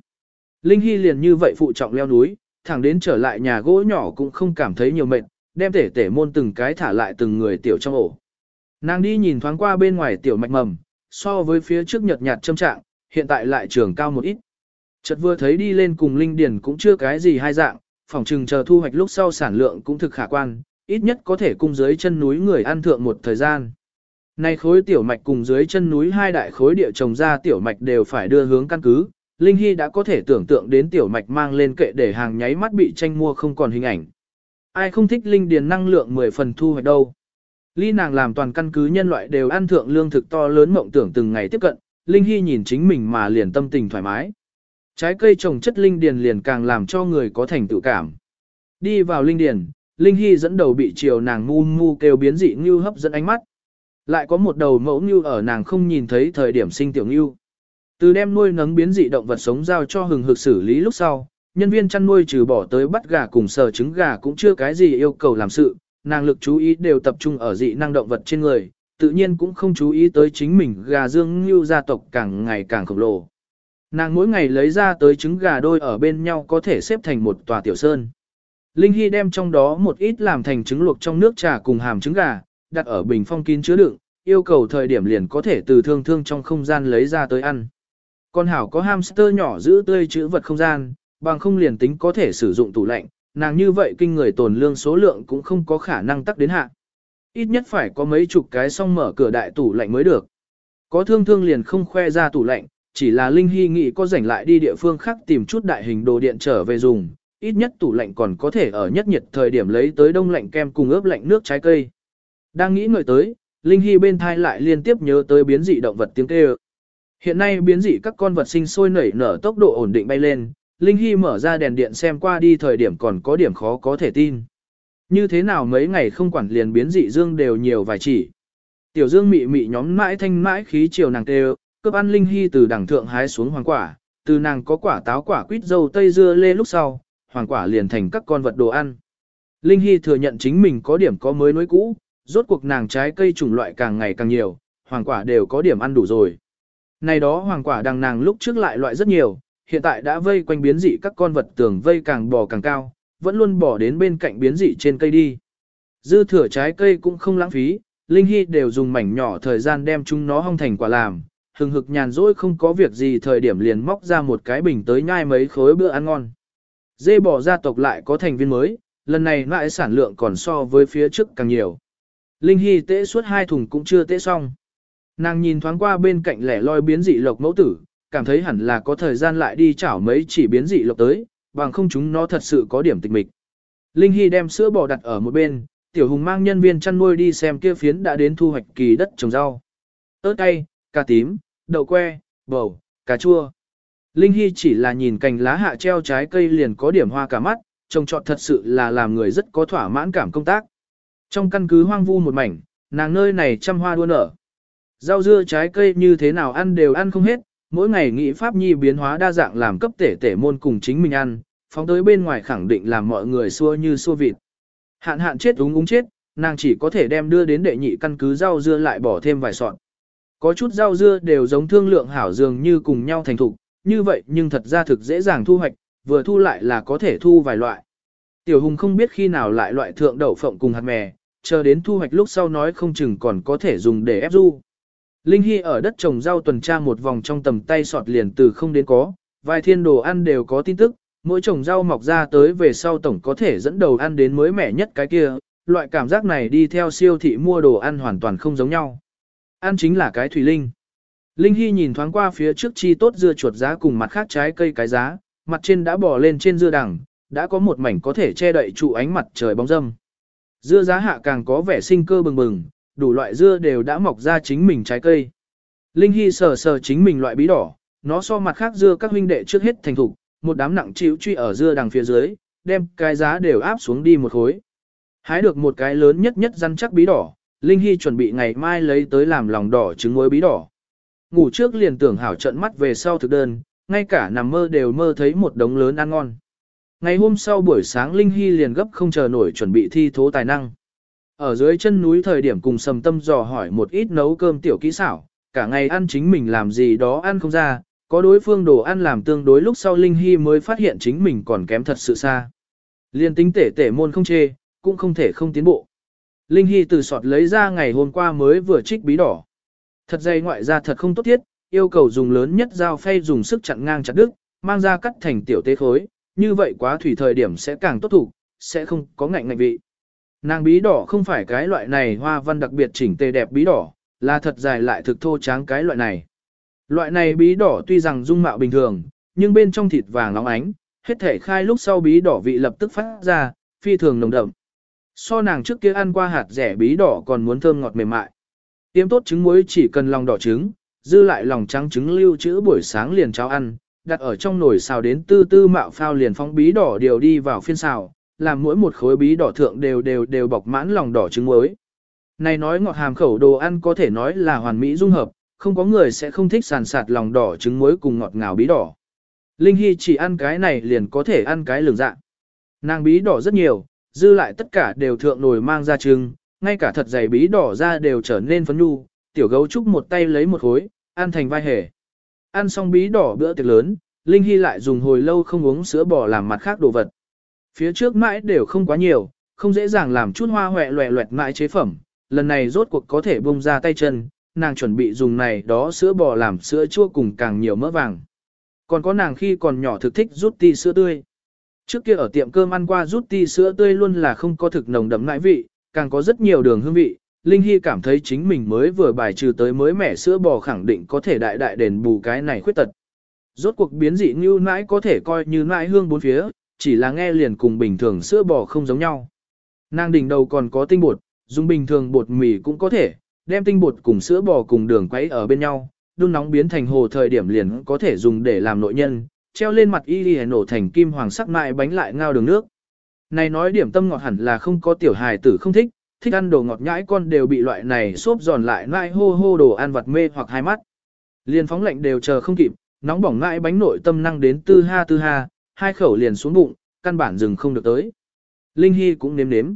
Linh Hy liền như vậy phụ trọng leo núi, thẳng đến trở lại nhà gỗ nhỏ cũng không cảm thấy nhiều mệt, đem tể tể môn từng cái thả lại từng người tiểu trong ổ. Nàng đi nhìn thoáng qua bên ngoài tiểu mạch mầm, so với phía trước nhật nhạt châm trạng, hiện tại lại trường cao một ít. Chợt vừa thấy đi lên cùng linh điền cũng chưa cái gì hai dạng, phòng trừng chờ thu hoạch lúc sau sản lượng cũng thực khả quan, ít nhất có thể cung dưới chân núi người ăn thượng một thời gian. Nay khối tiểu mạch cùng dưới chân núi hai đại khối địa trồng ra tiểu mạch đều phải đưa hướng căn cứ, Linh Hy đã có thể tưởng tượng đến tiểu mạch mang lên kệ để hàng nháy mắt bị tranh mua không còn hình ảnh. Ai không thích linh điền năng lượng 10 phần thu hoạch đâu. Ly nàng làm toàn căn cứ nhân loại đều ăn thượng lương thực to lớn mộng tưởng từng ngày tiếp cận, Linh Hy nhìn chính mình mà liền tâm tình thoải mái. Trái cây trồng chất linh điền liền càng làm cho người có thành tựu cảm. Đi vào linh điền, Linh Hy dẫn đầu bị chiều nàng mu mu kêu biến dị như hấp dẫn ánh mắt. Lại có một đầu mẫu như ở nàng không nhìn thấy thời điểm sinh tiểu như. Từ đem nuôi nấng biến dị động vật sống giao cho hừng hực xử lý lúc sau, nhân viên chăn nuôi trừ bỏ tới bắt gà cùng sờ trứng gà cũng chưa cái gì yêu cầu làm sự, nàng lực chú ý đều tập trung ở dị năng động vật trên người, tự nhiên cũng không chú ý tới chính mình gà dương như gia tộc càng ngày càng khổng lồ. Nàng mỗi ngày lấy ra tới trứng gà đôi ở bên nhau có thể xếp thành một tòa tiểu sơn. Linh Hy đem trong đó một ít làm thành trứng luộc trong nước trà cùng hàm trứng gà, đặt ở bình phong kín chứa đựng, yêu cầu thời điểm liền có thể từ thương thương trong không gian lấy ra tới ăn. Con hảo có hamster nhỏ giữ tươi chữ vật không gian, bằng không liền tính có thể sử dụng tủ lạnh, nàng như vậy kinh người tồn lương số lượng cũng không có khả năng tắc đến hạ. Ít nhất phải có mấy chục cái xong mở cửa đại tủ lạnh mới được. Có thương thương liền không khoe ra tủ lạnh, chỉ là Linh Hy nghĩ có rảnh lại đi địa phương khác tìm chút đại hình đồ điện trở về dùng, ít nhất tủ lạnh còn có thể ở nhất nhiệt thời điểm lấy tới đông lạnh kem cùng ướp lạnh nước trái cây. Đang nghĩ người tới, Linh Hy bên thai lại liên tiếp nhớ tới biến dị động vật tiếng kêu. Hiện nay biến dị các con vật sinh sôi nảy nở tốc độ ổn định bay lên, Linh Hy mở ra đèn điện xem qua đi thời điểm còn có điểm khó có thể tin. Như thế nào mấy ngày không quản liền biến dị dương đều nhiều vài chỉ. Tiểu dương mị mị nhóm mãi thanh mãi khí chiều nàng tê cướp ăn Linh Hy từ đằng thượng hái xuống hoàng quả, từ nàng có quả táo quả quýt dâu tây dưa lê lúc sau, hoàng quả liền thành các con vật đồ ăn. Linh Hy thừa nhận chính mình có điểm có mới nối cũ, rốt cuộc nàng trái cây chủng loại càng ngày càng nhiều, hoàng quả đều có điểm ăn đủ rồi. Này đó hoàng quả đằng nàng lúc trước lại loại rất nhiều, hiện tại đã vây quanh biến dị các con vật tường vây càng bò càng cao, vẫn luôn bỏ đến bên cạnh biến dị trên cây đi. Dư thừa trái cây cũng không lãng phí, Linh Hy đều dùng mảnh nhỏ thời gian đem chúng nó hong thành quả làm, hừng hực nhàn rỗi không có việc gì thời điểm liền móc ra một cái bình tới nhai mấy khối bữa ăn ngon. Dê bò gia tộc lại có thành viên mới, lần này lại sản lượng còn so với phía trước càng nhiều. Linh Hy tễ suốt hai thùng cũng chưa tễ xong. Nàng nhìn thoáng qua bên cạnh lẻ loi biến dị lộc mẫu tử, cảm thấy hẳn là có thời gian lại đi chảo mấy chỉ biến dị lộc tới, bằng không chúng nó thật sự có điểm tịch mịch. Linh Hy đem sữa bò đặt ở một bên, Tiểu Hùng mang nhân viên chăn nuôi đi xem kia phiến đã đến thu hoạch kỳ đất trồng rau. ớt cay, cà tím, đậu que, bầu, cà chua. Linh Hy chỉ là nhìn cành lá hạ treo trái cây liền có điểm hoa cả mắt, trồng trọt thật sự là làm người rất có thỏa mãn cảm công tác. Trong căn cứ hoang vu một mảnh, nàng nơi này trăm hoa đua nở. Rau dưa trái cây như thế nào ăn đều ăn không hết, mỗi ngày nghĩ pháp nhi biến hóa đa dạng làm cấp tể tể môn cùng chính mình ăn, phóng tới bên ngoài khẳng định làm mọi người xua như xua vịt. Hạn hạn chết úng úng chết, nàng chỉ có thể đem đưa đến đệ nhị căn cứ rau dưa lại bỏ thêm vài sọt. Có chút rau dưa đều giống thương lượng hảo dường như cùng nhau thành thục, như vậy nhưng thật ra thực dễ dàng thu hoạch, vừa thu lại là có thể thu vài loại. Tiểu Hùng không biết khi nào lại loại thượng đậu phộng cùng hạt mè, chờ đến thu hoạch lúc sau nói không chừng còn có thể dùng để ép du. Linh Hy ở đất trồng rau tuần tra một vòng trong tầm tay sọt liền từ không đến có, vài thiên đồ ăn đều có tin tức, mỗi trồng rau mọc ra tới về sau tổng có thể dẫn đầu ăn đến mới mẻ nhất cái kia, loại cảm giác này đi theo siêu thị mua đồ ăn hoàn toàn không giống nhau. Ăn chính là cái thủy linh. Linh Hy nhìn thoáng qua phía trước chi tốt dưa chuột giá cùng mặt khác trái cây cái giá, mặt trên đã bỏ lên trên dưa đằng, đã có một mảnh có thể che đậy trụ ánh mặt trời bóng râm. Dưa giá hạ càng có vẻ sinh cơ bừng bừng, đủ loại dưa đều đã mọc ra chính mình trái cây. Linh Hy sờ sờ chính mình loại bí đỏ, nó so mặt khác dưa các huynh đệ trước hết thành thục, một đám nặng chịu truy ở dưa đằng phía dưới, đem cái giá đều áp xuống đi một khối. Hái được một cái lớn nhất nhất răn chắc bí đỏ, Linh Hy chuẩn bị ngày mai lấy tới làm lòng đỏ trứng muối bí đỏ. Ngủ trước liền tưởng hảo trận mắt về sau thực đơn, ngay cả nằm mơ đều mơ thấy một đống lớn ăn ngon. Ngày hôm sau buổi sáng Linh Hy liền gấp không chờ nổi chuẩn bị thi thố tài năng. Ở dưới chân núi thời điểm cùng sầm tâm dò hỏi một ít nấu cơm tiểu kỹ xảo, cả ngày ăn chính mình làm gì đó ăn không ra, có đối phương đồ ăn làm tương đối lúc sau Linh Hy mới phát hiện chính mình còn kém thật sự xa. Liên tính tể tể môn không chê, cũng không thể không tiến bộ. Linh Hy từ sọt lấy ra ngày hôm qua mới vừa trích bí đỏ. Thật dày ngoại ra thật không tốt thiết, yêu cầu dùng lớn nhất dao phay dùng sức chặn ngang chặt đứt, mang ra cắt thành tiểu tế khối, như vậy quá thủy thời điểm sẽ càng tốt thủ, sẽ không có ngạnh ngạnh vị. Nàng bí đỏ không phải cái loại này hoa văn đặc biệt chỉnh tề đẹp bí đỏ, là thật dài lại thực thô tráng cái loại này. Loại này bí đỏ tuy rằng dung mạo bình thường, nhưng bên trong thịt vàng óng ánh, hết thể khai lúc sau bí đỏ vị lập tức phát ra, phi thường nồng đậm. So nàng trước kia ăn qua hạt rẻ bí đỏ còn muốn thơm ngọt mềm mại. Tiêm tốt trứng muối chỉ cần lòng đỏ trứng, dư lại lòng trắng trứng lưu trữ buổi sáng liền cháo ăn, đặt ở trong nồi xào đến tư tư mạo phao liền phong bí đỏ đều đi vào phiên xào, làm mỗi một khối bí đỏ thượng đều đều đều bọc mãn lòng đỏ trứng muối. Này nói ngọt hàm khẩu đồ ăn có thể nói là hoàn mỹ dung hợp, không có người sẽ không thích sàn sạt lòng đỏ trứng muối cùng ngọt ngào bí đỏ. Linh Hy chỉ ăn cái này liền có thể ăn cái lường dạng. Nàng bí đỏ rất nhiều, dư lại tất cả đều thượng nồi mang ra trưng, ngay cả thật dày bí đỏ ra đều trở nên phấn nhu, tiểu gấu trúc một tay lấy một khối, ăn thành vai hề. Ăn xong bí đỏ bữa tiệc lớn, Linh Hy lại dùng hồi lâu không uống sữa bò làm mặt khác đồ vật. Phía trước mãi đều không quá nhiều, không dễ dàng làm chút hoa hoẹ loẹ loẹt mãi chế phẩm, lần này rốt cuộc có thể bông ra tay chân, nàng chuẩn bị dùng này đó sữa bò làm sữa chua cùng càng nhiều mỡ vàng. Còn có nàng khi còn nhỏ thực thích rút ti sữa tươi. Trước kia ở tiệm cơm ăn qua rút ti sữa tươi luôn là không có thực nồng đậm ngãi vị, càng có rất nhiều đường hương vị. Linh Hy cảm thấy chính mình mới vừa bài trừ tới mới mẻ sữa bò khẳng định có thể đại đại đền bù cái này khuyết tật. Rốt cuộc biến dị như nãi có thể coi như nãi hương bốn phía, chỉ là nghe liền cùng bình thường sữa bò không giống nhau. Nàng đỉnh đầu còn có tinh bột, dùng bình thường bột mì cũng có thể, đem tinh bột cùng sữa bò cùng đường quấy ở bên nhau, đun nóng biến thành hồ thời điểm liền có thể dùng để làm nội nhân, treo lên mặt y y nổ thành kim hoàng sắc mại bánh lại ngao đường nước. Này nói điểm tâm ngọt hẳn là không có tiểu hài tử không thích, thích ăn đồ ngọt nhãi con đều bị loại này xốp giòn lại nãi hô hô đồ ăn vặt mê hoặc hai mắt. Liền phóng lạnh đều chờ không kịp, nóng bỏng ngãi bánh nội tâm năng đến tư ha tư ha, hai khẩu liền xuống bụng, căn bản dừng không được tới. Linh Hy cũng nếm nếm.